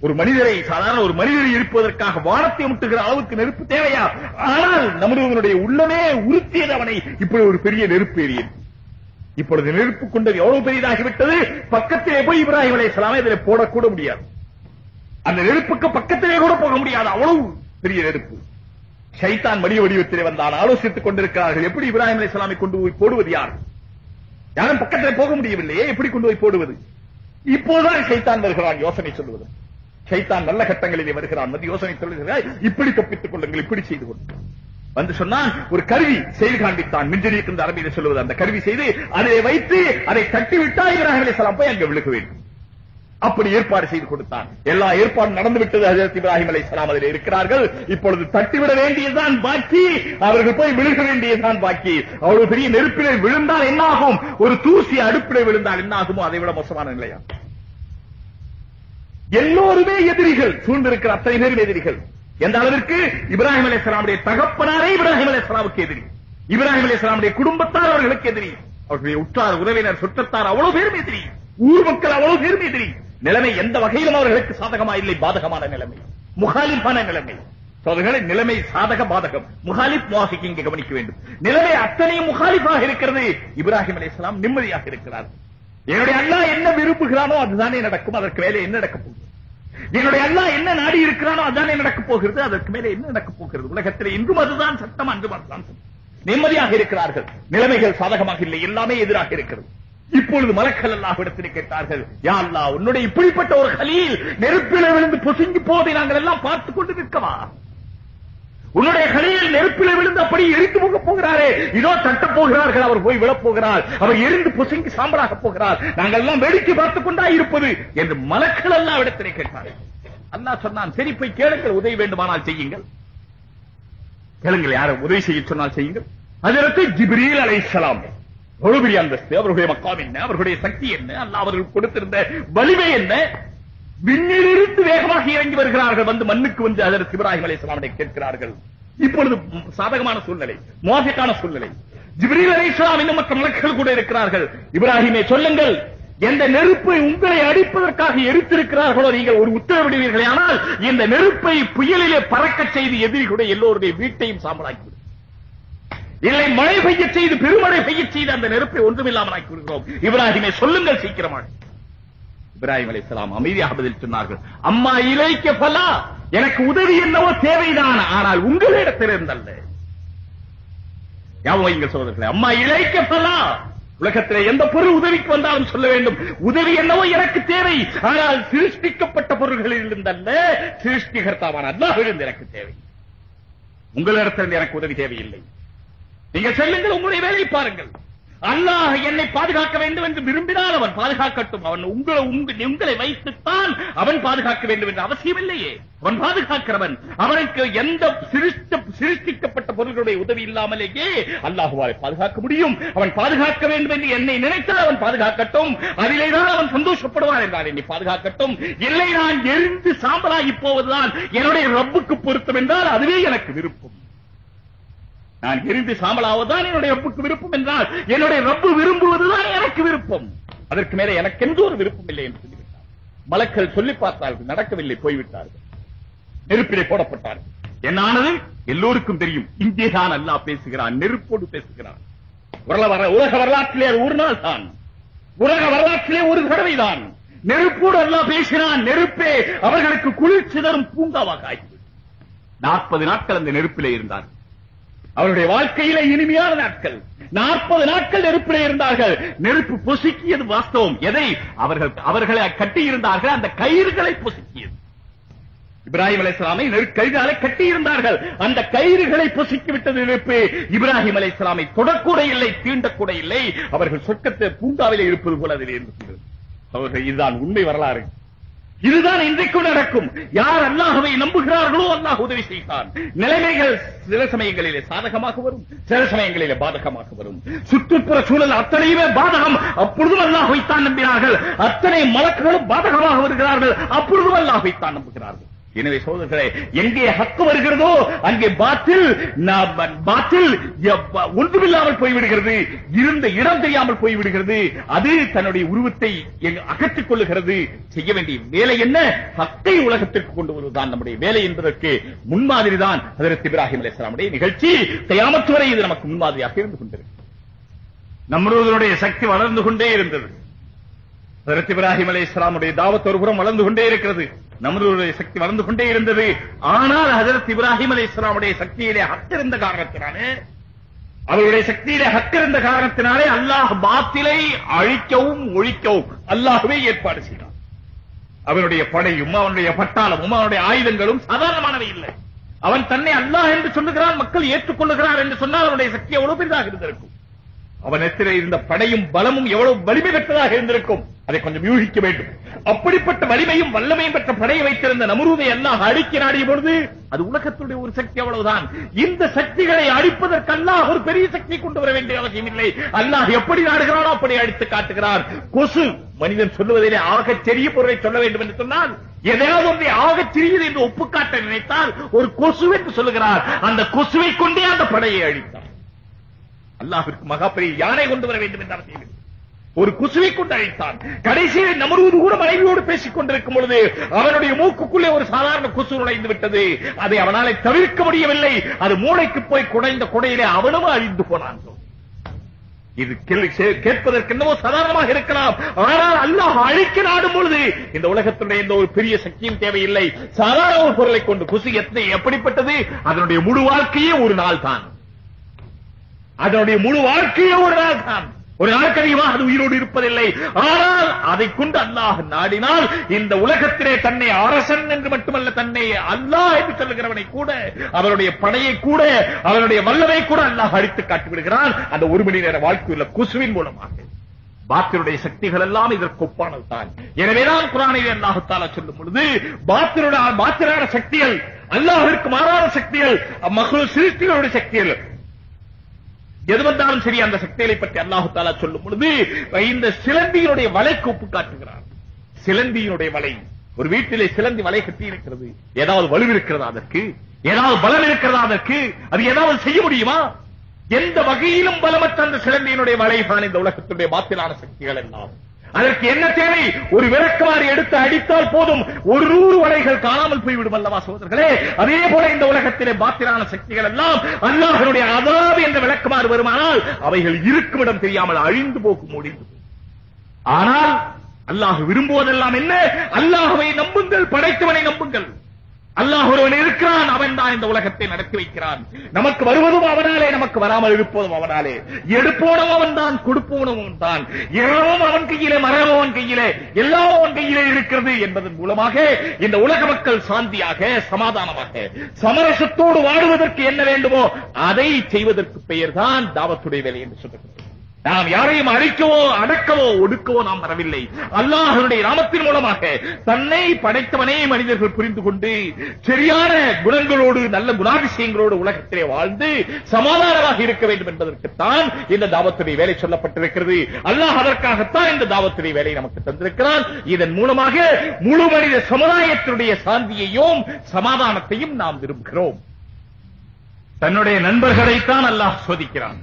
ஒரு மனிதரை சாதாரண ஒரு மனிதரை இருப்பதற்காக வானத்தை முட்டுகிற அளவுக்கு நெருப்பு தேவையா? ஆனால் நம்முடைய உள்ளமே உறுத்தியது அவனை. இப்படி ஒரு பெரிய நெருப்பு எரியது இப்பொழுது நெருப்பு கொண்டது எவ்வளவு பெரியதாகிவிட்டது பக்கத்திலே போய் இப்ராஹிம் அலைஹிஸ்ஸலாமை இதில் போடக்கூட முடியாது. அந்த நெருப்புக்கு பக்கத்திலே கூட போக முடியாது. அவ்வளவு பெரிய நெருப்பு. ஷைத்தான் மனித வடிவத்திலே வந்தான். ஆலோசித்துக் கொண்டிருக்கிறார்கள். எப்படி இப்ராஹிம் அலைஹிஸ்ஸலாமை கொண்டு போய் போடுவது யார்? யாரும் பக்கத்தில் போக முடியவில்லையே எப்படி கொண்டு போய் போடுவது? இப்போதுதான் சைத்தான் வருகிறான் யோசனை சொல்லுவது. சைத்தான் நல்ல கட்டங்களிலே வருகிறான் வந்து யோசனை சொல்லுகிறார் இப்படி தப்பித்துக் கொள்ளுங்கள் இப்படி செய்து கொள்ளுங்கள் வந்து சொன்னான் ஒரு கருவி செய்து காண்பித்தான் மிஞ்சரிக்கு இந்த அரபியில சொல்லுவது அந்த கருவி செய்து அதை வைத்து அதை தட்டி இவராக போய் அங்கே விழுக வேண்டும் அப்படி ஏற்பாடு செய்து கொடுத்தான். எல்லா ஏற்பாடும் நடந்து விட்டது ஹஜரத் இப்ராஹிம் அலைஹிஸ்ஸலாம் அதில் இருக்கிறார்கள். இப்பொழுது தட்டிவிட வேண்டியதுதான் பாக்கி. அவர்கள் போய் விழுக வேண்டியதுதான் பாக்கி. அவ்வளவு பெரிய நெருப்பிலே விழுந்தால் என்னாகும்? ஒரு தூசி அடுப்பிலே விழுந்தால் என்னாகுமோ? அதை விட மோசமான நிலையா? எல்லோருமே எதிரிகள். சூழ்ந்திருக்கிற அத்தனை பேரும் எதிரிகள். எந்த அளவிற்கு? இப்ராஹிம் அலைஹிஸ்ஸலாமுடைய தகப்பனாரே இப்ராஹிம் அலைஹிஸ்ஸலாமுக்கு எதிரி. இப்ராஹிம் அலைஹிஸ்ஸலாமுடைய குடும்பத்தார் அவர்களுக்கு எதிரி. அவர்களுடைய உற்றார் உறவினர் சுற்றத்தார் அவ்வளவு பேரும் எதிரி. ஊர் மக்கள் அவ்வளவு பேரும் எதிரி. நிலைமை எந்த வகையிலும் அவர்களுக்கு சாதகமா இல்லை பாதகமான நிலைமை. முகாலிப்பான நிலைமை. சோதர்களே நிலைமை சாதக பாதகம். முகாலிப் முவாஃபிக் இங்கே கவனிக்க வேண்டும். நிலைமை அத்தனையும் முகாலிப்பாக இருக்கிறது. இப்ராஹிம் அலைஹிஸ்ஸலாம் நிம்மதியாக இருக்கிறார். என்னுடைய அண்ணா என்ன விரும்புகிறானோ அதுதானே நடக்கும். அதற்கு மேலே என்ன நடக்க போகுது? என்னுடைய அண்ணா என்ன நாடி இருக்கிறானோ அதுதானே நடக்க போகிறது. அதற்கு மேலே என்ன நடக்க போகிறது? உலகத்தில் இன்றும் அதுதான் சட்டம் அன்றும் அதுதான் சட்டம். நிம்மதியாக இருக்கிறார்கள். நிலைமைகள் சாதகமாக இல்லை. எல்லாமே எதிராக இருக்கிறது. இப்பொழுது மலக்கல் அல்லாஹ் இடத்திலே கேட்டார்கள் யா அல்லாஹ் உன்னுடைய இப்படிப்பட்ட ஒரு கலீல் நெருப்பிலே விழுந்து பொசுங்கி போதை நாங்கள் எல்லாம் பார்த்துக் கொண்டு நிற்கவா உன்னுடைய கலையில் நெருப்பிலே விழுந்து அப்படி எரிந்து போக போகிறாரே. இதோ தட்டப் போகிறார்கள் அவர் போய் விழப் போகிறார். அவர் எரிந்து பொசுங்கி சாம்பலாக போகிறார். நாங்கள் எல்லாம் வேடிக்கை பார்த்துக் கொண்டா இருப்பது என்று மலக்கள் எல்லாம் இடத்திலே கேட்டார்கள். அல்லாஹ் சொன்னான் சரி போய் கேளுங்கள் உதவி வேண்டுமானால் செய்யுங்கள். கேளுங்கள் யாரை உதவி செய்ய சொன்னால் செய்யுங்கள். அதற்கு ஜிப்ரீல் அலைஹிஸ்ஸலாம் எவ்வளவு பெரிய அந்தஸ்து அவர்களுடைய மக்காம் என்ன அவர்களுடைய சக்தி என்ன அல்ல அவர்கள் கொடுத்திருந்த வலிமை என்ன? விண்ணிலிருந்து வேகமாக இறங்கி வருகிறார்கள் வந்து மண்ணுக்கு வந்து அதற்கு இப்ராஹிம் அலைஹிஸ்ஸலாமை கேட்கிறார்கள். இப்பொழுது சாதகமான சூழ்நிலை மோசக்கான சூழ்நிலை. ஜிப்ரீல் அலைஹிஸ்ஸலாம் இன்னும் மற்ற கூட இருக்கிறார்கள். இப்ராஹிமே சொல்லுங்கள் எந்த நெருப்பை உங்களை அடிப்பதற்காக எரித்திருக்கிறார்களோ நீங்கள் ஒரு உத்தரவிடுவீர்களே ஆனால் இந்த நெருப்பை புயலிலே பறக்கச் செய்து எதிரிகளுடைய எல்லோருடைய வீட்டையும் சாம்பலாக்கி இல்லை மழை பெய்ய செய்து பெருமழை பெய்ய செய்து அந்த நெருப்பை ஒன்றுமில்லாமல் ஆக்கி விடுகிறோம் சொல்லுங்கள் சீக்கிரமாக. இப்ராஹிம் அலைஹிஸ்ஸலாம் அமைதியாக பதில் சொன்னார்கள். அம்மா இலைக்க பலா எனக்கு உதவி என்னவோ தேவைதான். ஆனால் உங்களிடத்திலிருந்தல்ல. ஞாபகம் வையுங்கள் சகோதரர்களே அம்மா இலைக்க பலா உலகத்தில் எந்த பொருள் உதவிக்கு வந்தாலும் சொல்ல வேண்டும். உதவி என்னவோ எனக்கு தேவை. ஆனால் சிருஷ்டிக்கப்பட்ட பொருள்களில் இருந்தல்ல சிருஷ்டிகர்த்தாவான அல்லாஹிலிருந்து எனக்கு தேவை. உங்களிடத்திலிருந்து எனக்கு உதவி தேவையில்லை. நீங்கள் செல்லுங்கள் உங்களுடைய வேலையை பாருங்கள். அல்லாஹ் என்னை பாதுகாக்க வேண்டும் என்று விரும்பினால் அவன் பாதுகாக்கட்டும். அவன் உங்களை உங்க- உங்களை வைத்துத்தான் அவன் பாதுகாக்க வேண்டும் என்று அவசியம் இல்லையே அவன் பாதுகாக்கிறவன். அவனுக்கு எந்த சிருஷ்டிக்கப்பட்ட பொருள்களுடைய உதவி இல்லாமலேயே அல்லாஹுவாரை பாதுகாக்க முடியும். அவன் பாதுகாக்க வேண்டும் என்று என்னை நினைத்தால் அவன் பாதுகாக்கட்டும். அதிலேதான் அவன் சந்தோஷப்படுவான் என்றால் என்னை பாதுகாக்கட்டும். இல்லை நான் எரிந்து சாம்பலாகி போவதுதான் என்னுடைய ரப்புக்கு பொருத்தம் என்றால் அதுவே எனக்கு விருப்பம். நான் எரிந்து சாம்பலாவதுதான் என்னுடைய ரப்புக்கு விருப்பம் என்றால் என்னுடைய ரப்பு விரும்புவதுதான் எனக்கு விருப்பம். அதற்கு மேலே எனக்கு எந்த ஒரு விருப்பம் இல்லை என்று சொல்லிவிட்டார். மலக்கள் சொல்லி பார்த்தார்கள் நடக்கவில்லை போய்விட்டார்கள். நெருப்பிலே போடப்பட்டார்கள். என்னானது? எல்லோருக்கும் தெரியும். இங்கேதான் அல்லாஹ் பேசுகிறான் நெருப்போடு பேசுகிறான். உலக வர- உலக வரலாற்றிலே அது ஒரு நாள் தான் உலக வரலாற்றிலே ஒரு தடவை தான் நெருப்போடு அல்லாஹ் பேசினான் நெருப்பே அவர்களுக்கு குளிர்ச்சி தரும் பூங்காவாக ஆகிவிடும் நாற்பது நாட்கள் அந்த நெருப்பிலே இருந்தார்கள். அவருடைய வாழ்க்கையில இனிமையான நாட்கள். நாற்பது நாட்கள் நெருப்பிலே இருந்தார்கள். நெருப்பு பொசுக்கியது வாஸ்தவம். எதை? அவர்கள் அவர்களை கட்டி இருந்தார்கள் அந்த கயிறுகளை பொசுக்கியது. இப்ராஹிம் அலைஹிஸ்ஸலாமை நெருக்கயிறாலே கட்டி இருந்தார்கள் அந்த கயிறுகளை பொசுக்கி விட்டது நெருப்பு. இப்ராஹிம் அலைசலாமை தொடக்கூட இல்லை தீண்டக்கூட இல்லை. அவர்கள் சொர்க்கத்தை பூங்காவிலே இருப்பது போல அதில் இருந்தது. அவர்கள் இதுதான் உண்மை வரலாறு. இதுதான் இன்றைக்கும் நடக்கும். யார் அல்லாஹவை நம்புகிறார்களோ அல்லாஹ் உதவி செய்தான். நிலைமைகள் சில சமயங்களிலே சாதகமாக வரும் சில சமயங்களிலே பாதகமாக வரும். சுற்றுப்புற சூழல் அத்தனையுமே பாதகம். அப்பொழுதும் அல்லாஹ்வைத்தான் நம்பினார்கள் அத்தனை மலக்குகளும் பாதகமாக வருகிறார்கள். அப்பொழுதும் அல்லாஹ்வைத்தான் நம்புகிறார்கள். எனவே சோதர்களே எங்கே ஹக்கு வருகிறதோ அங்கே பாத்தில் பாத்தில் ஒன்றுமில்லாமல் போய்விடுகிறது. இருந்த இடம் தெரியாமல் போய்விடுகிறது. அது தன்னுடைய உருவத்தை அகற்றிக் கொள்ளுகிறது. செய்ய வேண்டிய வேலை என்ன? ஹக்கை உலகத்திற்கு கொண்டு வருவதுதான் நம்முடைய வேலை என்பதற்கு முன்மாதிரி தான் அதற்கு இப்ராஹிம் அலிஸ்லாமுடைய நிகழ்ச்சி. கயாமத்து வரை இது நமக்கு முன்மாதிரியாக இருந்து கொண்டிருக்கிறது. நம்மளுடைய சக்தி வளர்ந்து கொண்டே இருந்தது. அதற்கு இப்ராஹிம் அலை இஸ்லாமுடைய தாவத் வளர்ந்து கொண்டே இருக்கிறது. நம்மளுடைய சக்தி வளர்ந்து கொண்டே இருந்தது. ஆனால் ஹசரத் இப்ராஹிம் அலி இஸ்லாமுடைய சக்தியிலே ஹக்கிருந்த காரணத்தினாலே அவருடைய சக்தியிலே ஹக்கிருந்த காரணத்தினாலே அல்லாஹ் பாத்திலை அழிக்கவும் ஒழிக்கவும் அல்லாஹுவே ஏற்பாடு செய்தார் அவனுடைய படையும் அவனுடைய பட்டாளமும் அவனுடைய ஆயுதங்களும் சாதாரணமானவை இல்லை. அவன் தன்னை அல்லாஹ் என்று சொல்லுகிறான் மக்கள் ஏற்றுக்கொள்ளுகிறார் என்று சொன்னால் அவனுடைய சக்தி எவ்வளவு பெரிதாக இருந்திருக்கும். அவனிடத்திலே இருந்த படையும் பலமும் எவ்வளவு வலிமை பெற்றதாக இருந்திருக்கும். அதை கொஞ்சம் யூகிக்க வேண்டும். அப்படிப்பட்ட வலிமையும் வல்லமையும் பெற்ற படையை வைத்திருந்த நமுருவை எல்லாம் அழிக்க நாடிய பொழுது அது உலகத்துடைய ஒரு சக்தி அவ்வளவுதான். இந்த சக்திகளை அழிப்பதற்கு அல்லாஹ் ஒரு பெரிய சக்தி கொண்டு வர வேண்டிய அவசியம் இல்லை. அல்லாஹ் எப்படி நாடுகிறானோ அப்படி அழித்து காட்டுகிறார் கொசு மனிதன் சொல்லுவதிலே ஆகச் சிறிய பொருளை சொல்ல வேண்டும் என்று சொன்னால் எதையாவது ஒன்றை ஆகச் சிறியது என்று ஒப்புக்காட்ட நினைத்தால் ஒரு கொசு என்று சொல்லுகிறார். அந்த கொசுவை கொண்டே அந்த படையை அழித்தார் அல்லாஹ்விற்கு மகாபெரிய யானை கொண்டு வர வேண்டும் என்று அவசியம் ஒரு குசுவை கொண்டு அழைத்தான். கடைசியில் நமருவது கூட மனைவியோடு பேசிக் கொண்டிருக்கும் பொழுது அவனுடைய மூக்குக்குள்ளே ஒரு சாதாரண குசு நுழைந்து விட்டது. அதை அவனால தவிர்க்க முடியவில்லை. அது மூளைக்கு போய் குடைந்த குடையிலே அவனும் அழிந்து போனான். இது கேள்வி கே- கேட்பதற்கு என்னவோ சாதாரணமாக இருக்கலாம். ஆனால் அல்லாஹ் அழிக்க நாடும் பொழுது இந்த உலகத்துடைய எந்த ஒரு பெரிய சக்தியும் தேவையில்லை. சாதாரண ஒரு பொருளை கொண்டு குசு எத்தனை எப்படிப்பட்டது? அதனுடைய முழு வாழ்க்கையே ஒரு நாள் தான் அதனுடைய முழு வாழ்க்கையே ஒரு நாள் தான் ஒரு நாளுக்கு அதிகமாக அது உயிரோடு இருப்பதில்லை. ஆனால் அதை கொண்டு அல்லாஹ் நாடினால் இந்த உலகத்திலே தன்னை அரசன் என்று மட்டுமல்ல தன்னை அல்லாஹ் என்று சொல்லுகிறவனை கூட அவருடைய படையை கூட அவருடைய வல்லமை கூட அல்லாஹ் அழித்து காட்டி விடுகிறான். அந்த ஒரு மணி நேர வாழ்க்கையுள்ள குசுவின் மூலமாக. பாத்தினுடைய சக்திகள் எல்லாம் இதற்கு ஒப்பானது தான். எனவேதான் குரானில் அல்லாஹு சொல்லும் பொழுது பாத்தினுடைய பாத்திரான சக்திகள் அல்லாஹிற்கு மாறான சக்திகள் மகள் சிருஷ்டிகளுடைய சக்திகள் எது வந்தாலும் சரி அந்த சக்திகளை பற்றி அல்லாஹு தாலா சொல்லும் பொழுது இந்த சிலந்தியினுடைய வலைக்கு ஒப்பு காட்டுகிறார். சிலந்தியினுடைய வலை. ஒரு வீட்டிலே சிலந்தி வலை கட்டி இருக்கிறது. ஏதாவது வலு இருக்கிறதா அதற்கு? ஏதாவது பலம் இருக்கிறதா அதற்கு? அது ஏதாவது செய்ய முடியுமா? எந்த வகையிலும் பலமற்ற அந்த சிலந்தியினுடைய வலைதான் இந்த உலகத்துடைய பாத்திலான சக்திகள் எல்லாம். அதற்கு என்ன தேவை? ஒரு விளக்கமாறு எடுத்து அடித்தால் போதும். ஒரு நூறு வலைகள் காணாமல் போய்விடும் அல்லவா சோதர்களே அதே போல இந்த உலகத்திலே பாத்திரான சக்திகள் எல்லாம் அல்லாஹனுடைய அதாவது என்ற விளக்கமாறு வருமானால் அவைகள் இருக்கும் இடம் தெரியாமல் அழிந்து போகும் முடிந்து ஆனால் அல்லாஹ் விரும்புவதெல்லாம் என்ன? அல்லாஹுவை நம்புங்கள் படைத்தவனை நம்புங்கள். அல்லாஹ் ஒருவன் இருக்கிறான் அவன் தான் இந்த உலகத்தை நடத்தி வைக்கிறான். நமக்கு வருவதும் அவனாலே நமக்கு வராமல் இருப்பதும் அவனாலே. எடுப்போனும் அவன் தான் கொடுப்போனும் அவன் தான் இரவும் அவன் கையிலே மரமும் அவன் கையிலே எல்லாம் அவன் கையிலே இருக்கிறது என்பதன் மூலமாக இந்த உலக மக்கள் சாந்தியாக சமாதானமாக சமரசத்தோடு வாழுவதற்கு என்ன வேண்டுமோ அதை செய்வதற்கு பெயர்தான் தாவத்துடைய வேலை என்று சொல்லுகிறது நாம் யாரையும் அழிக்கவோ அடக்கவோ ஒடுக்கவோ நாம் வரவில்லை. அல்லாஹனுடைய நாமத்தின் மூலமாக தன்னை படைத்தவனே மனிதர்கள் புரிந்து கொண்டு சரியான குணங்களோடு நல்ல குணாதிசயங்களோடு உலகத்திலே வாழ்ந்து சமாதானமாக இருக்க வேண்டும் என்பதற்குத்தான் இந்த தாவத்துடைய வேலை சொல்லப்பட்டிருக்கிறது. அல்லாஹ் அதற்காகத்தான் இந்த தாவத்துடைய வேலை நமக்கு தந்திருக்கிறான். இதன் மூலமாக முழு மனித சமுதாயத்தினுடைய சாந்தியையும் சமாதானத்தையும் நாம் விரும்புகிறோம். தன்னுடைய நண்பர்களைத்தான் அல்லாஹ் சோதிக்கிறான்.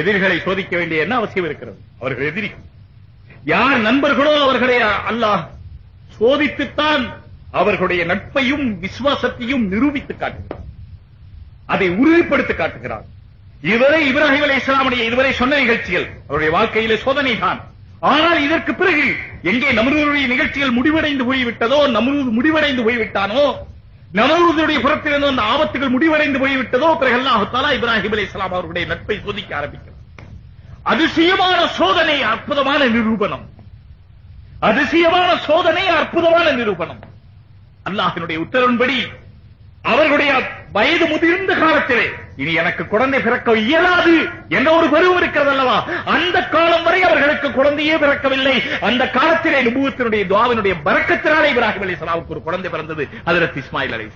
எதிரிகளை சோதிக்க வேண்டிய என்ன அவசியம் இருக்கிறது? அவர்கள் எதிரி யார் நண்பர்களோ அவர்களை அல்லாஹ் சோதித்துத்தான் அவர்களுடைய நட்பையும் விசுவாசத்தையும் நிரூபித்து காட்டுகிறார். அதை உறுதிப்படுத்தி காட்டுகிறார். இதுவரை இப்ராஹிம் அலி இஸ்லாமுடைய இதுவரை சொன்ன நிகழ்ச்சிகள் அவருடைய வாழ்க்கையிலே சோதனை தான் ஆனால் இதற்கு பிறகு எங்கே நமருடைய நிகழ்ச்சிகள் முடிவடைந்து போய்விட்டதோ நமது முடிவடைந்து போய்விட்டானோ நமருடைய புறத்திலிருந்து வந்த ஆபத்துகள் முடிவடைந்து போய்விட்டதோ பிறகு அல்லாஹு தாலா இப்ராஹிம் அலி இஸ்லாம் அவர்களுடைய நட்பை சோதிக்க ஆரம்பிக்கிறார். அதிசயமான சோதனை அற்புதமான நிரூபணம். அதிசயமான சோதனை அற்புதமான நிரூபணம். அல்லாஹினுடைய உத்தரவின்படி அவர்களுடைய வயது முதிர்ந்த காலத்திலே. இனி எனக்கு குழந்தை பிறக்க இயலாது என்ற ஒரு பருவம் இருக்கிறது அல்லவா அந்த காலம் வரை அவர்களுக்கு குழந்தையே பிறக்கவில்லை. அந்த காலத்திலே நுபுவத்தினுடைய துவாவினுடைய பறக்கத்தினாலே இப்ராஹிம் அலி ஒரு குழந்தை பிறந்தது அதற்கு இஸ்மாயில் அலி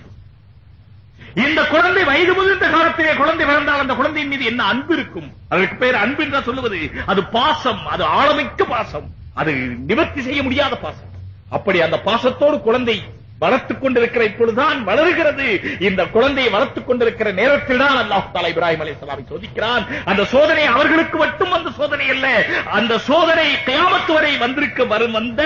இந்த குழந்தை வயது முதிர்ந்த காலத்திலே குழந்தை பிறந்தால் அந்த குழந்தையின் மீது என்ன அன்பு இருக்கும்? அதற்கு பெயர் அன்பு என்று சொல்லுவது அது பாசம் அது ஆழமிக்க பாசம். அது நிவர்த்தி செய்ய முடியாத பாசம். அப்படி அந்த பாசத்தோடு குழந்தை வளர்த்துக் கொண்டிருக்கிற இப்பொழுதுதான் வளருகிறது. இந்த குழந்தையை வளர்த்துக் கொண்டிருக்கிற நேரத்தில் தான் அல்லாஹ் தாலா இப்ராஹிம் அலி சலாமை சோதிக்கிறான். அந்த சோதனை அவர்களுக்கு மட்டும் வந்த சோதனை அல்ல அந்த சோதனை கயாமத்து வரை வந்திருக்க வரும் வந்த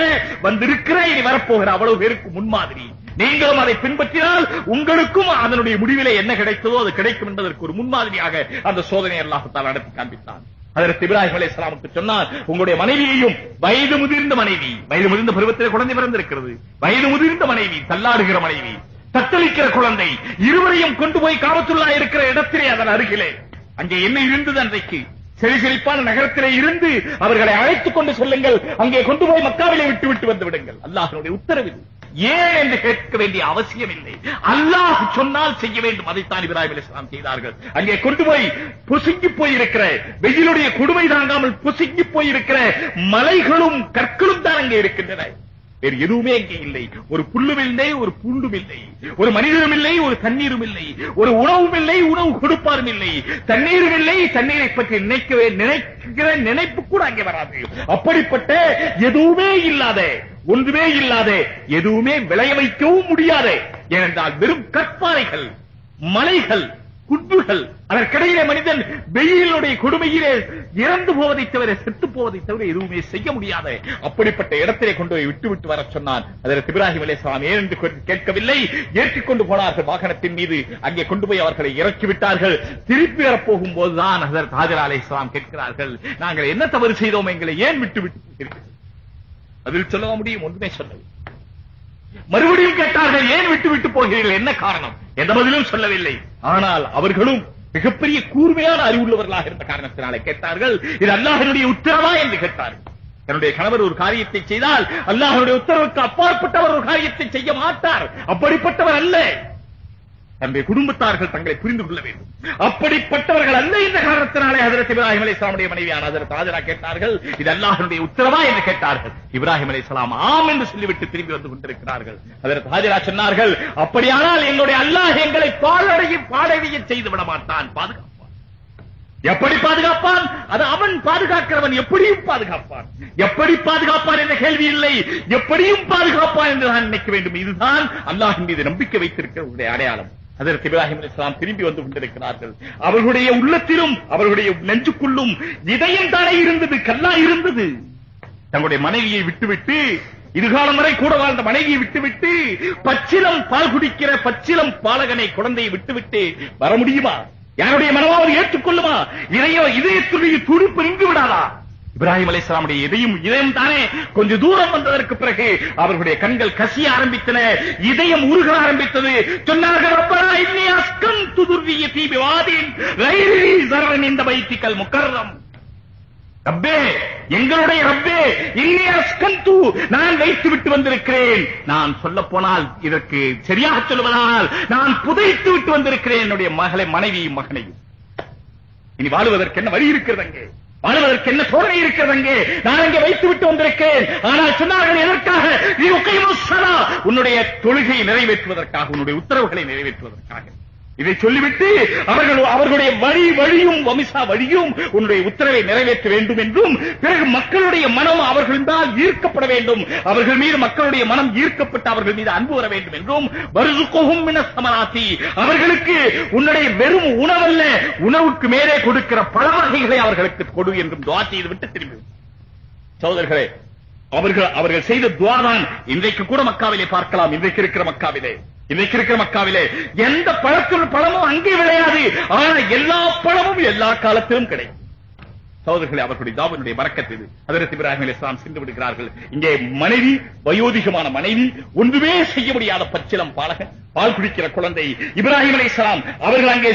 வந்திருக்கிற இனி வரப்போகிற அவ்வளவு பேருக்கு முன்மாதிரி. நீங்களும் அதை பின்பற்றினால் உங்களுக்கும் அதனுடைய முடிவிலே என்ன கிடைத்ததோ அது கிடைக்கும் என்பதற்கு ஒரு முன்மாதிரியாக அந்த சோதனை அல்லாஹத்தால் நடத்தி காண்பித்தான். அதற்கு இப்ராஹிம் அலி இஸ்லாமுக்கு சொன்னார் உங்களுடைய மனைவியையும் வயது முதிர்ந்த மனைவி வயது முதிர்ந்த பருவத்தில் குழந்தை பிறந்திருக்கிறது. வயது முதிர்ந்த மனைவி தள்ளாடுகிற மனைவி தத்தளிக்கிற குழந்தை இருவரையும் கொண்டு போய் காபத்துள்ளா இருக்கிற இடத்திலே அதன் அருகிலே. அங்கே என்ன இருந்தது அன்றைக்கு? செழி செழிப்பான நகரத்திலே இருந்து அவர்களை அழைத்துக் கொண்டு செல்லுங்கள். அங்கே கொண்டு போய் மக்காவிலே விட்டு விட்டு வந்து விடுங்கள். அல்லாஹனுடைய உத்தரவு ஏன் என்று கேட்க வேண்டிய அவசியம் இல்லை அல்லாஹ் சொன்னால் செய்ய வேண்டும். அதைத்தான் இப்ராஹிம் அலிஸ்லாம் செய்தார்கள். அங்கே கொண்டு போய் புசுங்கி போயிருக்கிற வெயிலுடைய கொடுமை தாங்காமல் புசுங்கி போயிருக்கிற மலைகளும் கற்களும் தான் அங்கே இருக்கின்றன. வேறு எதுவுமே இங்கே இல்லை. ஒரு புல்லும் இல்லை ஒரு பூண்டும் இல்லை. ஒரு மனிதரும் இல்லை ஒரு தண்ணீரும் இல்லை. ஒரு உணவும் இல்லை உணவு கொடுப்பாரும் இல்லை. தண்ணீரும் இல்லை தண்ணீரை பற்றி நினைக்கவே நினைக்கிற நினைப்பு கூட அங்கே வராது. அப்படிப்பட்ட எதுவுமே இல்லாத ஒன்றுமே இல்லாத எதுவுமே விளைய வைக்கவும் முடியாது ஏனென்றால் வெறும் கற்பாறைகள் மலைகள் குன்றுகள் அதற்கிடையிலே மனிதன் வெயிலுடைய கொடுமையிலே இறந்து போவதை தவிர செத்து போவதை தவிர எதுவுமே செய்ய முடியாத. அப்படிப்பட்ட இடத்திலே கொண்டு போய் விட்டு விட்டு வர சொன்னான். அதற்கு இப்ராஹிம் அலைஹிஸ்ஸலாம் ஏன் என்று கேட்கவில்லை. ஏற்றிக் கொண்டு போனார்கள் வாகனத்தின் மீது. அங்கே கொண்டு போய் அவர்களை இறக்கி விட்டார்கள். திருப்பி வரப்போகும் போதுதான் அதற்கு ஹாஜர் அலைஹிஸ்ஸலாம் கேட்கிறார்கள். நாங்கள் என்ன தவறு செய்தோம் எங்களை ஏன் விட்டு விட்டு அதில் சொல்ல முடியும்? ஒன்றுமே சொல்லவில்லை. மறுபடியும் கேட்டார்கள் ஏன் விட்டு விட்டு போகிறீர்கள்? என்ன காரணம்? எந்த பதிலும் சொல்லவில்லை. ஆனால் அவர்களும் மிகப்பெரிய கூர்மையான அறிவுள்ளவர்களாக இருந்த காரணத்தினாலே கேட்டார்கள் இது அல்லாஹனுடைய உத்தரவா? என்று கேட்டார்கள் தன்னுடைய கணவர் ஒரு காரியத்தை செய்தால் அல்லாஹனுடைய உத்தரவுக்கு அப்பாற்பட்டவர் ஒரு காரியத்தை செய்ய மாட்டார். அப்படிப்பட்டவர் அல்ல. தன்னுடைய குடும்பத்தார்கள் தங்களை புரிந்து கொள்ள வேண்டும். அப்படிப்பட்டவர்கள் அல்ல இந்த காரணத்தினாலே ஹதரத் இப்ராஹிம் அலி இஸ்லாமுடைய மனைவியான ஹதரத் ஆஜரா கேட்டார்கள் இது அல்லாஹனுடைய உத்தரவா? என்று கேட்டார்கள். இப்ராஹிம் அலி இஸ்லாம் ஆம் என்று சொல்லிவிட்டு திரும்பி வந்து கொண்டிருக்கிறார்கள். ஹதரத் ஹாஜரா சொன்னார்கள் அப்படியானால் எங்களுடைய அல்லாஹ் எங்களை பாலடைய பாடடைய செய்து விட மாட்டான். பாதுகாப்பான். எப்படி பாதுகாப்பான்? அது அவன் பாதுகாக்கிறவன் எப்படியும் பாதுகாப்பான். எப்படி பாதுகாப்பான் என்ற கேள்வி இல்லை. எப்படியும் பாதுகாப்பான் என்று நான் நினைக்க வேண்டும். இதுதான் அல்லாஹின் மீது நம்பிக்கை வைத்திருக்கிற அடையாளம். அதற்கு இப்ராஹிம் இஸ்லாம் திரும்பி வந்து கொண்டிருக்கிறார்கள். அவர்களுடைய உள்ளத்திலும் அவர்களுடைய நெஞ்சுக்குள்ளும் இதயம் தானே இருந்தது கல்லா இருந்தது. தங்களுடைய மனைவியை விட்டுவிட்டு இதுகாலம் வரை கூட வாழ்ந்த மனைவியை விட்டுவிட்டு பச்சிலம் பால் குடிக்கிற பச்சிலம் பாலகனை குழந்தையை விட்டுவிட்டு வர முடியுமா? யாருடைய மனமாவது ஏற்றுக்கொள்ளுமா? இதய இதயத்துடைய துடிப்பு நின்று விடாதா? இப்ராஹிம் அலைஹிஸ்ஸலாமுடைய இதயம் இதயம் தானே கொஞ்சம் தூரம் வந்ததற்கு பிறகு அவர்களுடைய கண்கள் கசிய ஆரம்பித்தன. இதயம் உருக ஆரம்பித்தது. சொன்னார்கள் ரப்பனா இன்னி அஸ்கன்து துர்ரியதி பிவாதின் கைரி ஸரன் இந்த பைத்திக்கல் முக்கர்ரம் ரப்பே எங்களுடைய ரப்பே இன்னி அஸ்கந்து நான் வைத்து விட்டு வந்திருக்கிறேன். நான் சொல்ல போனால் இதற்கு சரியாக சொல்லுவதால் நான் புதைத்து விட்டு வந்திருக்கிறேன். என்னுடைய மகளை மனைவியும் மகனையும். இனி வாழ்வதற்கு என்ன வழி இருக்கிறது அங்கே? வாழ்வதற்கு என்ன சோதனை இருக்கிறது அங்கே? நான் அங்கே வைத்து விட்டு வந்திருக்கேன். ஆனால் சொன்னார்கள் எதற்காக? நீ உன்னுடைய தொழுகையை நிறைவேற்றுவதற்காக உன்னுடைய உத்தரவுகளை நிறைவேற்றுவதற்காக. இதை சொல்லிவிட்டு அவர்கள் அவர்களுடைய வழி வழியும் வமிசா வழியும் உன்னுடைய உத்தரவை நிறைவேற்ற வேண்டும் என்றும் பிறகு மக்களுடைய மனம் அவர்களால் ஈர்க்கப்பட வேண்டும். அவர்கள் மீது மக்களுடைய மனம் ஈர்க்கப்பட்டு அவர்கள் மீது அன்பு வர வேண்டும் என்றும் வருசுக்கோகும் சமராசி அவர்களுக்கு உன்னுடைய வெறும் உணவல்ல உணவுக்கு மேலே கொடுக்கிற பல வகைகளை அவர்களுக்கு கொடு என்றும் துவா செய்து விட்டு திரும்பி சோதர்களே அவர்கள் அவர்கள் செய்த துவாதான் இன்றைக்கு கூட மக்காவிலே பார்க்கலாம். இன்றைக்கு இருக்கிற மக்காவிலே. இன்றைக்கு இருக்கிற மக்காவிலே. எந்த பழத்தில் பழமும் அங்கே விளையாது. ஆனா எல்லா பழமும் எல்லா காலத்திலும் கிடைக்கும். சகோதரர்களை அவர்களுடைய தாவனுடைய வரக்கத்து இது அதற்கு இப்ராஹிம் அலைஹிஸ்ஸலாம் சென்று விடுகிறார்கள். இங்கே மனைவி வயோதிகமான மனைவி ஒன்றுமே செய்ய முடியாத பச்சிலம் பாலக பால் குடிக்கிற குழந்தை. இப்ராஹிம் அலி இஸ்லாம் அவர்கள் அங்கே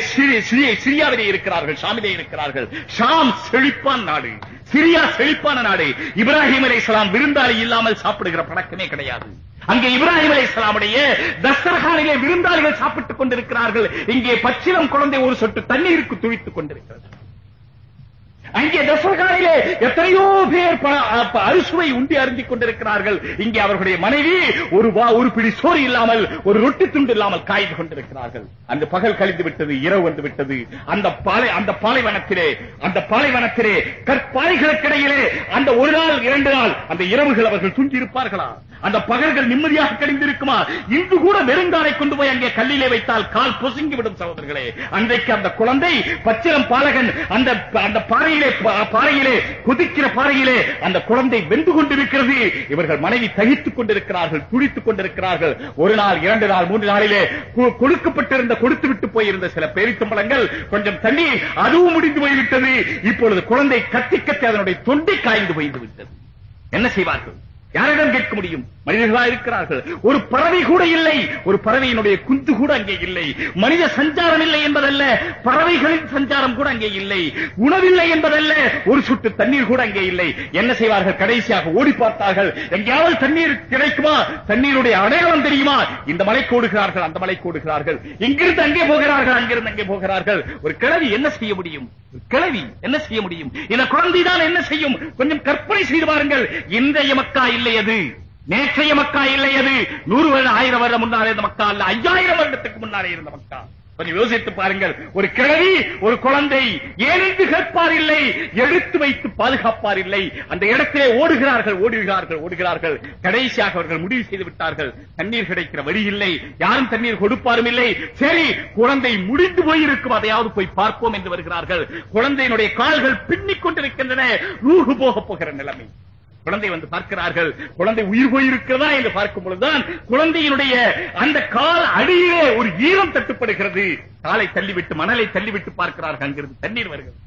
சிரியாவிலே இருக்கிறார்கள் ஷாமிலே இருக்கிறார்கள். ஷாம் செழிப்பான் நாடு சிரியா செழிப்பான நாடு. இப்ராஹிம் அலி இஸ்லாம் விருந்தாளி இல்லாமல் சாப்பிடுகிற பழக்கமே கிடையாது. அங்கே இப்ராஹிம் அலி இஸ்லாமுடைய தஸ்தர்கானிலே விருந்தாளிகள் சாப்பிட்டுக் கொண்டிருக்கிறார்கள். இங்கே பச்சிலம் குழந்தை ஒரு சொட்டு தண்ணீருக்கு துளித்துக் கொண்டிருக்கிறது. அங்கே தசரகாலிலே எத்தனையோ பேர் அறுசுவை உண்டி அருந்திக் கொண்டிருக்கிறார்கள். இங்கே அவர்களுடைய மனைவி ஒரு வா ஒரு பிடி சோறு இல்லாமல் ஒரு ரொட்டி துண்டு இல்லாமல் காய்ந்து கொண்டிருக்கிறார்கள். அந்த பகல் கழிந்து விட்டது இரவு வந்து விட்டது. அந்த பாலை அந்த பாலைவனத்திலே அந்த பாலைவனத்திலே கற்பாறைகளுக்கிடையிலே அந்த ஒரு நாள் இரண்டு நாள் அந்த இரவுகள் அவர்கள் தூங்கி அந்த பகல்கள் நிம்மதியாக கழிந்திருக்குமா? இன்று கூட வெறுங்காலை கொண்டு போய் அங்கே கல்லிலே வைத்தால் கால் பொசுங்கி விடும் சகோதரர்களே. அன்றைக்கு அந்த குழந்தை பச்சிரம் பாலகன் அந்த அந்த பாறையிலே பா- பாறையிலே குதிக்கிற பாறையிலே அந்த குழந்தை வெந்து கொண்டிருக்கிறது. இவர்கள் மனைவி தகித்துக் கொண்டிருக்கிறார்கள் துடித்துக் கொண்டிருக்கிறார்கள். ஒரு நாள் இரண்டு நாள் மூன்று நாளிலே கொடுக்கப்பட்டிருந்த கொடுத்து விட்டு போயிருந்த சில பேரித்தம்பளங்கள் கொஞ்சம் தண்ணி அதுவும் முடிந்து போய்விட்டது. இப்பொழுது குழந்தை கத்தி கத்தி அதனுடைய தொண்டை காய்ந்து போய்ந்து விட்டது. என்ன செய்வார்கள்? யாரிடம் கேட்க முடியும்? மனிதர்களா இருக்கிறார்கள். ஒரு பறவை கூட இல்லை. ஒரு பறவையினுடைய குஞ்சு கூட அங்கே இல்லை. மனித சஞ்சாரம் இல்லை என்பதல்ல. பறவைகளின் சஞ்சாரம் கூட அங்கே இல்லை. உணவில்லை என்பதல்ல. ஒரு சுட்டு தண்ணீர் கூட அங்கே இல்லை. என்ன செய்வார்கள்? கடைசியாக ஓடி பார்த்தார்கள். எங்கேயாவது தண்ணீர் கிடைக்குமா? தண்ணீருடைய அடையாளம் தெரியுமா? இந்த மலை கோடுகிறார்கள் அந்த மலை கோடுகிறார்கள். இங்கிருந்து அங்கே போகிறார்கள் அங்கிருந்து அங்கே போகிறார்கள். ஒரு கிழவி என்ன செய்ய முடியும்? கிழவி என்ன செய்ய முடியும்? இந்த குழந்தைதான் என்ன செய்யும்? கொஞ்சம் கற்பனை செய்து பாருங்கள். இன்றைய மக்கா இல்லை அது நேற்றைய மக்கா இல்லை அது நூறு வருடம் ஆயிரம் வருடம் முன்னாலே இருந்த மக்கா அல்ல. ஐயாயிரம் வருடத்துக்கு முன்னாலே இருந்த மக்கா. கொஞ்சம் யோசித்து பாருங்கள். ஒரு கிழவி ஒரு குழந்தை ஏனென்று கேட்பார் இல்லை எடுத்து வைத்து பாதுகாப்பார் இல்லை அந்த இடத்திலே ஓடுகிறார்கள் ஓடுகிறார்கள் ஓடுகிறார்கள். கடைசியாக அவர்கள் முடிவு செய்து விட்டார்கள். தண்ணீர் கிடைக்கிற வழி இல்லை. யாரும் தண்ணீர் கொடுப்பாரும் இல்லை. சரி குழந்தை முடிந்து போயிருக்கும். அதையாவது போய் பார்ப்போம் என்று வருகிறார்கள். குழந்தையினுடைய கால்கள் பின்னிக் கொண்டிருக்கின்றன. ரூஹு போகப் போகிற நிலைமை. குழந்தை வந்து பார்க்கிறார்கள். குழந்தை உயிர் போயிருக்கிறதா என்று பார்க்கும் பொழுதுதான் குழந்தையினுடைய அந்த கால் அடியிலே ஒரு ஈரம் தட்டுப்படுகிறது. காலை தள்ளிவிட்டு மணலை தள்ளிவிட்டு பார்க்கிறார்கள். அங்கிருந்து தண்ணீர் வருகிறது.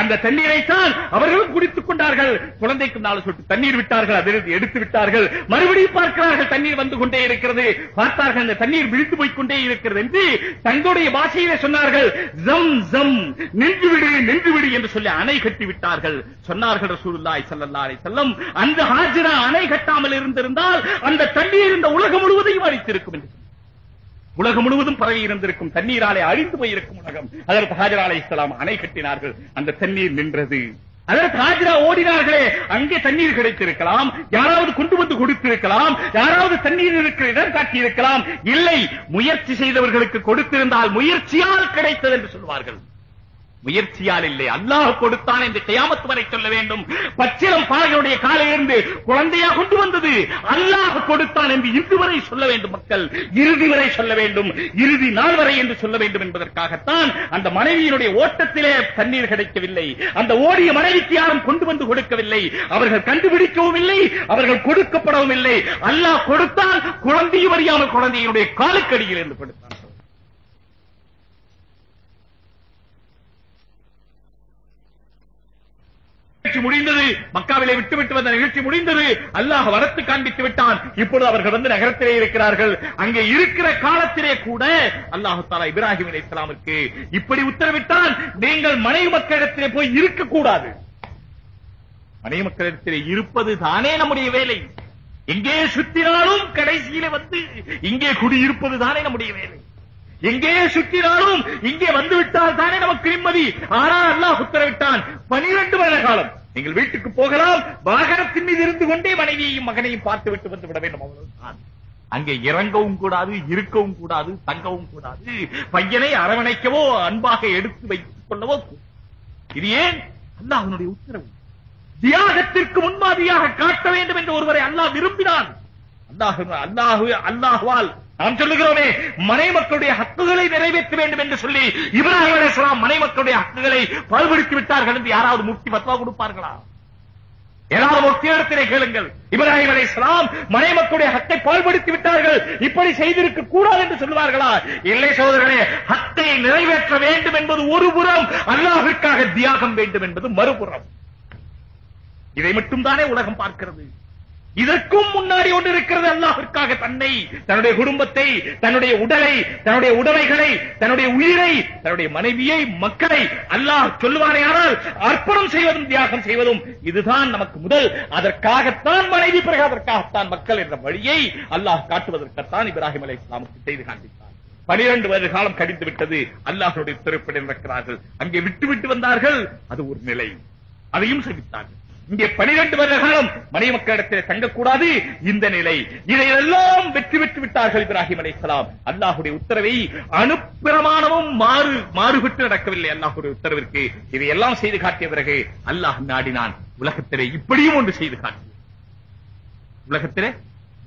அந்த தண்ணீரை தான் அவர்களும் குடித்துக் கொண்டார்கள். குழந்தைக்கு நாலு சொட்டு தண்ணீர் விட்டார்கள் அதிலிருந்து எடுத்து விட்டார்கள். மறுபடியும் பார்க்கிறார்கள் தண்ணீர் வந்து கொண்டே இருக்கிறது. பார்த்தார்கள் அந்த தண்ணீர் விழித்து போய் கொண்டே இருக்கிறது என்று தங்களுடைய பாஷையிலே சொன்னார்கள். ஜம் ஜம் நின்று விடு நின்று விடு என்று சொல்லி அணை கட்டி விட்டார்கள். சொன்னார்கள் ரசூலுல்லாஹி ஸல்லல்லாஹு அலைஹி வஸல்லம் அந்த ஹாஜிரா அணை கட்டாமல் இருந்திருந்தால் அந்த தண்ணீர் இந்த உலகம் முழுவதையும் அழித்திருக்கும் என்று. உலகம் முழுவதும் பரவி இருந்திருக்கும் தண்ணீராலே அழிந்து போயிருக்கும் உலகம். அதற்கு ஹாஜரா அலை இஸ்லாம் அணை கட்டினார்கள். அந்த தண்ணீர் நின்றது. அதற்கு ஹாஜரா ஓடினார்களே. அங்கே தண்ணீர் கிடைத்திருக்கலாம். யாராவது கொண்டு வந்து கொடுத்திருக்கலாம். யாராவது தண்ணீர் இருக்கிற இடம் காட்டியிருக்கலாம். இல்லை முயற்சி செய்தவர்களுக்கு கொடுத்திருந்தால் முயற்சியால் கிடைத்தது என்று சொல்வார்கள். முயற்சியால் இல்லை. அல்லாஹ் கொடுத்தான் என்று கயாமத்து வரை சொல்ல வேண்டும். பச்சிலம் பாலகனுடைய காலையிலிருந்து குழந்தையா கொண்டு வந்தது அல்லாஹ் கொடுத்தான் என்று இன்று வரை சொல்ல வேண்டும் மக்கள். இறுதி வரை சொல்ல வேண்டும். இறுதி நாள் வரை என்று சொல்ல வேண்டும் என்பதற்காகத்தான் அந்த மனைவியினுடைய ஓட்டத்திலே தண்ணீர் கிடைக்கவில்லை. அந்த ஓடிய மனைவிக்கு யாரும் கொண்டு வந்து கொடுக்கவில்லை. அவர்கள் கண்டுபிடிக்கவும் இல்லை அவர்கள் கொடுக்கப்படவும் இல்லை. அல்லாஹ் கொடுத்தான் குழந்தையும் அறியாமல் குழந்தையினுடைய காலுக்கடியில் இருந்து கொடுத்தான். நிகழ்ச்சி முடிந்தது மக்காவிலே விட்டுவிட்டு வந்த நிகழ்ச்சி முடிந்தது அல்லாஹ் வரத்து காண்பித்து விட்டான். இப்பொழுது அவர்கள் வந்து நகரத்திலே இருக்கிறார்கள். அங்கே இருக்கிற காலத்திலே கூட அல்லாஹு தாலா இப்ராஹிம் அலி இஸ்லாமிற்கு இப்படி உத்தரவிட்டால் நீங்கள் மனைவி மக்களிடத்திலே போய் இருக்கக்கூடாது. மனைவி மக்களிடத்திலே இருப்பது தானே நம்முடைய வேலை. எங்கே சுத்தினாலும் கடைசியில வந்து இங்கே குடியிருப்பது தானே நம்முடைய வேலை. எங்கே சுற்றினாலும் இங்கே வந்து விட்டால் தானே நமக்கு நிம்மதி. ஆனால் அல்லாஹ் உத்தரவிட்டான் பனிரெண்டு வருட காலம். நீங்கள் வீட்டுக்கு போகலாம் வாகனத்தின் மீது இருந்து கொண்டே மனைவியையும் மகனையும் பார்த்து விட்டு வந்து விட வேண்டும் அவ்வளவுதான் அங்கே இறங்கவும் கூடாது இருக்கவும் கூடாது தங்கவும் கூடாது. பையனை அரவணைக்கவோ அன்பாக எடுத்து வைத்துக் கொள்ளவோ இது ஏன்? அல்லாஹ்வுடைய உத்தரவு. தியாகத்திற்கு முன்மாதிரியாக காட்ட வேண்டும் என்று ஒருவரை அல்லாஹ் விரும்பினான் அல்லாஹு அல்லாஹு அல்லாஹுவால் நாம் சொல்லுகிறோமே மனை மக்களுடைய ஹக்குகளை நிறைவேற்ற வேண்டும் என்று சொல்லி இப்ராஹிம் அலைஹிஸ்ஸலாம் மனை மக்களுடைய ஹக்குகளை பல்படுத்தி விட்டார்கள் என்று யாராவது முக்தி பத்வா கொடுப்பார்களா? ஏதாவது ஒரு இடத்திலே கேளுங்கள். இப்ராஹிம் அலைஹிஸ்ஸலாம் மனை மக்களுடைய ஹத்தை பால்படுத்தி விட்டார்கள். இப்படி செய்திருக்க கூடாது என்று சொல்லுவார்களா? இல்லை சகோதரர்களே ஹத்தை நிறைவேற்ற வேண்டும் என்பது ஒரு புறம் அல்லாஹிற்காக தியாகம் வேண்டும் என்பது மறுபுறம். இதை மட்டும் தானே உலகம் பார்க்கிறது. இதற்கும் முன்னாடி ஒன்று இருக்கிறது அல்லாஹ்விற்காக தன்னை தன்னுடைய குடும்பத்தை தன்னுடைய உடலை தன்னுடைய உடமைகளை தன்னுடைய உயிரை தன்னுடைய மனைவியை மக்களை அல்லாஹ் சொல்லுவானேயானால் அர்ப்பணம் செய்வதும் தியாகம் செய்வதும் இதுதான் நமக்கு முதல். அதற்காகத்தான் மனைவி பிறகு அதற்காகத்தான் மக்கள் என்ற வழியை அல்லாஹ் காட்டுவதற்குத்தான் இப்ராஹிம் அலை இஸ்லாமுக்கு செய்து காண்பித்தார். பனிரெண்டு வருட காலம் கடிந்து விட்டது அல்லாஹனுடைய திருப்படி இருக்கிறார்கள் அங்கே விட்டு விட்டு வந்தார்கள் அது ஒரு நிலை. அதையும் செவித்தார்கள் இங்கே பனிரெண்டு வருட காலம் மனை மக்களிடத்தில் தங்கக்கூடாது. இந்த நிலை. இதையெல்லாம் வெற்றி பெற்று விட்டார்கள் இப்ராஹிம் அலைஹிஸ்ஸலாம் அல்லாஹுடைய உத்தரவை அனுப்பிரமாணமும் மாறு மாறுபட்டு நடக்கவில்லை அல்லாஹுடைய உத்தரவிற்கு. இதையெல்லாம் செய்து காட்டிய பிறகு அல்லாஹ் நாடினான். உலகத்திலே இப்படியும் ஒன்று செய்து காட்டிய உலகத்திலே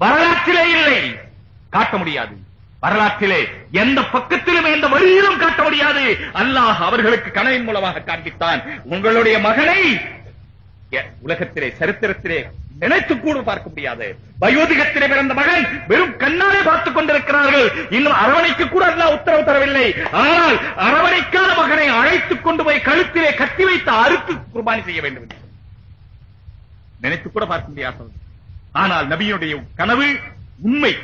வரலாற்றிலே இல்லை. காட்ட முடியாது. வரலாற்றிலே எந்த பக்கத்திலும் எந்த வழியிலும் காட்ட முடியாது. அல்லாஹ் அவர்களுக்கு கனவின் மூலமாக காண்பித்தான். உங்களுடைய மகனை உலகத்திலே சரித்திரத்திலே நினைத்து கூட பார்க்க முடியாது. வயோதிகத்திலே பிறந்த மகன் வெறும் கண்ணாலே பார்த்துக் கொண்டிருக்கிறார்கள். இன்னும் அரவணைக்கு கூட அல்ல உத்தரவு தரவில்லை. ஆனால் அரவணைக்கான மகனை அழைத்துக் கொண்டு போய் கழுத்திலே கத்தி வைத்து அறுத்து குர்பானி செய்ய வேண்டும் நினைத்து கூட பார்க்க முடியாது. ஆனால் நபியுடைய கனவு உண்மை.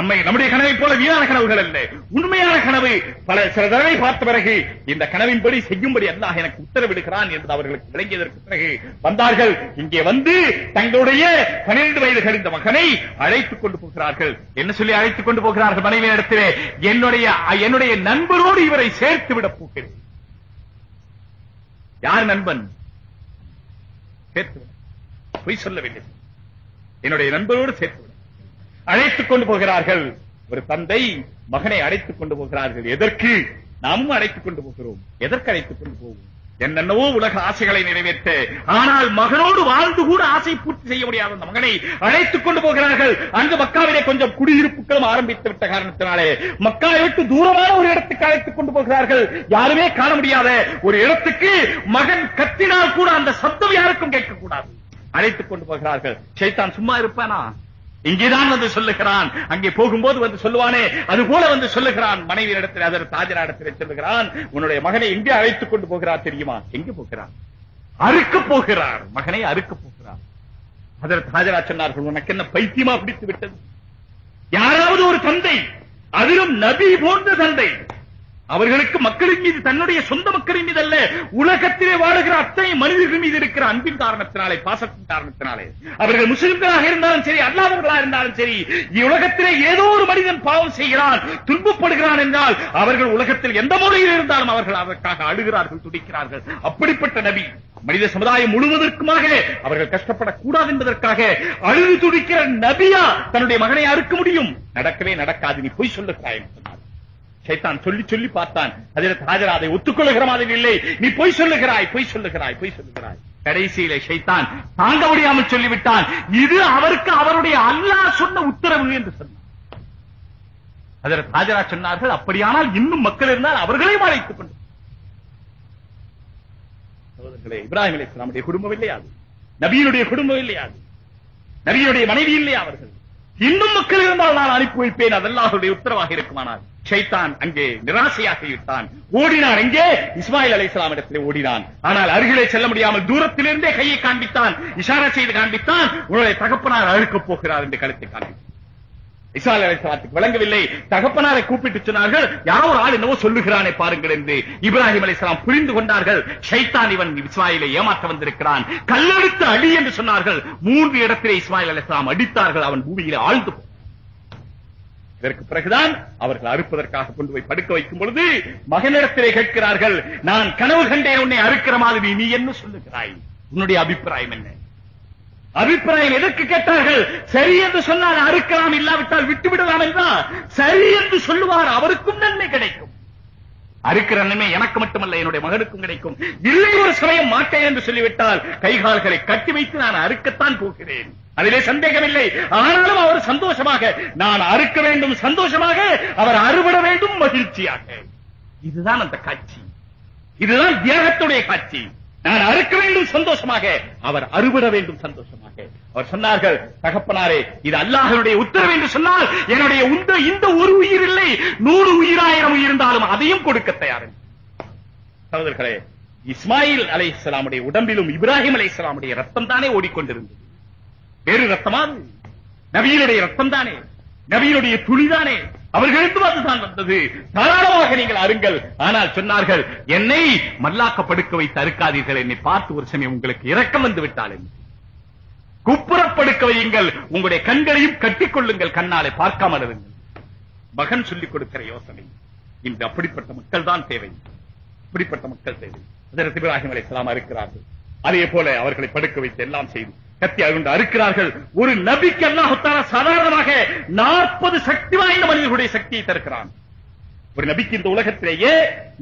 நம்மை நம்முடைய கனவை போல வீணான கனவுகள் அல்ல. உண்மையான கனவு. பல சில தடவை பார்த்த பிறகு இந்த கனவின்படி செய்யும்படி அல்லாஹ் எனக்கு உத்தரவிடுகிறான் என்று அவர்களுக்கு விளங்கியதற்கு பிறகு வந்தார்கள். இங்கே வந்து தங்களுடைய பனிரெண்டு வயது கழிந்த மகனை அழைத்துக் கொண்டு போகிறார்கள். என்ன சொல்லி அழைத்துக் கொண்டு போகிறார்கள் மனைவி இடத்திலே என்னுடைய என்னுடைய நண்பரோடு இவரை சேர்த்து விட போகிறேன். யார் நண்பன்? சேர்த்து விட. பொய் சொல்லவில்லை என்னுடைய நண்பரோடு சேர்த்து அழைத்துக் கொண்டு போகிறார்கள். ஒரு தந்தை மகனை அழைத்துக் கொண்டு போகிறார்கள். எதற்கு? நாமும் அழைத்துக் கொண்டு போகிறோம். எதற்கு அழைத்துக் கொண்டு போவோம்? என்னென்னவோ உலக ஆசைகளை நிறைவேற்ற. ஆனால் மகனோடு வாழ்ந்து கூட ஆசை பூர்த்தி செய்ய முடியாத அந்த மகனை அழைத்துக் கொண்டு போகிறார்கள். அங்கு மக்காவிலே கொஞ்சம் குடியிருப்புகளும் ஆரம்பித்து விட்ட காரணத்தினாலே மக்காவை விட்டு தூரமான ஒரு இடத்துக்கு அழைத்துக் கொண்டு போகிறார்கள். யாருமே காண முடியாத ஒரு இடத்துக்கு மகன் கத்தினால் கூட அந்த சப்தம் யாருக்கும் கேட்கக்கூடாது. அழைத்துக் கொண்டு போகிறார்கள். சைத்தான் சும்மா இருப்பானா? இங்கேதான் வந்து சொல்லுகிறான். அங்கே போகும்போது வந்து சொல்லுவானே. அது போல வந்து சொல்லுகிறான். மனைவி இடத்தில் அதற்கு தாஜரா இடத்தில் சொல்லுகிறான். உன்னுடைய மகனை எங்கே அழைத்துக் கொண்டு போகிறார் தெரியுமா? எங்கே போகிறார்? அறுக்க போகிறார். மகனை அறுக்க போகிறார். அதற்கு தாஜரா சொன்னார்கள் உனக்கு என்ன பைத்தியமா பிடித்து விட்டது? யாராவது ஒரு தந்தை அதிலும் நபி போன்ற தந்தை அவர்களுக்கு மக்களின் மீது தன்னுடைய சொந்த மக்களின் மீது அல்ல உலகத்திலே வாழுகிற அத்தனை மனிதர்கள் மீது இருக்கிற அன்பின் காரணத்தினாலே பாசத்தின் காரணத்தினாலே. அவர்கள் முஸ்லிம்களாக இருந்தாலும் சரி அல்லாதவர்களாக இருந்தாலும் சரி உலகத்திலே ஏதோ ஒரு மனிதன் பாவம் செய்கிறான் துன்பப்படுகிறான் என்றால் அவர்கள் உலகத்தில் எந்த முறையில் இருந்தாலும் அவர்கள் அதற்காக அழுகிறார்கள் துடிக்கிறார்கள். அப்படிப்பட்ட நபி மனித சமுதாயம் முழுவதற்குமாக அவர்கள் கஷ்டப்படக்கூடாது என்பதற்காக அழுது துடிக்கிற நபியா தன்னுடைய மகனை அறுக்க முடியும். நடக்கவே நடக்காது நீ பொய் சொல்லுகிறாய். என்று சைத்தான் சொல்லி சொல்லி பார்த்தான். அதில் ஹாஜரா அதை ஒத்துக்கொள்ளுகிற மாதிரி இல்லை. நீ பொய் சொல்லுகிறாய் பொய் சொல்லுகிறாய் பொய் சொல்லுகிறாய். கடைசியில சைத்தான் தாங்க முடியாமல் சொல்லிவிட்டான். இது அவருக்கு அவருடைய அல்லாஹ் சொன்ன உத்தரவு என்று சொன்னார் அதற்கு ஹாஜரா சொன்னார்கள் அப்படியானால் இன்னும் மக்கள் இருந்தால் அவர்களையும் அழைத்துக் கொண்டு. இப்ராஹிம் அலைஹிஸ்ஸலாமுடைய குடும்பம் இல்லையாது நபியினுடைய குடும்பம் இல்லையாது நபியினுடைய மனைவி இல்லையா அவர்கள்? இன்னும் மக்கள் இருந்தால் நான் அனுப்பி வைப்பேன். அதெல்லாஹுடைய உத்தரவாக இருக்குமானால். ஷைத்தான் அங்கே நிராசையாக விட்டான் ஓடினான். எங்கே? இஸ்மாயில் அலைஹிஸ்ஸலாம் இடத்திலே ஓடினான். ஆனால் அருகிலே செல்ல முடியாமல் தூரத்திலிருந்தே கையை காண்பித்தான். இஷாரா செய்து காண்பித்தான். உன்னுடைய தகப்பனார் அழுக்கப் போகிறார் என்று கருத்தை காண்பித்தான். இஸ்மாயில் அலைஹிஸ்ஸலாத்துக்கு விளங்கவில்லை தகப்பனாரை கூப்பிட்டு சொன்னார்கள். யாரோ ஒரு ஆள் என்னவோ சொல்லுகிறானே பாருங்கள் என்று இப்ராஹிம் அலைஹிஸ்ஸலாம் புரிந்து கொண்டார்கள். ஷைத்தான் இவன் இஸ்மாயிலை ஏமாற்ற வந்திருக்கிறான். கல்லெடுத்து அடி என்று சொன்னார்கள். மூன்று இடத்திலே இஸ்மாயில் அலைஹிஸ்ஸலாம் அடித்தார்கள். அவன் பூமியிலே ஆழ்ந்து இதற்கு பிறகுதான் அவர்கள் அறுப்பதற்காக கொண்டு போய் படுக்க வைக்கும் பொழுது மகனிடத்திலே கேட்கிறார்கள் நான் கனவு கண்டேன் உன்னை அறுக்கிற மாதிரி நீ என்ன சொல்லுகிறாய்? உன்னுடைய அபிப்பிராயம் என்ன? அபிப்பிராயம் எதற்கு கேட்டார்கள்? சரி என்று சொன்னால் அறுக்கலாம் இல்லாவிட்டால் விட்டுவிடலாம் என்றால் சரி என்று சொல்லுவார் அவருக்கும் நன்மை கிடைக்கும். அறுக்கிற நன்மை எனக்கு மட்டுமல்ல என்னுடைய மகனுக்கும் கிடைக்கும். இல்லை ஒரு சமயம் மாட்டேன் என்று சொல்லிவிட்டால் கைகால்களை கட்டி வைத்து நான் அறுக்கத்தான் போகிறேன். அதிலே சந்தேகமில்லை. ஆனாலும் அவர் சந்தோஷமாக நான் அறுக்க வேண்டும் சந்தோஷமாக அவர் அறுபட வேண்டும் மகிழ்ச்சியாக. இதுதான் அந்த காட்சி. இதுதான் தியாகத்துடைய காட்சி. நான் அறுக்க வேண்டும் சந்தோஷமாக. அவர் அறுபட வேண்டும் சந்தோஷமாக. அவர் சொன்னார்கள் தகப்பனாரே இது அல்லாஹனுடைய உத்தரவு என்று சொன்னால் என்னுடைய உந்த இந்த ஒரு உயிர் இல்லை. நூறு உயிராயிரம் உயிர் இருந்தாலும் அதையும் கொடுக்க தயார் சகோதரர்களே இஸ்மாயில் அலைஹிஸ்ஸலாமுடைய உடம்பிலும் இப்ராஹிம் அலைஹிஸ்ஸலாமுடைய ரத்தம் தானே ஓடிக்கொண்டிருந்தது. வேறு ரத்தமா அது? நபியினுடைய ரத்தம் தானே நபியினுடைய துளிதானே. அவர்களுக்கும் அதுதான் வந்தது. தாராளமாக நீங்கள் அருங்கள். ஆனால் சொன்னார்கள் என்னை மல்லாக்க படுக்க வைத்து அறுக்காதீர்கள். என்னை பார்த்து ஒரு சமயம் உங்களுக்கு இரக்கம் வந்து விட்டால் குப்புறப்படுக்க வையுங்கள். உங்களுடைய கண்களையும் கட்டிக்கொள்ளுங்கள் கண்ணாலே பார்க்காமல் இருங்கள். மகன் சொல்லிக் கொடுக்கிற யோசனை. இன்று அப்படிப்பட்ட மக்கள் தான் தேவை. இப்படிப்பட்ட மக்கள் தேவை. இப்ராஹிம் அலைஹிஸ்ஸலாம் இருக்கிறார்கள் அதே போல அவர்களை படுக்க வைத்து எல்லாம் செய்து கத்தி கொண்டு அறுக்கிறார்கள். ஒரு நபிக்கு அல்லாஹ் சாதாரணமாக நாற்பது சக்தி வாய்ந்த மனிதர்களுடைய சக்தியை தருக்கிறான் ஒரு நபிக்கு இந்த உலகத்திலேயே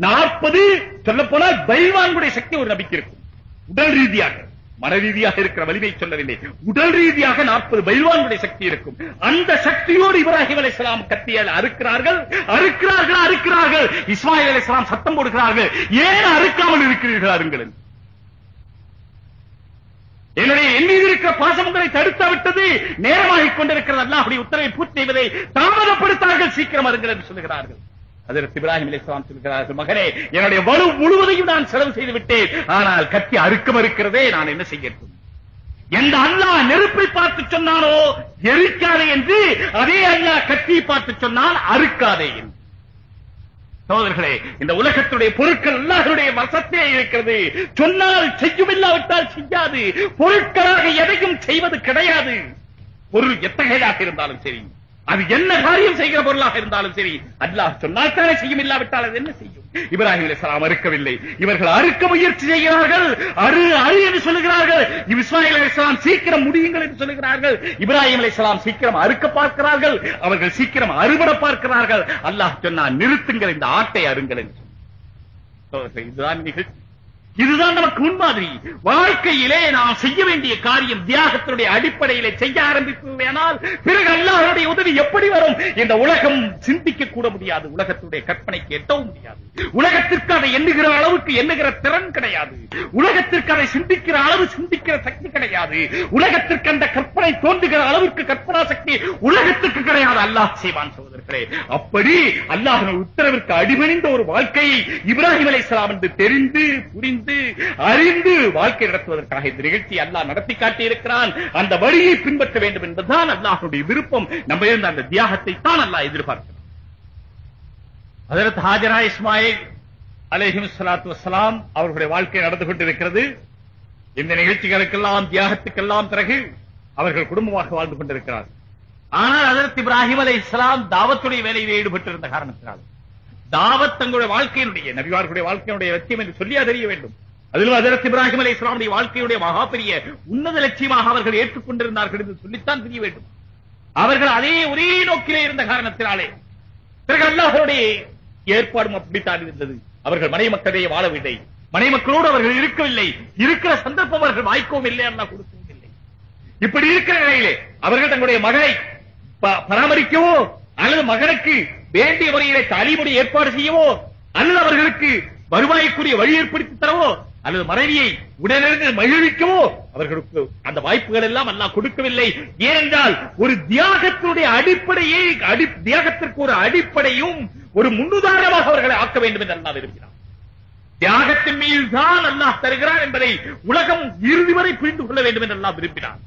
நாற்பது சொல்ல போனால் பைல்வான்களுடைய சக்தி ஒரு நபிக்கு இருக்கும். உடல் ரீதியாக மன ரீதியாக இருக்கிற வலிமை சொல்லவில்லை. உடல் ரீதியாக நாற்பது பைல்வான்களுடைய சக்தி இருக்கும். அந்த சக்தியோடு இப்ராஹிம் அலி இஸ்லாம் கத்தியால் அறுக்கிறார்கள். அறுக்கிறார்கள் அறுக்கிறார்கள். இஸ்மாயில் அலி இஸ்லாம் சத்தம் போடுகிறார்கள். ஏன் அறுக்காமல் இருக்கிறீர்கள் அருங்கள் என்னுடைய என் மீது இருக்கிற பாசம் உங்களை தடுத்து விட்டது நேரமாகிக் கொண்டிருக்கிறது அல்லாஹ்வுடைய உத்தரவை பூர்த்தி செய்வதை தாமதப்படுத்தார்கள் சீக்கிரம் அருங்கள் என்று சொல்லுகிறார்கள். அதற்கு இப்ராஹிம் அலிஸ்லாம் சொல்கிறார்கள் மகனே என்னுடைய வலு முழுவதையும் நான் செலவு செய்து விட்டேன். ஆனால் கத்தி அறுக்கம் இருக்கிறதே நான் என்ன செய்யட்டும்? எந்த அல்லாஹ் நெருப்பை பார்த்து சொன்னானோ எரிக்காதே என்று அதே அல்லாஹ் கத்தியை பார்த்து சொன்னால் அறுக்காதே என்று. சகோதரர்களே இந்த உலகத்துடைய பொருட்கள் அல்லாஹருடைய வசத்தே இருக்கிறது. சொன்னால் செய்யும் இல்லாவிட்டால் செய்யாது. பொருட்களாக எதையும் செய்வது கிடையாது. பொருள் எத்தகையதாக இருந்தாலும் சரி அது என்ன காரியம் செய்கிற பொருளாக இருந்தாலும் சரி அல்லாஹ் சொன்னால் தானே செய்யும் இல்லாவிட்டால் அது என்ன செய்யும்? இப்ராஹிம் அலைஹிஸ்ஸலாம் அறுக்கவில்லை. இவர்கள் அறுக்க முயற்சி செய்கிறார்கள். அரு அரு என்று சொல்லுகிறார்கள். இஸ்மாயில் அலைஹிஸ்ஸலாம் சீக்கிரம் முடியுங்கள் என்று சொல்லுகிறார்கள். இப்ராஹிம் அலைஹிஸ்ஸலாம் சீக்கிரம் அறுக்க பார்க்கிறார்கள். அவர்கள் சீக்கிரம் அறுபட பார்க்கிறார்கள். அல்லாஹ் சொன்னா நிறுத்துங்கள் இந்த ஆட்டை அருங்கள் என்று. இதுதான் நிகழ்ச்சி. இதுதான் நமக்கு முன்மாதிரி வாழ்க்கையிலே நாம் செய்ய வேண்டிய காரியம் தியாகத்தினுடைய அடிப்படையிலே செய்ய ஆரம்பிப்பேனால் பிறகு அல்லாஹருடைய உதவி எப்படி வரும்? இந்த உலகம் சிந்திக்க கூட முடியாது. உலகத்துடைய கற்பனைக்கு எட்டவும் முடியாது. உலகத்திற்கு அதை எண்ணுகிற அளவுக்கு எண்ணுகிற திறன் கிடையாது. உலகத்திற்கு அதை சிந்திக்கிற அளவு சிந்திக்கிற சக்தி கிடையாது. உலகத்திற்கு அந்த கற்பனை தோன்றுகிற அளவுக்கு கற்பனா சக்தி உலகத்திற்கு கிடையாது. அல்லாஹ் செய்வான் சகோதரர்களே. அப்படி அல்லாஹின் உத்தரவிற்கு அடிமணிந்த ஒரு வாழ்க்கையை இப்ராஹிம் அலை என்று தெரிந்து புரிந்து அறிந்து வாழ்க்கை நடத்துவதற்காக இந்த நிகழ்ச்சி அல்லாஹ் நடத்தி காட்டியிருக்கிறான். அந்த வழியை பின்பற்ற வேண்டும் என்பதுதான் அல்லாஹனுடைய விருப்பம். நம்ம இருந்த அந்த தியாகத்தை தான் அல்லாஹ் எதிர்பார்க்கிறான். அதற்கு ஹாஜரா இஸ்மாயில் அலேஹிம் சலாத்து வசலாம் அவர்களுடைய வாழ்க்கை நடந்து கொண்டிருக்கிறது. இந்த நிகழ்ச்சிகளுக்கெல்லாம் தியாகத்துக்கெல்லாம் பிறகு அவர்கள் குடும்பமாக வாழ்ந்து கொண்டிருக்கிறார்கள். ஆனால் அதற்கு இப்ராஹிம் அலை இஸ்லாம் தாவத்துடைய வேலையில் ஈடுபட்டிருந்த காரணத்தினால் தாவத் தங்களுடைய வாழ்க்கையினுடைய நபிவார்களுடைய வாழ்க்கையினுடைய லட்சியம் என்று சொல்லியா தெரிய வேண்டும். அதிலும் அதற்கு இப்ராஹிம் அலை இஸ்லாமுடைய வாழ்க்கையுடைய மகா உன்னத லட்சியமாக அவர்கள் ஏற்றுக்கொண்டிருந்தார்கள் என்று சொல்லித்தான் தெரிய வேண்டும். அவர்கள் அதே ஒரே நோக்கிலே இருந்த காரணத்தினாலே பிறகு அல்லாஹருடைய ஏற்பாடும் அப்படித்தான் இருந்தது. அவர்கள் மனை மக்களையே வாழவில்லை. மனை மக்களோடு அவர்கள் இருக்கவில்லை. இருக்கிற சந்தர்ப்பம் அவர்கள் வாய்க்கவும் இல்லை அல்லாஹ் கொடுக்கவும் இப்படி இருக்கிற நிலையிலே அவர்கள் தங்களுடைய மகளை ப- பராமரிக்கவோ அல்லது மகனுக்கு வேண்டிய முறையிலே தாலிமுறை ஏற்பாடு செய்யவோ அல்லது அவர்களுக்கு வருவாய்க்குரிய வழி ஏற்படுத்தி தரவோ அல்லது மனைவியை உடனிருந்து மகிழ்விக்கவோ அவர்களுக்கு அந்த வாய்ப்புகள் எல்லாம் அல்லாஹ் கொடுக்கவில்லை. ஏனென்றால் ஒரு தியாகத்தினுடைய அடிப்படையை அடி தியாகத்திற்கு ஒரு அடிப்படையும் ஒரு முன்னுதாரணமாக அவர்களை ஆக்க வேண்டும் என்று அல்லாஹ் விரும்பினார் தியாகத்தின் மீது தான் அல்லாஹ் தருகிறான் என்பதை உலகம் இறுதி வரை புரிந்து கொள்ள வேண்டும் என்று அல்லாஹ் விரும்பினார்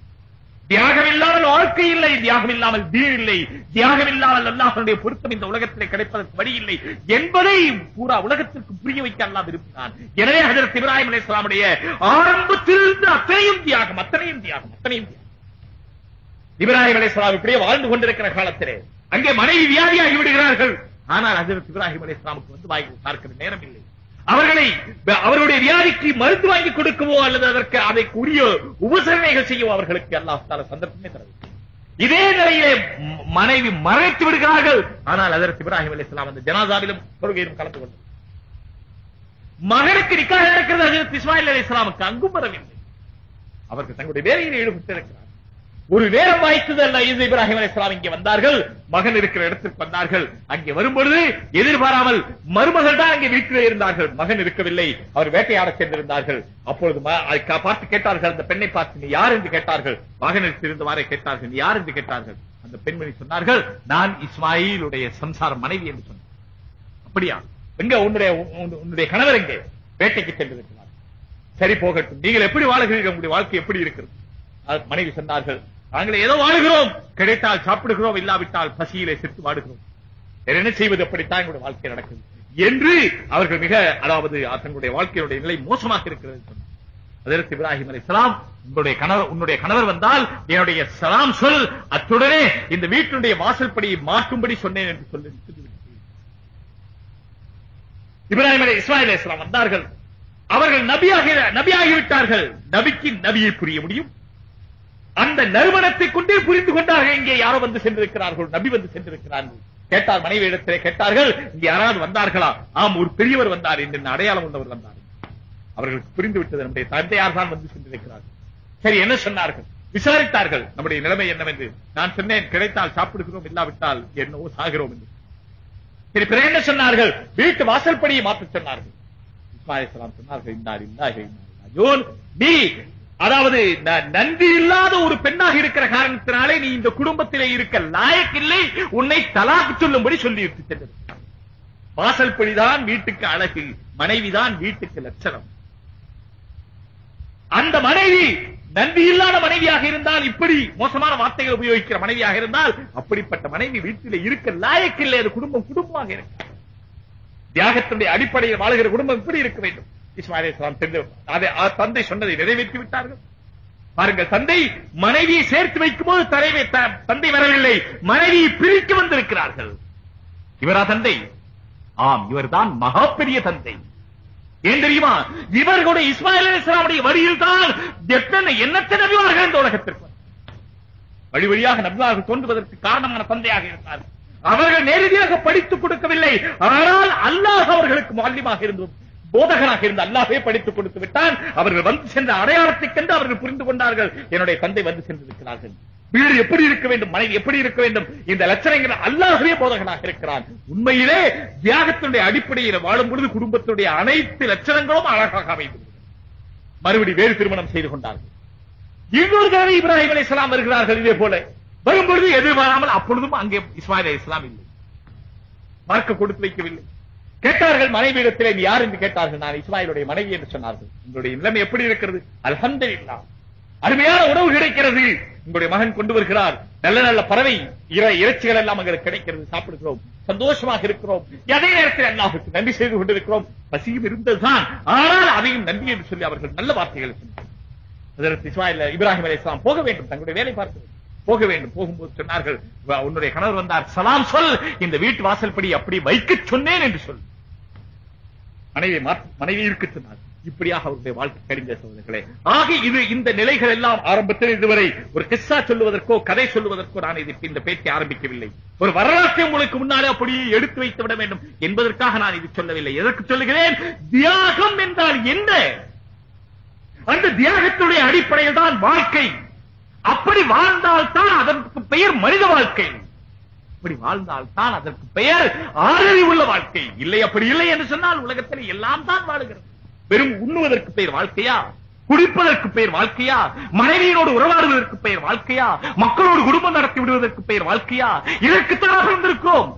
தியாகம் இல்லாமல் வாழ்க்கை இல்லை தியாகம் இல்லாமல் தீர் இல்லை தியாகம் இல்லாமல் அல்லாஹனுடைய பொருத்தம் இந்த உலகத்திலே கிடைப்பதற்கு வழி இல்லை என்பதை பூரா உலகத்திற்கு புரிய வைக்க அல்லாஹ் விரும்பினான். எனவே ஹஜரத் இப்ராஹிம் அலைஹிஸ்ஸலாமுடைய ஆரம்பத்திலிருந்து அத்தனையும் தியாகம் அத்தனையும் தியாகம் அத்தனையும் தியாகம். இப்ராஹிம் அலைஹிஸ்ஸலாம் இப்படியே வாழ்ந்து கொண்டிருக்கிற காலத்திலே அங்கே மனைவி வியாதியாகி விடுகிறார்கள். ஆனால் ஹஜரத் இப்ராஹிம் அலைஹிஸ்ஸலாமுக்கு வந்து வாய் பார்க்கிற நேரம் இல்லை. அவர்களை அவருடைய வியாதிக்கு மருந்து வாங்கி கொடுக்கவோ அல்லது அதற்கு அதை உரிய உபசரணைகள் செய்யவோ அவர்களுக்கு அல்லாஹால சந்தர்ப்பமே தரவில்லை. இதே நிலையிலே மனைவி மறைத்து விடுகிறார்கள். ஆனால் அதற்கு இப்ராஹிம் அலைஹிஸ்ஸலாம் அந்த ஜனாதாவிலும் தொழுகையிலும் கலந்து கொண்டு. மகனுக்கு நிக்காக நடக்கிறது இஸ்மாயில் அலி இஸ்லாமுக்கு அங்கும் வரவில்லை. அவர்கள் தங்களுடைய வேலையில் ஈடுபட்டிருக்கிறார். ஒரு நேரம் வாய்த்தது அல்ல. இது இப்ராஹிம் அலைஹிஸ்ஸலாம் இங்கே வந்தார்கள். மகன் இருக்கிற இடத்திற்கு வந்தார்கள். அங்கே வரும்பொழுது எதிர்பாராமல் மருமகள் தான் அங்கே வீட்டிலே இருந்தார்கள். மகன் இருக்கவில்லை. அவர் வேட்டையாட சென்றிருந்தார்கள். அப்பொழுது பார்த்து கேட்டார்கள் அந்த பெண்ணை பார்த்து நீ யார் என்று கேட்டார்கள். மகனுக்கு இருந்தவாறே கேட்டார்கள் நீ யார் என்று கேட்டார்கள்? அந்த பெண்மணி சொன்னார்கள் நான் இஸ்மாயிலுடைய சம்சார மனைவி என்று சொன்னார் அப்படியா? எங்க உன்னுடைய உன்னுடைய கணவர் எங்கே? வேட்டைக்கு சென்றிருக்கிறார். சரி போகட்டும். நீங்கள் எப்படி வாழ்கிறீர்கள்? உங்களுடைய வாழ்க்கை எப்படி இருக்கிறது? அது மனைவி சொன்னார்கள் நாங்கள் ஏதோ வாழுகிறோம். கிடைத்தால் சாப்பிடுகிறோம் இல்லாவிட்டால் பசியிலே செத்து வாடுகிறோம். என்ன செய்வது? அப்படித்தான் எங்களுடைய வாழ்க்கை நடக்குது. என்று அவர்கள் மிக அதாவது தங்களுடைய வாழ்க்கையுடைய நிலை மோசமாக இருக்கிறது அதற்கு இப்ராஹிம் அலைஹிஸ்ஸலாம் உங்களுடைய கணவர் உன்னுடைய கணவர் வந்தால் என்னுடைய சலாம் சொல் அத்துடனே இந்த வீட்டினுடைய வாசல் படியை மாற்றும்படி சொன்னேன் என்று சொல்லி இப்ராஹிம் அலை இஸ்மாயில் வந்தார்கள். அவர்கள் நபியாக நபியாகிவிட்டார்கள். நபிக்கு நபியை புரிய முடியும். அந்த நறுமணத்தை கொண்டே புரிந்து கொண்டார்கள் இங்கே யாரோ வந்து சென்றிருக்கிறார்கள் நபி வந்து சென்றிருக்கிறார்கள் கேட்டார் மனைவி இடத்திலே கேட்டார்கள் இங்கே யாராவது வந்தார்களா? ஆம் ஒரு பெரியவர் வந்தார் என்று அடையாளம் உள்ளவர் வந்தார். அவர்களுக்கு புரிந்து விட்டது நம்முடைய தந்தையார் தான் வந்து சென்றிருக்கிறார்கள் சரி என்ன சொன்னார்கள்? விசாரித்தார்கள். நம்முடைய நிலைமை என்னவென்று நான் சொன்னேன் கிடைத்தால் சாப்பிடுகிறோம் இல்லாவிட்டால் என்னவோ சாகிறோம் என்று. சரி பிறகு என்ன சொன்னார்கள்? வீட்டு வாசல்படியை மாற்ற சொன்னார்கள். சொன்னார்கள் இன்னார் இல்லாஹ் நீ அதாவது நன்றி இல்லாத ஒரு பெண்ணாக இருக்கிற காரணத்தினாலே நீ இந்த குடும்பத்திலே இருக்க லாயக்கில்லை. உன்னை தலாக்கு சொல்லும்படி சொல்லி விட்டு வாசல் வாசல்படிதான் வீட்டுக்கு அழகு மனைவிதான் வீட்டுக்கு லட்சணம். அந்த மனைவி நன்றி இல்லாத மனைவியாக இருந்தால் இப்படி மோசமான வார்த்தைகள் உபயோகிக்கிற மனைவியாக இருந்தால் அப்படிப்பட்ட மனைவி வீட்டிலே இருக்க லாயக்கில்லை. அது குடும்பம் குடும்பமாக இருக்கு. தியாகத்தினுடைய அடிப்படையில் வாழ்கிற குடும்பம் இப்படி இருக்க வேண்டும். இஸ்மாயில் தெரிந்து அதை தந்தை சொன்னதை நிறைவேற்றி விட்டார்கள். பாருங்கள் தந்தை மனைவியை சேர்த்து வைக்கும் போது தலைமை தந்தை வரவில்லை. மனைவியை பிரிக்க வந்திருக்கிறார்கள். இவரா தந்தை? ஆம் இவர்தான் மகா பெரிய தந்தை. ஏன் தெரியுமா? இவர்களுடைய இஸ்மாயில் அலைஹிஸ்ஸலாமுடைய வழியில் தான் எத்தனை எண்ணத்தை நபிவார்கள் இந்த உலகத்திற்கு வழி வழியாக நபிவார்கள் தோன்றுவதற்கு காரணமான தந்தையாக இருந்தார் அவர்கள் நேரடியாக படித்துக் கொடுக்கவில்லை. ஆனால் அல்லாஹ் அவர்களுக்கு மாலியமாக இருந்தோம் போதகராக இருந்த அல்லாஹே படித்துக் கொடுத்து விட்டான். அவர்கள் வந்து சென்ற அடையாளத்தை கண்டு அவர்கள் புரிந்து கொண்டார்கள். என்னுடைய தந்தை வந்து சென்றிருக்கிறார்கள் வீடு எப்படி இருக்க வேண்டும்? மனைவி எப்படி இருக்க வேண்டும்? இந்த லட்சணங்கள் அல்லாஹவே போதகனாக இருக்கிறான். உண்மையிலே தியாகத்தினுடைய அடிப்படையில் வாழும் பொழுது குடும்பத்துடைய அனைத்து லட்சணங்களும் அழகாக அமைந்தது மறுபடி வேறு திருமணம் செய்து கொண்டார்கள். இன்னொரு தடவை இப்ராஹிம் அலி இஸ்லாம் வருகிறார்கள் இதே போல. வரும்பொழுது எதிர்பாராமல் அப்பொழுதும் அங்கே இஸ்மாயில் இஸ்லாம் இல்லை. மார்க்க கொடுத்து வைக்கவில்லை. கேட்டார்கள் மனைவியிடத்திலே நீ யார் என்று கேட்டார்கள்? நான் இஸ்மாயிலுடைய மனைவி என்று சொன்னார்கள். உங்களுடைய நிலைமை எப்படி இருக்கிறது? அல்ஹம்துலில்லாஹ் அருமையான உணவு கிடைக்கிறது. உங்களுடைய மகன் கொண்டு வருகிறார். நல்ல நல்ல பறவை இறை இறைச்சிகள் எல்லாம் எங்களுக்கு கிடைக்கிறது. சாப்பிடுகிறோம். சந்தோஷமாக இருக்கிறோம். அதே நேரத்தில் அல்லாஹுக்கு நன்றி செய்து கொண்டிருக்கிறோம். பசியும் இருந்ததுதான். ஆனால் அதையும் நன்றி என்று சொல்லி அவர்கள் நல்ல வார்த்தைகளை சொன்னார்கள். ஹஜரத் இஸ்மாயில் இப்ராஹிம் அலைஹிஸ்ஸலாம் போக வேண்டும். தங்களுடைய வேலை பார்க்க வேண்டும். போக வேண்டும். போகும்போது சொன்னார்கள் உன்னுடைய கணவர் வந்தார். சலாம் சொல். இந்த வீட்டு வாசல்படி அப்படி வைக்க சொன்னேன் என்று சொல். மனைவி மனைவி இருக்க சொன்னார். இப்படியாக அவருடைய வாழ்க்கை கடிந்த சோதனைகளே ஆக இது இந்த நிலைகள் எல்லாம் ஆரம்பத்தில் இதுவரை ஒரு கிஸ்ஸா சொல்லுவதற்கோ கதை சொல்லுவதற்கோ நான் இது இந்த பேச்சை ஆரம்பிக்கவில்லை. ஒரு வரலாற்றை உங்களுக்கு முன்னாலே அப்படியே எடுத்து வைத்து விட வேண்டும் என்பதற்காக நான் இது சொல்லவில்லை. எதற்கு சொல்லுகிறேன்? தியாகம் என்றால் என்ன? அந்த தியாகத்துடைய அடிப்படையில் தான் வாழ்க்கை. அப்படி வாழ்ந்தால்தான் அதற்கு பெயர் மனித வாழ்க்கை. இப்படி வாழ்ந்தால்தான் அதற்கு பெயர் ஆறறி உள்ள வாழ்க்கை. இல்லை அப்படி இல்லை என்று சொன்னால் உலகத்தில் எல்லாம் தான் வாழுகிறது. வெறும் உண்ணுவதற்கு பெயர் வாழ்க்கையா? குடிப்பதற்கு பெயர் வாழ்க்கையா? மனைவியினோடு உறவாடுவதற்கு பெயர் வாழ்க்கையா? மக்களோடு குடும்பம் நடத்தி விடுவதற்கு பெயர் வாழ்க்கையா? இதற்குத்தான் பிறந்திருக்கிறோம்.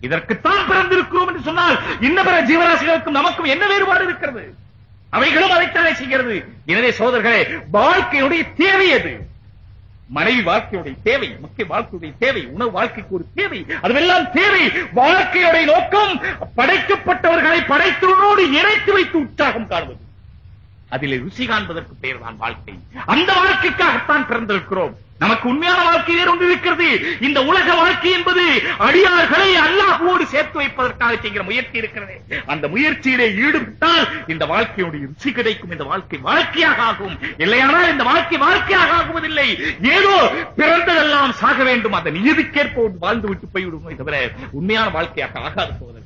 இதற்குத்தான் பிறந்திருக்கிறோம் என்று சொன்னால் இன்ன பிற ஜீவராசிகளுக்கும் நமக்கும் என்ன வேறுபாடு இருக்கிறது? அவைகளும் அதைத்தானே செய்கிறது. எனவே சோதர்களே வாழ்க்கையுடைய தேவை அது மனைவி வாழ்க்கையுடைய தேவை முக்கிய வாழ்க்கையுடைய தேவை உணவு வாழ்க்கைக்கு ஒரு தேவை அதுவெல்லாம் தேவை. வாழ்க்கையுடைய நோக்கம் படைக்கப்பட்டவர்களை படைத்தவனோடு இணைத்து வைத்து உற்சாகம் காணுவது. அதிலே ருசி காண்பதற்கு பெயர் தான் வாழ்க்கை. அந்த வாழ்க்கைக்காகத்தான் பிறந்திருக்கிறோம். நமக்கு உண்மையான வாழ்க்கை வேறு ஒன்று இருக்கிறது. இந்த உலக வாழ்க்கை என்பது அடியார்களை அல்லாஹோடு சேர்த்து வைப்பதற்காக செய்கிற முயற்சி இருக்கிறது. அந்த முயற்சியிலே ஈடுபட்டால் இந்த வாழ்க்கையுடைய ருசி கிடைக்கும் இந்த வாழ்க்கை வாழ்க்கையாக ஆகும். இல்லையானால் இந்த வாழ்க்கை வாழ்க்கையாக ஆகுவதில்லை. ஏதோ பிறந்ததெல்லாம் சாக வேண்டும் அந்த நியதிக்கேற்ப வாழ்ந்து விட்டு போய்விடுவோம் தவிர உண்மையான வாழ்க்கையாக ஆகாது போவதற்கு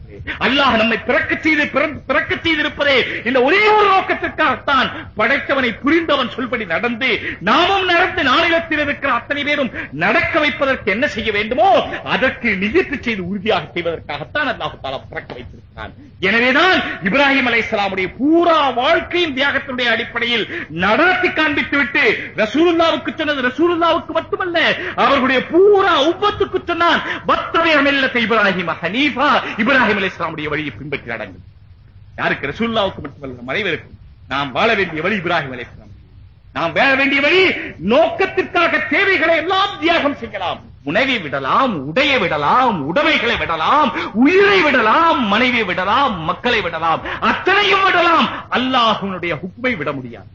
அல்லாஹ் நம்மை பிறக்க செய்து பிறக்க செய்திருப்பதே இந்த ஒரே ஒரு நோக்கத்திற்காகத்தான் படைத்தவனை புரிந்தவன் சொல்படி நடந்து நாமும் நடந்து நாளிலத்தில் இருக்கிற அத்தனை பேரும் நடக்க வைப்பதற்கு என்ன செய்ய வேண்டுமோ அதற்கு நிகழ்த்து செய்து உறுதியாக செய்வதற்காகத்தான் அல்லாஹு தாலா பிறக்க வைத்திருக்கிறான். எனவேதான் இப்ராஹிம் அலை இஸ்லாமுடைய பூரா வாழ்க்கையின் தியாகத்தினுடைய அடிப்படையில் நடத்தி காண்பித்து விட்டு ரசூலுல்லாவுக்கு சொன்னது ரசூலுல்லாவுக்கு மட்டுமல்ல அவர்களுடைய பூரா உப்பத்துக்கு சொன்னான் பத்தவையம் இப்ராஹிம் ஹனீஃபா. இப்ராஹிம் அலை இஸ்லாமுடைய வழியை பின்பற்றி நடங்கள். யாருக்கு? ரசூல்லாவுக்கு மட்டுமல்ல மனைவருக்கும் நாம் வாழ வேண்டிய வழி இப்ராஹிம் அலை இஸ்லாம் நாம் வேற வேண்டிய வழி நோக்கத்திற்காக தேவைகளை எல்லாம் தியாகம் செய்யலாம். உணவை விடலாம் உடைய விடலாம் உடமைகளை விடலாம் உயிரை விடலாம் மனைவி விடலாம் மக்களை விடலாம். அத்தனையும் விடலாம். அல்லாஹனுடைய ஹுக்மை விட முடியாது.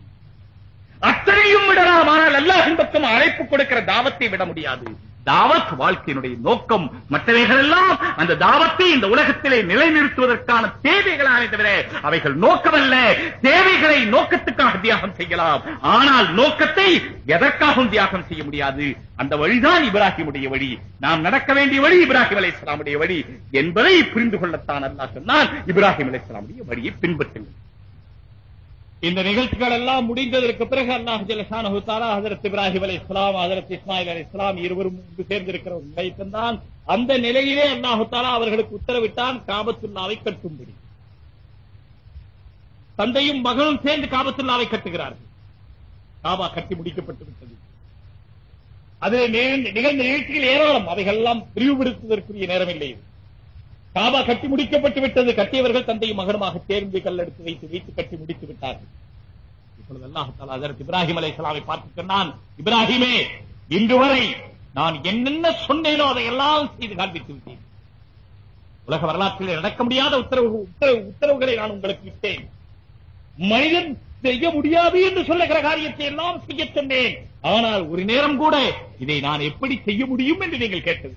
அத்தனையும் விடலாம். ஆனால் அல்லாஹின் பக்கம் அழைப்பு கொடுக்கிற தாவத்தை விட முடியாது. தாவத் வாழ்க்கையினுடைய நோக்கம். மற்றவைகள் எல்லாம் அந்த தாவத்தை இந்த உலகத்திலே நிலைநிறுத்துவதற்கான தேவைகளாக தவிர அவைகள் நோக்கமல்ல. தேவைகளை நோக்கத்துக்காக தியாகம் செய்யலாம். ஆனால் நோக்கத்தை எதற்காகவும் தியாகம் செய்ய முடியாது? அந்த வழிதான் இப்ராஹிமுடைய வழி. நாம் நடக்க வேண்டிய வழி இப்ராஹிம் அலை இஸ்லாமுடைய வழி என்பதை புரிந்து கொள்ளத்தான் அல்லா சொன்னால் இப்ராஹிம் அலை இஸ்லாமுடைய வழியை பின்பற்றுங்கள். இந்த நிகழ்ச்சிகள் எல்லாம் முடிந்ததற்கு பிறகு அல்லாஹ் ஜலசானஹு இப்ராஹிம் அலி இஸ்லாம் ஹசரத் இஸ்மாயில் அலி இஸ்லாம் இருவரும் முன்பு சேர்ந்திருக்கிற நிலை தந்தான் அந்த நிலையிலே அல்லாஹு தாலா அவர்களுக்கு உத்தரவிட்டான் காபத்துல்லாவை கட்டும்படி. தந்தையும் மகளும் சேர்ந்து காபத்துல்லாவை கட்டுகிறார்கள். காபா கட்டி முடிக்கப்பட்டு விட்டது. அதில் நிகழ்ந்த நிகழ்ச்சிகள் ஏராளம். அவைகள் எல்லாம் விரிவுபடுத்துவதற்குரிய நேரம் இல்லை. காபா கட்டி முடிக்கப்பட்டு விட்டது கட்டியவர்கள் தந்தையும் மகனுமாக சேர்ந்து கல்லெடுத்து வைத்து வைத்து கட்டி முடித்து விட்டார்கள். இப்பொழுது அல்லாஹால அதற்கு இப்ராஹிம் அலை இஸ்லாமை பார்த்து சொன்னான் இப்ராஹிமே இன்று வரை நான் என்னென்ன சொன்னேனோ அதை எல்லாம் செய்து காண்பித்து விட்டேன். உலக வரலாற்றில் நடக்க முடியாத உத்தரவு உத்தரவு உத்தரவுகளை நான் உங்களுக்கு விட்டேன். மனிதன் செய்ய முடியாது என்று சொல்லுகிற காரியத்தை எல்லாம் செய்ய சொன்னேன். ஆனால் ஒரு நேரம் கூட இதை நான் எப்படி செய்ய முடியும் என்று நீங்கள் கேட்டது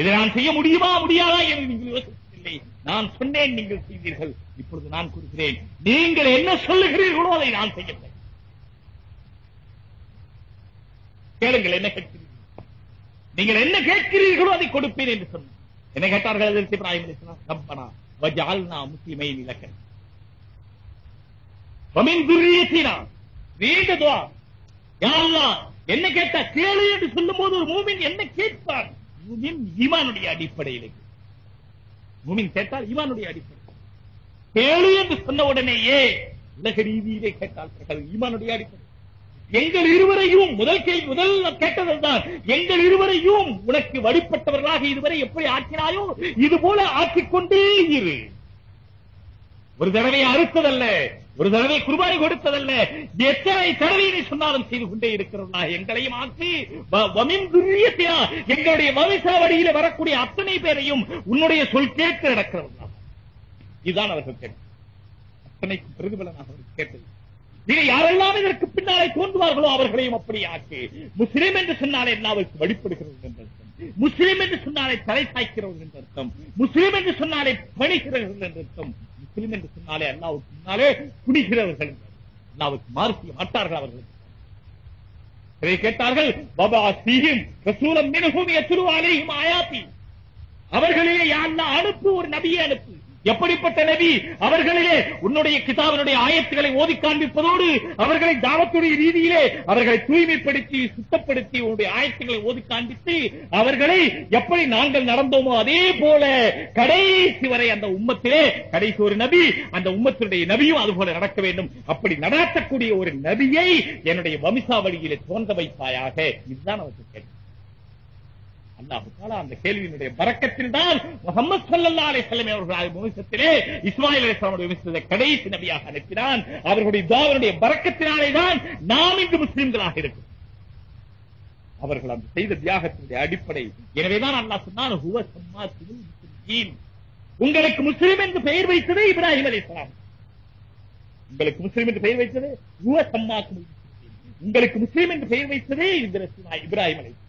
இதை நான் செய்ய முடியுமா முடியாதா என்று நீங்கள் யோசிக்கவில்லை. நான் சொன்னேன் நீங்கள் செய்தீர்கள். இப்பொழுது நான் கூறுகிறேன் நீங்கள் என்ன சொல்லுகிறீர்களோ அதை நான் செய்யப்பேன் கேளுங்கள் என்ன கேட்கிறீர்கள்? நீங்கள் என்ன கேட்கிறீர்களோ அதை கொடுப்பேன் என்று சொன்னேன். என்ன கேட்டார்கள் அதற்கு இப்ராஹிம் அலைஹிஸ்ஸலாம் ரப்பனா வஜஅல்னா முஸ்லிமைன் லக்க வமின் நீண்ட என்ன கேட்டா கேளு என்று சொல்லும் போது ஒரு மூமின் என்ன கேட்பான் ஈமானுடைய அடிப்படையில். மூமின் கேட்டால் ஈமானுடைய அடிப்படை. கேளு என்று சொன்ன உடனேயே உலக ரீதியிலே கேட்டால் பிறகு ஈமானுடைய அடிப்படை. எங்கள் இருவரையும் முதல் கேள்வி முதல் கேட்டதுதான் எங்கள் இருவரையும் உனக்கு வழிபட்டவர்களாக இதுவரை எப்படி ஆக்கினாயோ இது போல ஆக்கிக்கொண்டே இரு. ஒரு தடவை அறுத்ததல்ல ஒரு தடவை குர்பானி கொடுத்ததல்ல. எத்தனை தடவை நீ சொன்னாலும் செய்து கொண்டே இருக்கிறதா? எங்களையும் ஆக்கி வமின் எங்களுடைய வம்சாவடியில வரக்கூடிய அத்தனை பேரையும் உன்னுடைய சொல் கேட்டு நடக்கிறதா இதுதான் அவர்கள் கேட்டது அத்தனைக்கு பிரதிபலனாக அவர்கள் கேட்டது. இதை யாரெல்லாம் இதற்கு பின்னாலே தோன்றுவார்களோ அவர்களையும் அப்படி ஆக்கி முஸ்லிம் என்று சொன்னாலே எல்லாவுக்கு வழிபடுகிறது என்று முஸ்லிம் என்று சொன்னாலே தலை சாய்க்கிறவர்கள் என்று அர்த்தம். முஸ்லிம் என்று சொன்னாலே பணிகிறவர்கள் என்று அர்த்தம். முஸ்லிம் என்று சொன்னாலே அல்லாவுக்கு முன்னாலே குடிகிறவர்கள் அல்லாவுக்கு மாறு மாட்டார்கள் அவர்கள். இதை கேட்டார்கள் பாபா சீஹிம் ரசூலம் மினஹும் எத்துருவாலேயும் ஆயாத்தி. அவர்களே யா அனுப்பு ஒரு நபியை அனுப்பு. எப்படிப்பட்ட நபி? அவர்களிலே உன்னுடைய கிதாபினுடைய ஆயத்துக்களை ஓதி காண்பிப்பதோடு அவர்களை தாவத்துடைய ரீதியிலே அவர்களை தூய்மைப்படுத்தி சுத்தப்படுத்தி உன்னுடைய ஆயத்துக்களை ஓதி காண்பித்து அவர்களை எப்படி நாங்கள் நடந்தோமோ அதே போல கடைசி வரை அந்த உம்மத்திலே கடைசி ஒரு நபி அந்த உம்மத்தினுடைய நபியும் அதுபோல நடக்க வேண்டும். அப்படி நடாத்தக்கூடிய ஒரு நபியை என்னுடைய வம்சாவளியிலே தோன்ற வைப்பாயாக இதுதான் அவருக்கு கேள்வி அந்த கேள்வியினுடைய பறக்கத்தில் தான் முகமது சல்லல்லா செல்லமே அவர்கள் விமர்சத்திலே இஸ்மாயில் அலைஹிஸ்ஸலாமுடைய வம்சத்தை கடைசி நபியாக அனுப்பினான். அவர்களுடைய தாவனுடைய பறக்கத்தினாலே தான் நாம் இன்று முஸ்லிம்களாக இருக்கிறோம். அவர்கள் அந்த செய்த தியாகத்தினுடைய அடிப்படை. எனவேதான் அல்லா சொன்னான் ஹுவ சம்மாத்துல் உங்களுக்கு முஸ்லிம் என்று பெயர் வைத்தது இப்ராஹிம் அலைஹிஸ்ஸலாம் உங்களுக்கு முஸ்லிம் என்று பெயர் வைத்தது ஹுவ சம்மாத்துல் உங்களுக்கு முஸ்லிம் என்று பெயர் வைத்ததே இந்த இப்ராஹிம் அலைஹிஸ்ஸலாம்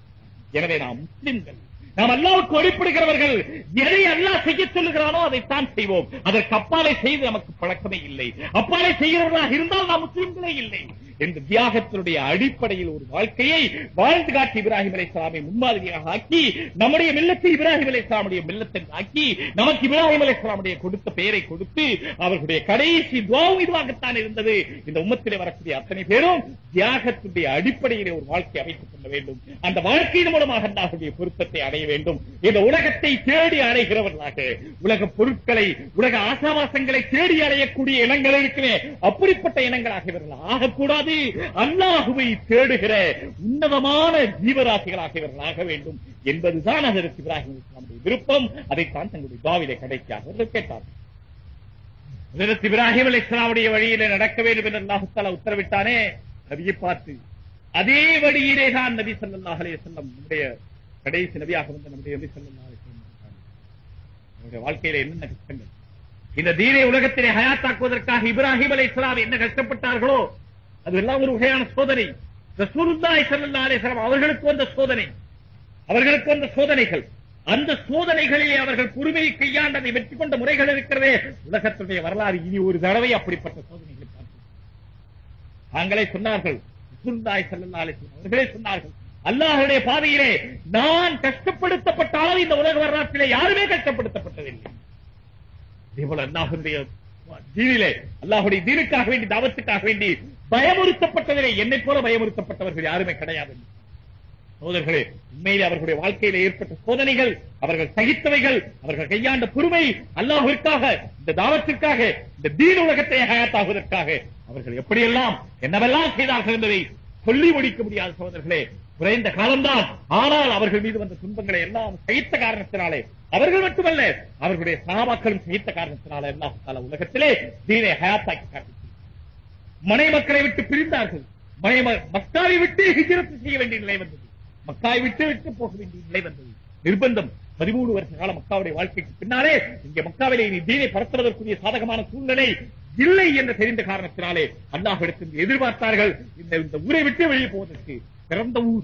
எனவே நாம் முஸ்லிம்கள். நாம் அல்லாவுக்கு வழிபடுகிறவர்கள் எதை அல்லாஹ் செய்ய சொல்லுகிறானோ அதைத்தான் செய்வோம். அதற்கு அப்பாலை செய்து நமக்கு பழக்கமே இல்லை. அப்பாலே செய்கிறவர்களாக இருந்தால் நாம் முஸ்லிம்களே இல்லை. என்று தியாகத்தினுடைய அடிப்படையில் ஒரு வாழ்க்கையை வாழ்ந்து காட்டி இப்ராஹிம் அலை சாமி முன்மாதிரியாக ஆக்கி நம்முடைய மில்லத்தை இப்ராஹிம் அலை சாமுடைய மில்லத்தை ஆக்கி நமக்கு இப்ராஹிம் அலை சாமுடைய கொடுத்த பெயரை கொடுத்து அவர்களுடைய கடைசி துவாவும் இதுவாகத்தான் இருந்தது. இந்த உம்மத்திலே வரக்கூடிய அத்தனை பேரும் தியாகத்துடைய அடிப்படையிலே ஒரு வாழ்க்கை அமைத்துக் கொள்ள வேண்டும். அந்த வாழ்க்கையின் மூலமாக அல்லாஹுடைய பொருத்தத்தை அடைய வேண்டும். இந்த உலகத்தை தேடி அடைகிறவர்களாக உலக பொருட்களை உலக ஆசாவாசங்களை தேடி அடையக்கூடிய இனங்கள் இருக்கிறே அப்படிப்பட்ட இனங்களாக இவர்கள் ஆகக்கூடாது. அல்லாஹுவை தேடுகிற உன்னதமான ஜீவராசிகளாக இவர்கள் ஆக வேண்டும் என்பதுதான் அதற்கு இப்ராஹிம் இஸ்லாமுடைய விருப்பம். அதைத்தான் தங்களுடைய தாவிலே கடைக்காக கேட்டார் இப்ராஹிம் அலி இஸ்லாமுடைய வழியிலே நடக்க வேண்டும் என்று அல்லாஹு உத்தரவிட்டானே? நபியை பார்த்து அதே வழியிலே தான் நபி ஸல்லல்லாஹு அலைஹி நம்முடைய கடைசி நபியாக வந்த நம்முடைய நபி ஸல்லல்லாஹு அலைஹி வாழ்க்கையில என்னென்ன கஷ்டங்கள்? இந்த தீனை உலகத்திலே ஹயாத்தாக்குவதற்காக இப்ராஹிம் அலை இஸ்லாம் என்ன கஷ்டப்பட்டார்களோ அது எல்லாம் ஒரு வகையான சோதனை. ரசூலுல்லாஹி ஸல்லல்லாஹு அலைஹி வஸல்லம் அவர்களுக்கு வந்த சோதனை. அவர்களுக்கு வந்த சோதனைகள். அந்த சோதனைகளிலே அவர்கள் பொறுமையை கையாண்டதை வெற்றி கொண்ட முறைகள் இருக்கிறதே. உலகத்துடைய வரலாறு இனி ஒரு தடவை அப்படிப்பட்ட சோதனைகளை பார்த்து தாங்களே சொன்னார்கள் ரசூலுல்லாஹி ஸல்லல்லாஹு அவர்களே சொன்னார்கள் அல்லாஹருடைய பாதையிலே நான் கஷ்டப்படுத்தப்பட்டாலும் இந்த உலக வரலாற்றிலே யாருமே கஷ்டப்படுத்தப்பட்டதில்லை. இதேபோல அல்லாஹுடைய தீனிலே அல்லாஹுடைய தீனுக்காக வேண்டி தாவத்துக்காக வேண்டி பயமுறுத்தப்பட்டதிலே என்னை போல பயமுறுத்தப்பட்டவர்கள் யாருமே கிடையாது சோதர்களே உண்மையிலே அவர்களுடைய வாழ்க்கையில ஏற்பட்ட சோதனைகள் அவர்கள் சகித்தவைகள் அவர்கள் கையாண்ட பொறுமை அல்லாஹிற்காக இந்த தாவத்திற்காக இந்த தீன் உலகத்தை ஹயாத்தாகுவதற்காக அவர்கள் எப்படியெல்லாம் என்னவெல்லாம் செய்தார்கள் என்பதை சொல்லி முடிக்க முடியாத சோதர்களே குறைந்த காலம்தான். ஆனால் அவர்கள் மீது வந்த துன்பங்களை எல்லாம் சகித்த காரணத்தினாலே அவர்கள் மட்டுமல்ல அவர்களுடைய சகாபாக்களும் சகித்த காரணத்தினாலே எல்லாம் பல உலகத்திலே தீனை ஹயாத்தாக்கி காட்டி மனை மக்களை விட்டு பிரிந்தார்கள். மனை ம- மக்காவை விட்டு ஹிஜரத்து செய்ய வேண்டிய நிலை வந்தது. மக்காவை விட்டு விட்டு போக வேண்டிய நிலை வந்தது. நிர்பந்தம் பதிமூணு வருஷ கால மக்காவுடைய வாழ்க்கைக்கு பின்னாலே இங்கே மக்காவிலே நீ தீனை பரத்துவதற்குரிய சாதகமான சூழ்நிலை இல்லை என்று தெரிந்த காரணத்தினாலே அல்லாஹிடத்தில் எதிர்பார்த்தார்கள். இந்த இந்த ஊரை விட்டு வெளியே போவதற்கு பிறந்த ஊர்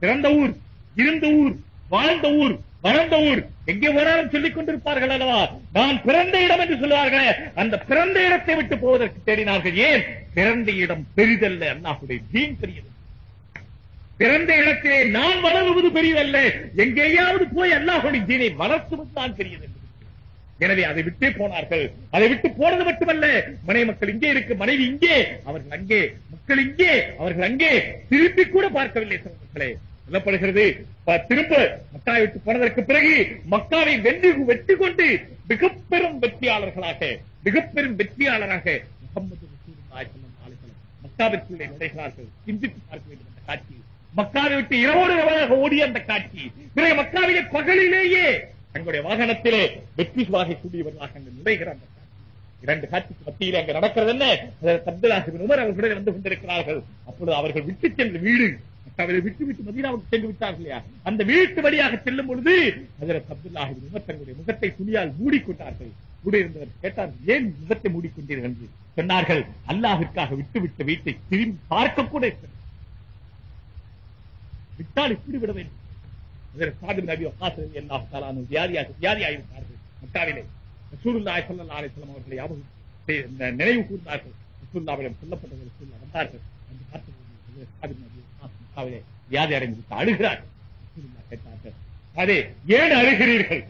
பிறந்த ஊர் இருந்த ஊர் வாழ்ந்த ஊர் வளர்ந்த ஊர் எங்கே போனாலும் சொல்லிக் கொண்டிருப்பார்கள் அல்லவா? நான் பிறந்த இடம் என்று சொல்லுவார்களே அந்த பிறந்த இடத்தை விட்டு போவதற்கு தேடினார்கள். ஏன்? பிறந்த இடம் பெரிதல்ல. அல்லாஹுடைய தீன் பெரியது. பிறந்த இடத்திலே நான் வளருவது பெரியதல்ல. எங்கேயாவது போய் அல்லாஹுடைய தீனை வளர்த்துவது தான் பெரியது. எனவே அதை விட்டே போனார்கள். அதை விட்டு போனது மட்டுமல்ல. மனை மக்கள் இங்கே இருக்கு மனைவி இங்கே அவர்கள் அங்கே மக்கள் இங்கே அவர்கள் அங்கே. திருப்பி கூட பார்க்கவில்லை சகோதரர்களே. சொல்லப்படுகிறது திரும்ப மக்காவை விட்டு போனதற்கு பிறகு மக்காவை வென்று வெற்றி கொண்டு மிக பெரும் வெற்றியாளர்களாக மிக பெரும் வெற்றியாளராக முகமது மக்காவிற்குள்ளே நுழைகிறார்கள். சிந்தித்து பார்க்க வேண்டும் என்ற காட்சி மக்காவை விட்டு இரவோடு இரவாக ஓடிய அந்த காட்சி பிறகு மக்காவிலே பகலிலேயே தங்களுடைய வாகனத்திலே வெற்றி சுவாகை கூடியவர்களாக அங்கு நுழைகிற அந்த காட்சி. இரண்டு காட்சிக்கு மத்தியிலே அங்கு நடக்கிறது என்ன? அதற்கு உமர் அவர்களுடன் வந்து கொண்டிருக்கிறார்கள். அப்பொழுது அவர்கள் விட்டு சென்ற வீடு அவரை விட்டு விட்டு மதீனாவுக்கு சென்று விட்டார்கள் இல்லையா? அந்த வீட்டு வழியாக செல்லும் பொழுது அதில் அப்துல்லாஹி உமர் தங்களுடைய முகத்தை துணியால் மூடிக்கொண்டார்கள். கூட இருந்தவர் கேட்டார்கள் ஏன் முகத்தை மூடிக்கொண்டீர்கள்? என்று சொன்னார்கள் அல்லாஹிற்காக விட்டு விட்டு வீட்டை திரும்பி பார்க்க கூட விட்டால் இப்படி விட வேண்டும். அதற்கு நபி வக்காஸ் அல்லாஹ் தாலானு வியாதியாக வியாதியாயிருந்தார்கள் மக்காவிலே ரசூலுல்லாஹி ஸல்லல்லாஹு அலைஹி அவர்களை ஞாபகம் நினைவு கூர்ந்தார்கள். ரசூலுல்லாஹ்விடம் சொல்லப்பட்டவர்கள் ரசூலுல்லாஹ் வந்தார்கள். வந்து பார்த்தபோது வியாதி அடைந்து அழுகிறார்கள். கேட்டார்கள் அதே ஏன் அழுகிறீர்கள்?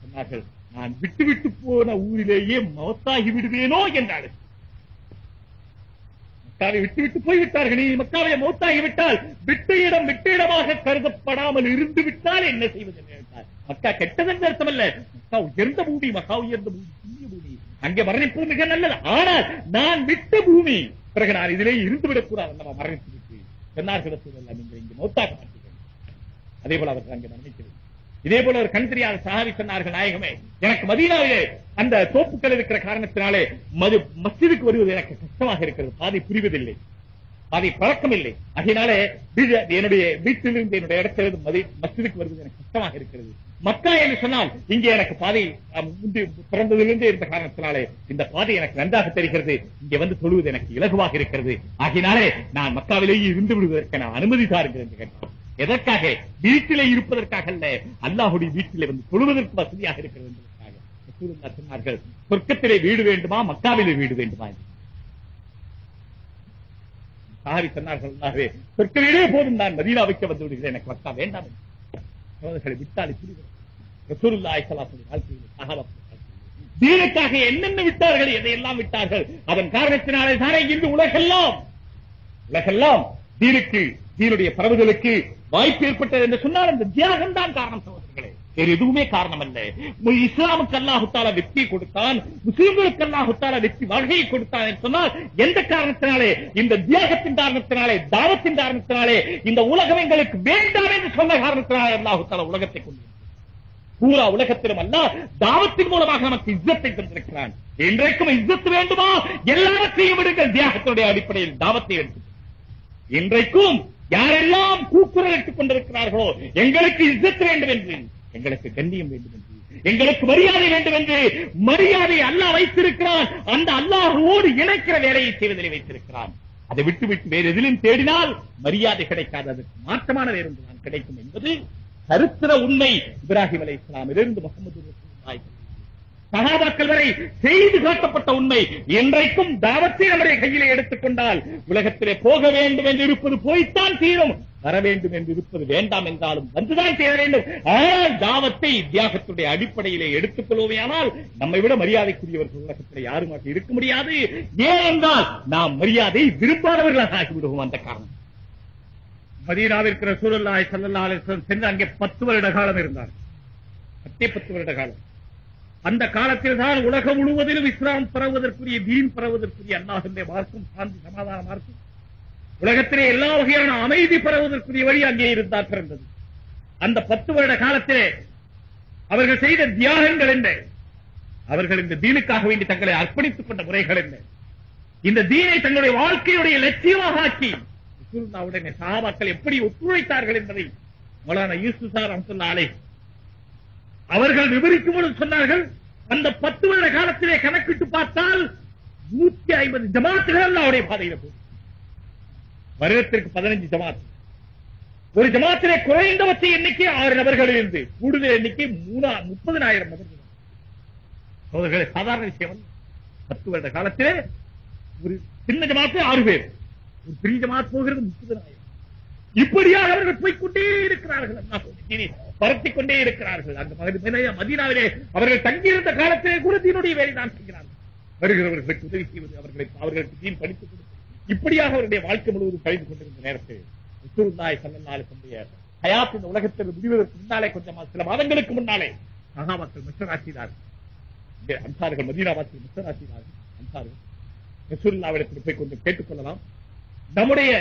சொன்னார்கள் நான் விட்டு விட்டு போன ஊரிலேயே மௌத்தாகி விடுவேனோ? என்றார்கள். மக்காவை விட்டு விட்டு போய்விட்டார்கள். நீ மக்காவை மௌத்தாகி விட்டால் விட்ட இடம் விட்ட இடமாக கருதப்படாமல் இருந்து விட்டால் என்ன செய்வது கேட்டார். மக்கா கெட்டதென்று அர்த்தமல்ல. மக்கா உயர்ந்த பூமி மக்கா உயர்ந்த பூமி பூமி. அங்கே மரணிப்பது மிக நல்லது. ஆனால் நான் விட்ட பூமி. பிறகு நான் இதிலே இருந்து விடக்கூடாது நம்ம மரணித்து விட்டு சொன்னார்கள் நீங்கள் இங்கு மௌத்தாக மாட்டீர்கள் அதே போல அவர்கள் அங்கே மரணிக்கிறது இதே போல ஒரு கண் தெரியாத சஹாபி சொன்னார்கள் நாயகமே எனக்கு மதீனாவிலே அந்த தோப்புக்கள் இருக்கிற காரணத்தினாலே மது மஸ்ஜிதுக்கு வருவது எனக்கு கஷ்டமாக இருக்கிறது. பாதை புரிவதில்லை. பாதை பழக்கம் இல்லை அதனாலே என்னுடைய வீட்டிலிருந்து என்னுடைய இடத்திலிருந்து மதி மஸ்ஜிதுக்கு வருவது எனக்கு கஷ்டமாக இருக்கிறது. மக்கா என்று சொன்னால் இங்கே எனக்கு பாதை பிறந்ததிலிருந்து இருந்த காரணத்தினாலே இந்த பாதை எனக்கு நன்றாக தெரிகிறது. இங்கே வந்து தொழுவது எனக்கு இலகுவாக இருக்கிறது. ஆகினாலே நான் மக்காவிலேயே இருந்து விடுவதற்கு நான் அனுமதி தாருங்கள் என்று கேட்டேன் எதற்காக? வீட்டிலே இருப்பதற்காக அல்ல அல்லாஹுடைய வீட்டிலே வந்து தொழுவதற்கு வசதியாக இருக்கிறது என்பதற்காக. சொன்னார்கள் சொர்க்கத்திலே வீடு வேண்டுமா? மக்காவிலே வீடு வேண்டுமா? என்று. சாரி சொன்னார்கள் அல்லாஹ்வே, சொர்க்க வீடே போதும் நான் மதீனாவுக்கு வந்து விடுகிறேன். எனக்கு மக்கா வேண்டாம் சோதர்களை விட்டாலே புரிகிறது. தீனுக்காக என்னென்ன விட்டார்கள்? எதையெல்லாம் விட்டார்கள்? அதன் காரணத்தினாலே தானே இன்று உலகெல்லாம் உலகெல்லாம் தீனுக்கு தீனுடைய பரவுதலுக்கு வாய்ப்பு ஏற்பட்டது என்று சொன்னால் அந்த தியாகம் தான் காரணம் சகோதரர்களே. வேறு எதுவுமே காரணம் அல்ல இஸ்லாமுக்கு அல்லாஹுத்தால வெற்றி கொடுத்தான் முஸ்லிம்களுக்கு அல்லாஹுத்தால வெற்றி வாழ்க்கையை கொடுத்தான் என்று சொன்னால் எந்த காரணத்தினாலே? இந்த தியாகத்தின் காரணத்தினாலே தாவத்தின் காரணத்தினாலே இந்த உலகம் எங்களுக்கு வேண்டாம் என்று சொன்ன காரணத்தினாலே அல்லாஹுத்தால உலகத்தை கொண்டு பூரா உலகத்திலும் அல்ல தாவத்தின் மூலமாக நமக்கு இஸ்ஸத்தை தந்திருக்கிறான். இன்றைக்கும் இஸ்ஸத்து வேண்டுமா? எல்லாவற்றையும் விடுங்கள். தியாகத்தினுடைய அடிப்படையில் தாவத்தை எடுத்து இன்றைக்கும் யாரெல்லாம் கூக்குரல் இட்டுக் கொண்டிருக்கிறார்களோ எங்களுக்கு இஸ்ஸத் வேண்டும் என்று எங்களுக்கு கண்ணியம் வேண்டும் என்று எங்களுக்கு மரியாதை வேண்டும் என்று மரியாதை அல்லாஹ் வைத்திருக்கிறான். அந்த அல்லாஹோடு இணைக்கிற வேலையை செய்வதிலே வைத்திருக்கிறான். அதை விட்டு விட்டு வேறு எதிலும் தேடினால் மரியாதை கிடைக்காது. அதற்கு மாற்றமான வேறு ஒன்றுதான் கிடைக்கும் என்பது சரித்திர உண்மை. இப்ராஹிம் அலை இஸ்லாமிலிருந்து முகமது சகாபாக்கள் வரை செய்து காட்டப்பட்ட உண்மை இன்றைக்கும் தாவத்தை நம்முடைய கையிலே எடுத்துக்கொண்டால் உலகத்திலே போக வேண்டும் என்று இருப்பது போய்த்தான் தீரும். வர வேண்டும் என்று இருப்பது வேண்டாம் என்றாலும் வந்துதான் தேர வேண்டும். ஆனால் தாவத்தை தியாகத்துடைய அடிப்படையிலே எடுத்துக் கொள்வோமையானால் நம்மை விட மரியாதைக்குரியவர்கள் உலகத்தில் யாருமாக இருக்க முடியாது. ஏனென்றால் நாம் மரியாதை விரும்பாதவர்களாக ஆகிவிடுவோம் அந்த காரணம். மதீனாவிற்கு ரசூலுல்லாஹி ஸல்லல்லாஹு சென்று அங்கே பத்து வருட காலம் இருந்தார். பத்தே பத்து வருட காலம். அந்த காலத்தில் தான் உலகம் முழுவதிலும் இஸ்லாம் பரவுவதற்குரிய தீன் பரவுவதற்குரிய அல்லாஹுடைய மார்க்கும் சாந்தி சமாதான மார்க்கும். உலகத்திலே எல்லா வகையான அமைதி பரவுவதற்குரிய வழி அங்கே இருந்தால் பிறந்தது. அந்த பத்து வருட காலத்திலே அவர்கள் செய்த தியாகங்கள் என்ன? அவர்கள் இந்த தீனுக்காக வேண்டி தங்களை அர்ப்பணித்துக் கொண்ட முறைகள் என்ன? இந்த தீனை தங்களுடைய வாழ்க்கையுடைய லட்சியமாக ஆக்கி சாபாக்கள் எப்படி ஒத்துழைத்தார்கள் என்பதை மௌலானா யூசுப் சார் அம்சுல்லா அலை அவர்கள் விவரிக்கும் பொழுது சொன்னார்கள். அந்த பத்து வருட காலத்திலே கணக்கிட்டு பார்த்தால் நூத்தி ஐம்பது ஜமாத்துகள் அல்லாவுடைய பாதையில போகும். வருடத்திற்கு பதினஞ்சு ஜமாத் ஒரு ஜமாத்திலே குறைந்தபட்ச எண்ணிக்கை ஆறு நபர்கள் இருந்து கூடுதல் எண்ணிக்கை மூணா முப்பதனாயிரம் நபர்கள். சோதர்களே சாதாரண விஷயம் பத்து வருட காலத்திலே ஒரு சின்ன ஜமாத்து ஆறு பேர். ஒரு பெரிய ஜமாத் போகிறது முப்பதனாயிரம். இப்படியாக அவர்கள் போய்க்கொண்டே இருக்கிறார்கள். பரட்டி கொண்டே இருக்கிறார்கள். அந்த மதினாவிலே அவர்கள் தங்கியிருந்த காலத்திலே கூட தீனுடைய வேலை தான் செய்கிறார்கள். வருகிறவர்களுக்கு உதவி செய்வது அவர்களை அவர்களுக்கு தீன் படித்துக் கொடுப்பது இப்படியாக அவருடைய வாழ்க்கை முழுவதும் கழிந்து கொண்டிருந்த நேரத்தில் ரசூலுல்லாஹி ஹயாத் இந்த உலகத்தில் முடிவதற்கு முன்னாலே கொஞ்சம் சில மாதங்களுக்கு முன்னாலே சகாபாக்கள் மிஸ்டரா அன்சார்கள் மதீனாபாத்தில் மிஸ்டரா அன்சார்கள் ரசூலுல்லாவிடத்தில் போய் கொஞ்சம் கேட்டுக்கொள்ளலாம் நம்முடைய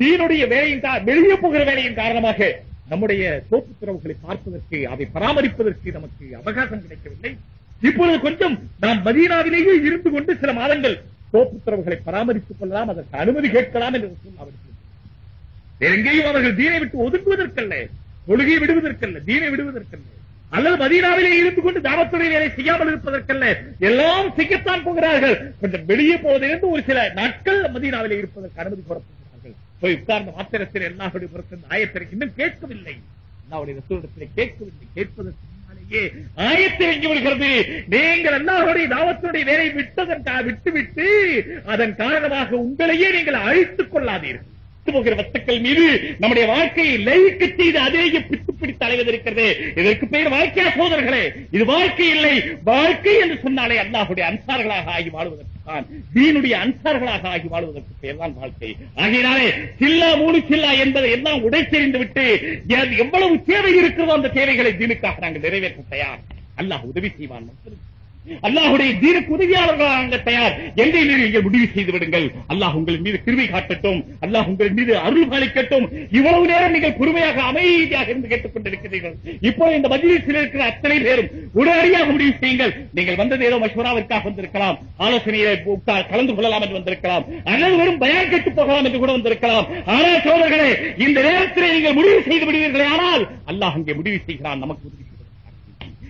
தீனுடைய வேலையின் வெளியே போகிற வேலையின் காரணமாக நம்முடைய தோப்பு துறவுகளை பார்ப்பதற்கு அதை பராமரிப்பதற்கு நமக்கு அவகாசம் கிடைக்கவில்லை. இப்பொழுது கொஞ்சம் நாம் மதீனாவிலேயே இருந்து கொண்டு சில மாதங்கள் தோப்பு துறவுகளை பராமரித்துக் கொள்ளலாம் அதற்கு அனுமதி கேட்கலாம் என்று அவர்கள். எங்கேயும் அவர்கள் தீனை விட்டு ஒதுங்குவதற்கல்ல தொழுகை விடுவதற்கல்ல தீனை விடுவதற்கல்ல. அல்லது மதீனாவிலே இருந்து கொண்டு தாவத்துறை வேலை செய்யாமல் இருப்பதற்கல்ல எல்லாம் செய்யத்தான் போகிறார்கள். கொஞ்சம் வெளியே போவதிலிருந்து ஒரு சில நாட்கள் மதீனாவிலே இருப்பதற்கு அனுமதி கோரப்படும். போய் உட்கார்ந்த மாத்திரத்தில் எல்லாருடைய புறத்தின் ஆயத்திற்கு இன்னும் கேட்கவில்லை. அல்லாவுடைய ரசூலிடத்திலே கேட்கவில்லை. கேட்பதற்கு முன்னாலேயே ஆயத்தில் எங்கே விடுகிறது நீங்கள் அல்லாஹுடைய தாவத்தினுடைய வேலை விட்டதன் விட்டுவிட்டு அதன் காரணமாக உங்களையே நீங்கள் அழித்துக் கொள்ளாதீர்கள். போகிற வத்துக்கள் மீது நம்முடைய வாழ்க்கையை லயிக்க செய்து அதே பித்து பிடித்து அலைவது இருக்கிறது இதற்கு பெயர் வாழ்க்கையா சோதர்களே இது வாழ்க்கை இல்லை. வாழ்க்கை என்று சொன்னாலே அல்லாஹுடைய அன்சார்களாக ஆகி வாழ்வதற்கு தான். தீனுடைய அன்சார்களாக ஆகி வாழ்வதற்கு பெயர் தான் வாழ்க்கை. ஆகையினாலே சில்லா மூணு சில்லா என்பதை எல்லாம் உடைத்தெறிந்து விட்டு எவ்வளவு தேவை இருக்கிறதோ அந்த தேவைகளை தீனுக்காக நாங்கள் நிறைவேற்ற தயார். அல்லாஹ் உதவி செய்வான் மக்களுக்கு. அல்லாஹுடைய தீனுக்கு உதவியாளர்களாக நாங்கள் தயார். எங்களை நீங்கள் முடிவு செய்து விடுங்கள். அல்லாஹ் உங்கள் மீது கிருமி காட்டட்டும். அல்லாஹ் உங்கள் மீது அருள் பாலிக்கட்டும். இவ்வளவு நேரம் நீங்கள் பொறுமையாக அமைதியாக இருந்து கேட்டுக் கொண்டிருக்கிறீர்கள் இப்போ இந்த மஜ்லிஸில் இருக்கிற அத்தனை பேரும் உடனடியாக முடிவு செய்யுங்கள். நீங்கள் வந்தது ஏதோ மஷ்வராவிற்காக வந்திருக்கலாம். ஆலோசனையை கலந்து கொள்ளலாம் என்று வந்திருக்கலாம். அல்லது வெறும் பயன் கேட்டு போகலாம் என்று கூட வந்திருக்கலாம். ஆனால் சோழர்களே இந்த நேரத்தில் நீங்கள் முடிவு செய்து விடுவீர்களே. ஆனால் அல்லாஹ் அங்கே முடிவு செய்கிறான். நமக்கு உதவி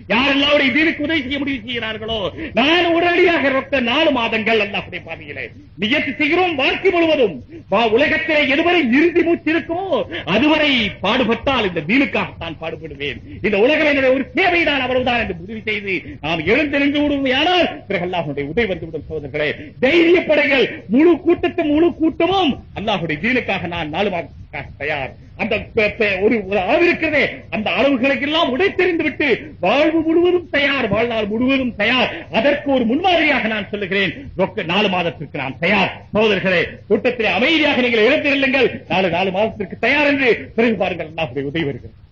யாரெல்லாம் அவருடைய தீனுக்கு உதவி செய்ய முடிவு செய்கிறார்களோ நான் உடனடியாக ரொக்க நாலு மாதங்கள் அல்லாஹுடைய பாதையிலே நியத்து செய்கிறோம் வாழ்க்கை முழுவதும். வா- உலகத்திலே எதுவரை இறுதி மூச்சு இருக்குமோ அதுவரை பாடுபட்டால் இந்த தீனுக்காகத்தான் பாடுபடுவேன். இந்த உலகம் என்னுடைய ஒரு சேவைதான் அவ்வளவுதான் என்று முடிவு செய்து நாம் எழுந்து நின்று விடுமையானால் பிறகு அல்லாஹுடைய உதவி வந்துவிடும் சோதர்களே தைரியப்படைகள் முழு கூட்டத்தும் முழு கூட்டமும் அல்லாஹுடைய தீனுக்காக நான் நாலு மாதம் தயார். அந்த ஒரு அளவு இருக்கிறதே. அந்த அளவுகளுக்கெல்லாம் உடைத்தெறிந்து விட்டு வாழ்வு முழுவதும் தயார் வாழ்நாள் முழுவதும் தயார். அதற்கு ஒரு முன்மாதிரியாக நான் சொல்லுகிறேன். நாலு மாதத்திற்கு நான் தயார். சோதர்களே கூட்டத்தில் அமைதியாக நீங்கள் எழுந்திருங்கள் நாலு நாலு மாதத்திற்கு தயார் என்று பிறகு பாருங்கள். உதவி வருகிறது.